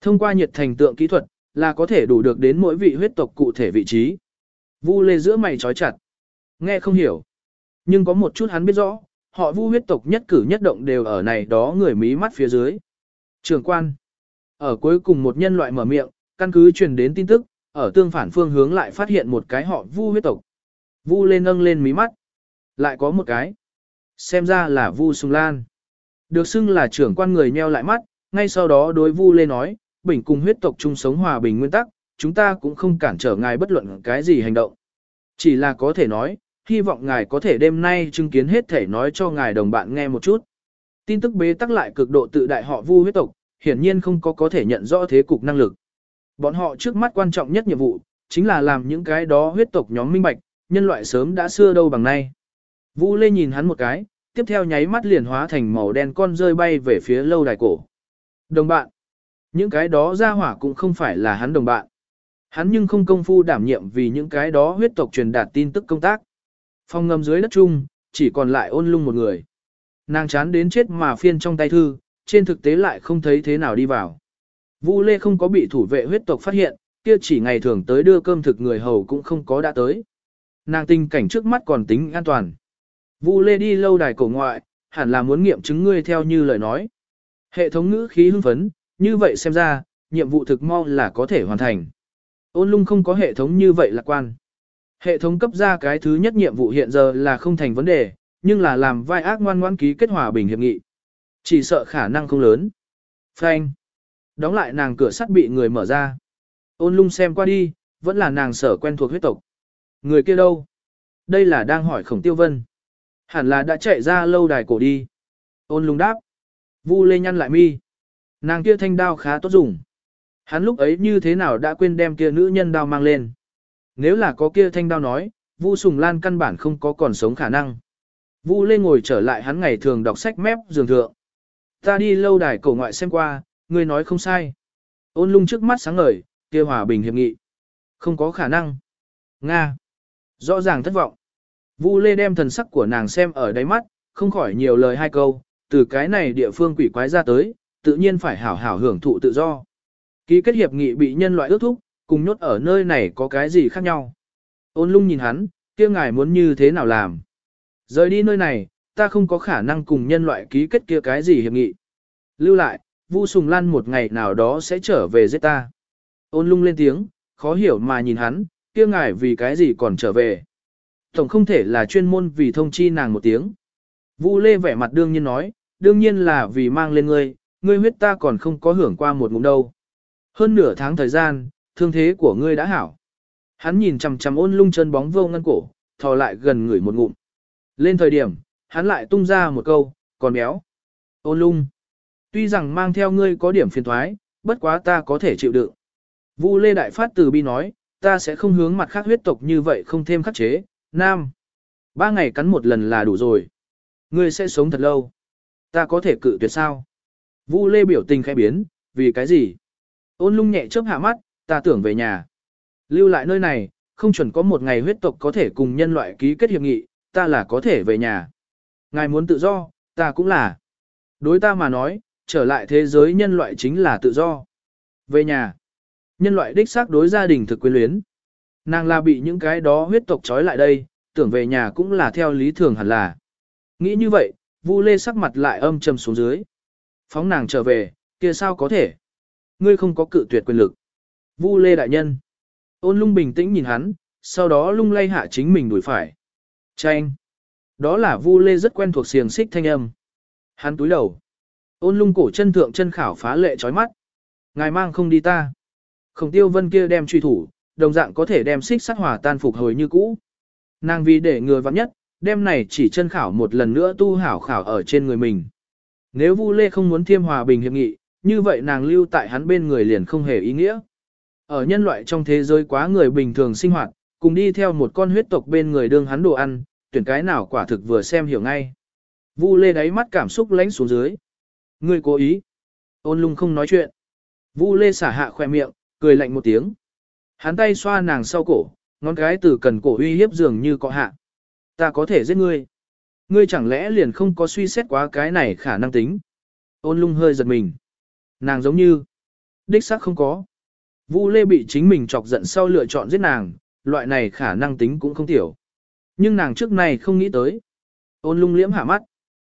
Thông qua nhiệt thành tượng kỹ thuật, là có thể đủ được đến mỗi vị huyết tộc cụ thể vị trí. Vu lê giữa mày trói chặt. Nghe không hiểu. Nhưng có một chút hắn biết rõ, họ vu huyết tộc nhất cử nhất động đều ở này đó người mí mắt phía dưới. Trưởng quan. Ở cuối cùng một nhân loại mở miệng, căn cứ truyền đến tin tức, ở tương phản phương hướng lại phát hiện một cái họ vu huyết tộc. Vu lên nâng lên mí mắt. Lại có một cái. Xem ra là vu sùng lan. Được xưng là trưởng quan người nheo lại mắt, ngay sau đó đối vu lên nói, bình cùng huyết tộc chung sống hòa bình nguyên tắc, chúng ta cũng không cản trở ngài bất luận cái gì hành động. Chỉ là có thể nói, hy vọng ngài có thể đêm nay chứng kiến hết thể nói cho ngài đồng bạn nghe một chút. Tin tức bế tắc lại cực độ tự đại họ vu huyết tộc, hiển nhiên không có có thể nhận rõ thế cục năng lực. Bọn họ trước mắt quan trọng nhất nhiệm vụ, chính là làm những cái đó huyết tộc nhóm minh bạch, nhân loại sớm đã xưa đâu bằng nay. Vu Lê nhìn hắn một cái, tiếp theo nháy mắt liền hóa thành màu đen con rơi bay về phía lâu đài cổ. Đồng bạn. Những cái đó ra hỏa cũng không phải là hắn đồng bạn. Hắn nhưng không công phu đảm nhiệm vì những cái đó huyết tộc truyền đạt tin tức công tác. Phong ngầm dưới đất chung, chỉ còn lại ôn lung một người. Nàng chán đến chết mà phiên trong tay thư, trên thực tế lại không thấy thế nào đi vào. Vu Lê không có bị thủ vệ huyết tộc phát hiện, kia chỉ ngày thường tới đưa cơm thực người hầu cũng không có đã tới. Nàng tình cảnh trước mắt còn tính an toàn. Vu Lê đi lâu đài cổ ngoại, hẳn là muốn nghiệm chứng ngươi theo như lời nói. Hệ thống ngữ khí hưng phấn, như vậy xem ra, nhiệm vụ thực mau là có thể hoàn thành. Ôn lung không có hệ thống như vậy lạc quan. Hệ thống cấp ra cái thứ nhất nhiệm vụ hiện giờ là không thành vấn đề, nhưng là làm vai ác ngoan ngoãn ký kết hòa bình hiệp nghị. Chỉ sợ khả năng không lớn. Phanh. Đóng lại nàng cửa sắt bị người mở ra. Ôn lung xem qua đi, vẫn là nàng sở quen thuộc huyết tộc. Người kia đâu? Đây là đang hỏi khổng tiêu vân. Hẳn là đã chạy ra lâu đài cổ đi. Ôn lung đáp. Vu lê nhăn lại mi. Nàng kia thanh đao khá tốt dùng. Hắn lúc ấy như thế nào đã quên đem kia nữ nhân đao mang lên. Nếu là có kia thanh đao nói, Vu Sùng Lan căn bản không có còn sống khả năng. Vu Lê ngồi trở lại hắn ngày thường đọc sách mép giường thượng. Ta đi lâu đài cổ ngoại xem qua, ngươi nói không sai. Ôn lung trước mắt sáng ngời, kia hòa bình hiệp nghị. Không có khả năng. Nga. Rõ ràng thất vọng. Vu Lê đem thần sắc của nàng xem ở đáy mắt, không khỏi nhiều lời hai câu, từ cái này địa phương quỷ quái ra tới, tự nhiên phải hảo hảo hưởng thụ tự do. Ký kết hiệp nghị bị nhân loại ước thúc, cùng nhốt ở nơi này có cái gì khác nhau. Ôn lung nhìn hắn, kia ngài muốn như thế nào làm. Rời đi nơi này, ta không có khả năng cùng nhân loại ký kết kia cái gì hiệp nghị. Lưu lại, Vu Sùng Lan một ngày nào đó sẽ trở về giết ta. Ôn lung lên tiếng, khó hiểu mà nhìn hắn, kia ngài vì cái gì còn trở về. Tổng không thể là chuyên môn vì thông chi nàng một tiếng. Vu Lê vẻ mặt đương nhiên nói, đương nhiên là vì mang lên ngươi, ngươi huyết ta còn không có hưởng qua một ngụm đâu. Hơn nửa tháng thời gian, thương thế của ngươi đã hảo. Hắn nhìn chằm chằm ôn lung chân bóng vô ngân cổ, thò lại gần người một ngụm. Lên thời điểm, hắn lại tung ra một câu, còn béo. Ôn lung. Tuy rằng mang theo ngươi có điểm phiền thoái, bất quá ta có thể chịu đựng. Vu Lê Đại Phát từ bi nói, ta sẽ không hướng mặt khác huyết tộc như vậy không thêm khắc chế, nam. Ba ngày cắn một lần là đủ rồi. Ngươi sẽ sống thật lâu. Ta có thể cự tuyệt sao? Vu Lê biểu tình khẽ biến, vì cái gì? Ôn lung nhẹ chớp hạ mắt, ta tưởng về nhà. Lưu lại nơi này, không chuẩn có một ngày huyết tộc có thể cùng nhân loại ký kết hiệp nghị, ta là có thể về nhà. Ngài muốn tự do, ta cũng là. Đối ta mà nói, trở lại thế giới nhân loại chính là tự do. Về nhà, nhân loại đích xác đối gia đình thực quyến luyến. Nàng là bị những cái đó huyết tộc trói lại đây, tưởng về nhà cũng là theo lý thường hẳn là. Nghĩ như vậy, Vu Lê sắc mặt lại âm trầm xuống dưới. Phóng nàng trở về, kia sao có thể? Ngươi không có cự tuyệt quyền lực. Vu Lê đại nhân. Ôn lung bình tĩnh nhìn hắn, sau đó lung lay hạ chính mình đuổi phải. Chanh. Đó là Vu Lê rất quen thuộc xiềng xích thanh âm. Hắn túi đầu. Ôn lung cổ chân thượng chân khảo phá lệ chói mắt. Ngài mang không đi ta. Khổng tiêu vân kia đem truy thủ, đồng dạng có thể đem xích sát hỏa tan phục hồi như cũ. Nàng vì để người vắng nhất, đem này chỉ chân khảo một lần nữa tu hảo khảo ở trên người mình. Nếu Vu Lê không muốn thiêm hòa bình hiệp nghị, như vậy nàng lưu tại hắn bên người liền không hề ý nghĩa. Ở nhân loại trong thế giới quá người bình thường sinh hoạt, cùng đi theo một con huyết tộc bên người đương hắn đồ ăn, tuyển cái nào quả thực vừa xem hiểu ngay. Vu Lê đáy mắt cảm xúc lánh xuống dưới. Ngươi cố ý. Ôn lung không nói chuyện. Vu Lê xả hạ khoe miệng, cười lạnh một tiếng. Hắn tay xoa nàng sau cổ, ngón cái từ cần cổ uy hiếp dường như có hạ. Ta có thể giết ngươi. Ngươi chẳng lẽ liền không có suy xét quá cái này khả năng tính. Ôn lung hơi giật mình. Nàng giống như. Đích xác không có. Vu Lê bị chính mình chọc giận sau lựa chọn giết nàng, loại này khả năng tính cũng không tiểu. Nhưng nàng trước này không nghĩ tới. Ôn lung liễm hạ mắt.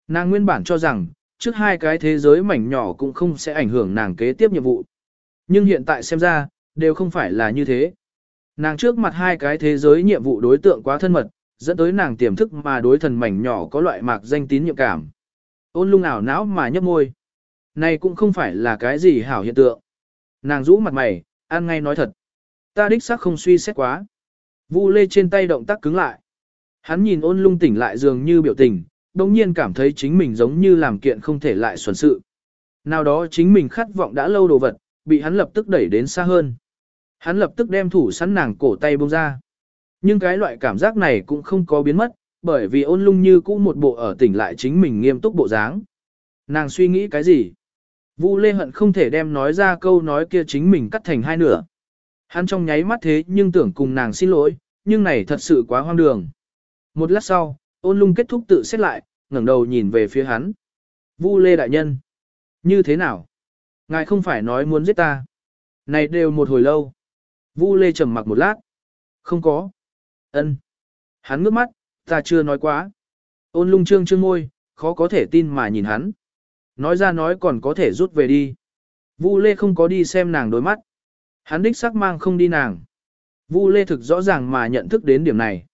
Nàng nguyên bản cho rằng, trước hai cái thế giới mảnh nhỏ cũng không sẽ ảnh hưởng nàng kế tiếp nhiệm vụ. Nhưng hiện tại xem ra, đều không phải là như thế. Nàng trước mặt hai cái thế giới nhiệm vụ đối tượng quá thân mật, dẫn tới nàng tiềm thức mà đối thần mảnh nhỏ có loại mạc danh tín nhiệm cảm. Ôn lung ảo não mà nhấp môi. Này cũng không phải là cái gì hảo hiện tượng. Nàng rũ mặt mày, ăn ngay nói thật. Ta đích xác không suy xét quá. Vu lê trên tay động tác cứng lại. Hắn nhìn ôn lung tỉnh lại dường như biểu tình, đồng nhiên cảm thấy chính mình giống như làm kiện không thể lại xuẩn sự. Nào đó chính mình khát vọng đã lâu đồ vật, bị hắn lập tức đẩy đến xa hơn. Hắn lập tức đem thủ sẵn nàng cổ tay buông ra. Nhưng cái loại cảm giác này cũng không có biến mất, bởi vì ôn lung như cũ một bộ ở tỉnh lại chính mình nghiêm túc bộ dáng. Nàng suy nghĩ cái gì? Vu Lê Hận không thể đem nói ra câu nói kia chính mình cắt thành hai nửa. Hắn trong nháy mắt thế nhưng tưởng cùng nàng xin lỗi, nhưng này thật sự quá hoang đường. Một lát sau, ôn lung kết thúc tự xét lại, ngẩng đầu nhìn về phía hắn. Vu Lê Đại Nhân. Như thế nào? Ngài không phải nói muốn giết ta. Này đều một hồi lâu. Vu Lê trầm mặc một lát. Không có. Ân. Hắn ngước mắt, ta chưa nói quá. Ôn lung trương trương môi, khó có thể tin mà nhìn hắn. Nói ra nói còn có thể rút về đi. Vu Lê không có đi xem nàng đôi mắt. Hắn đích sắc mang không đi nàng. Vu Lê thực rõ ràng mà nhận thức đến điểm này.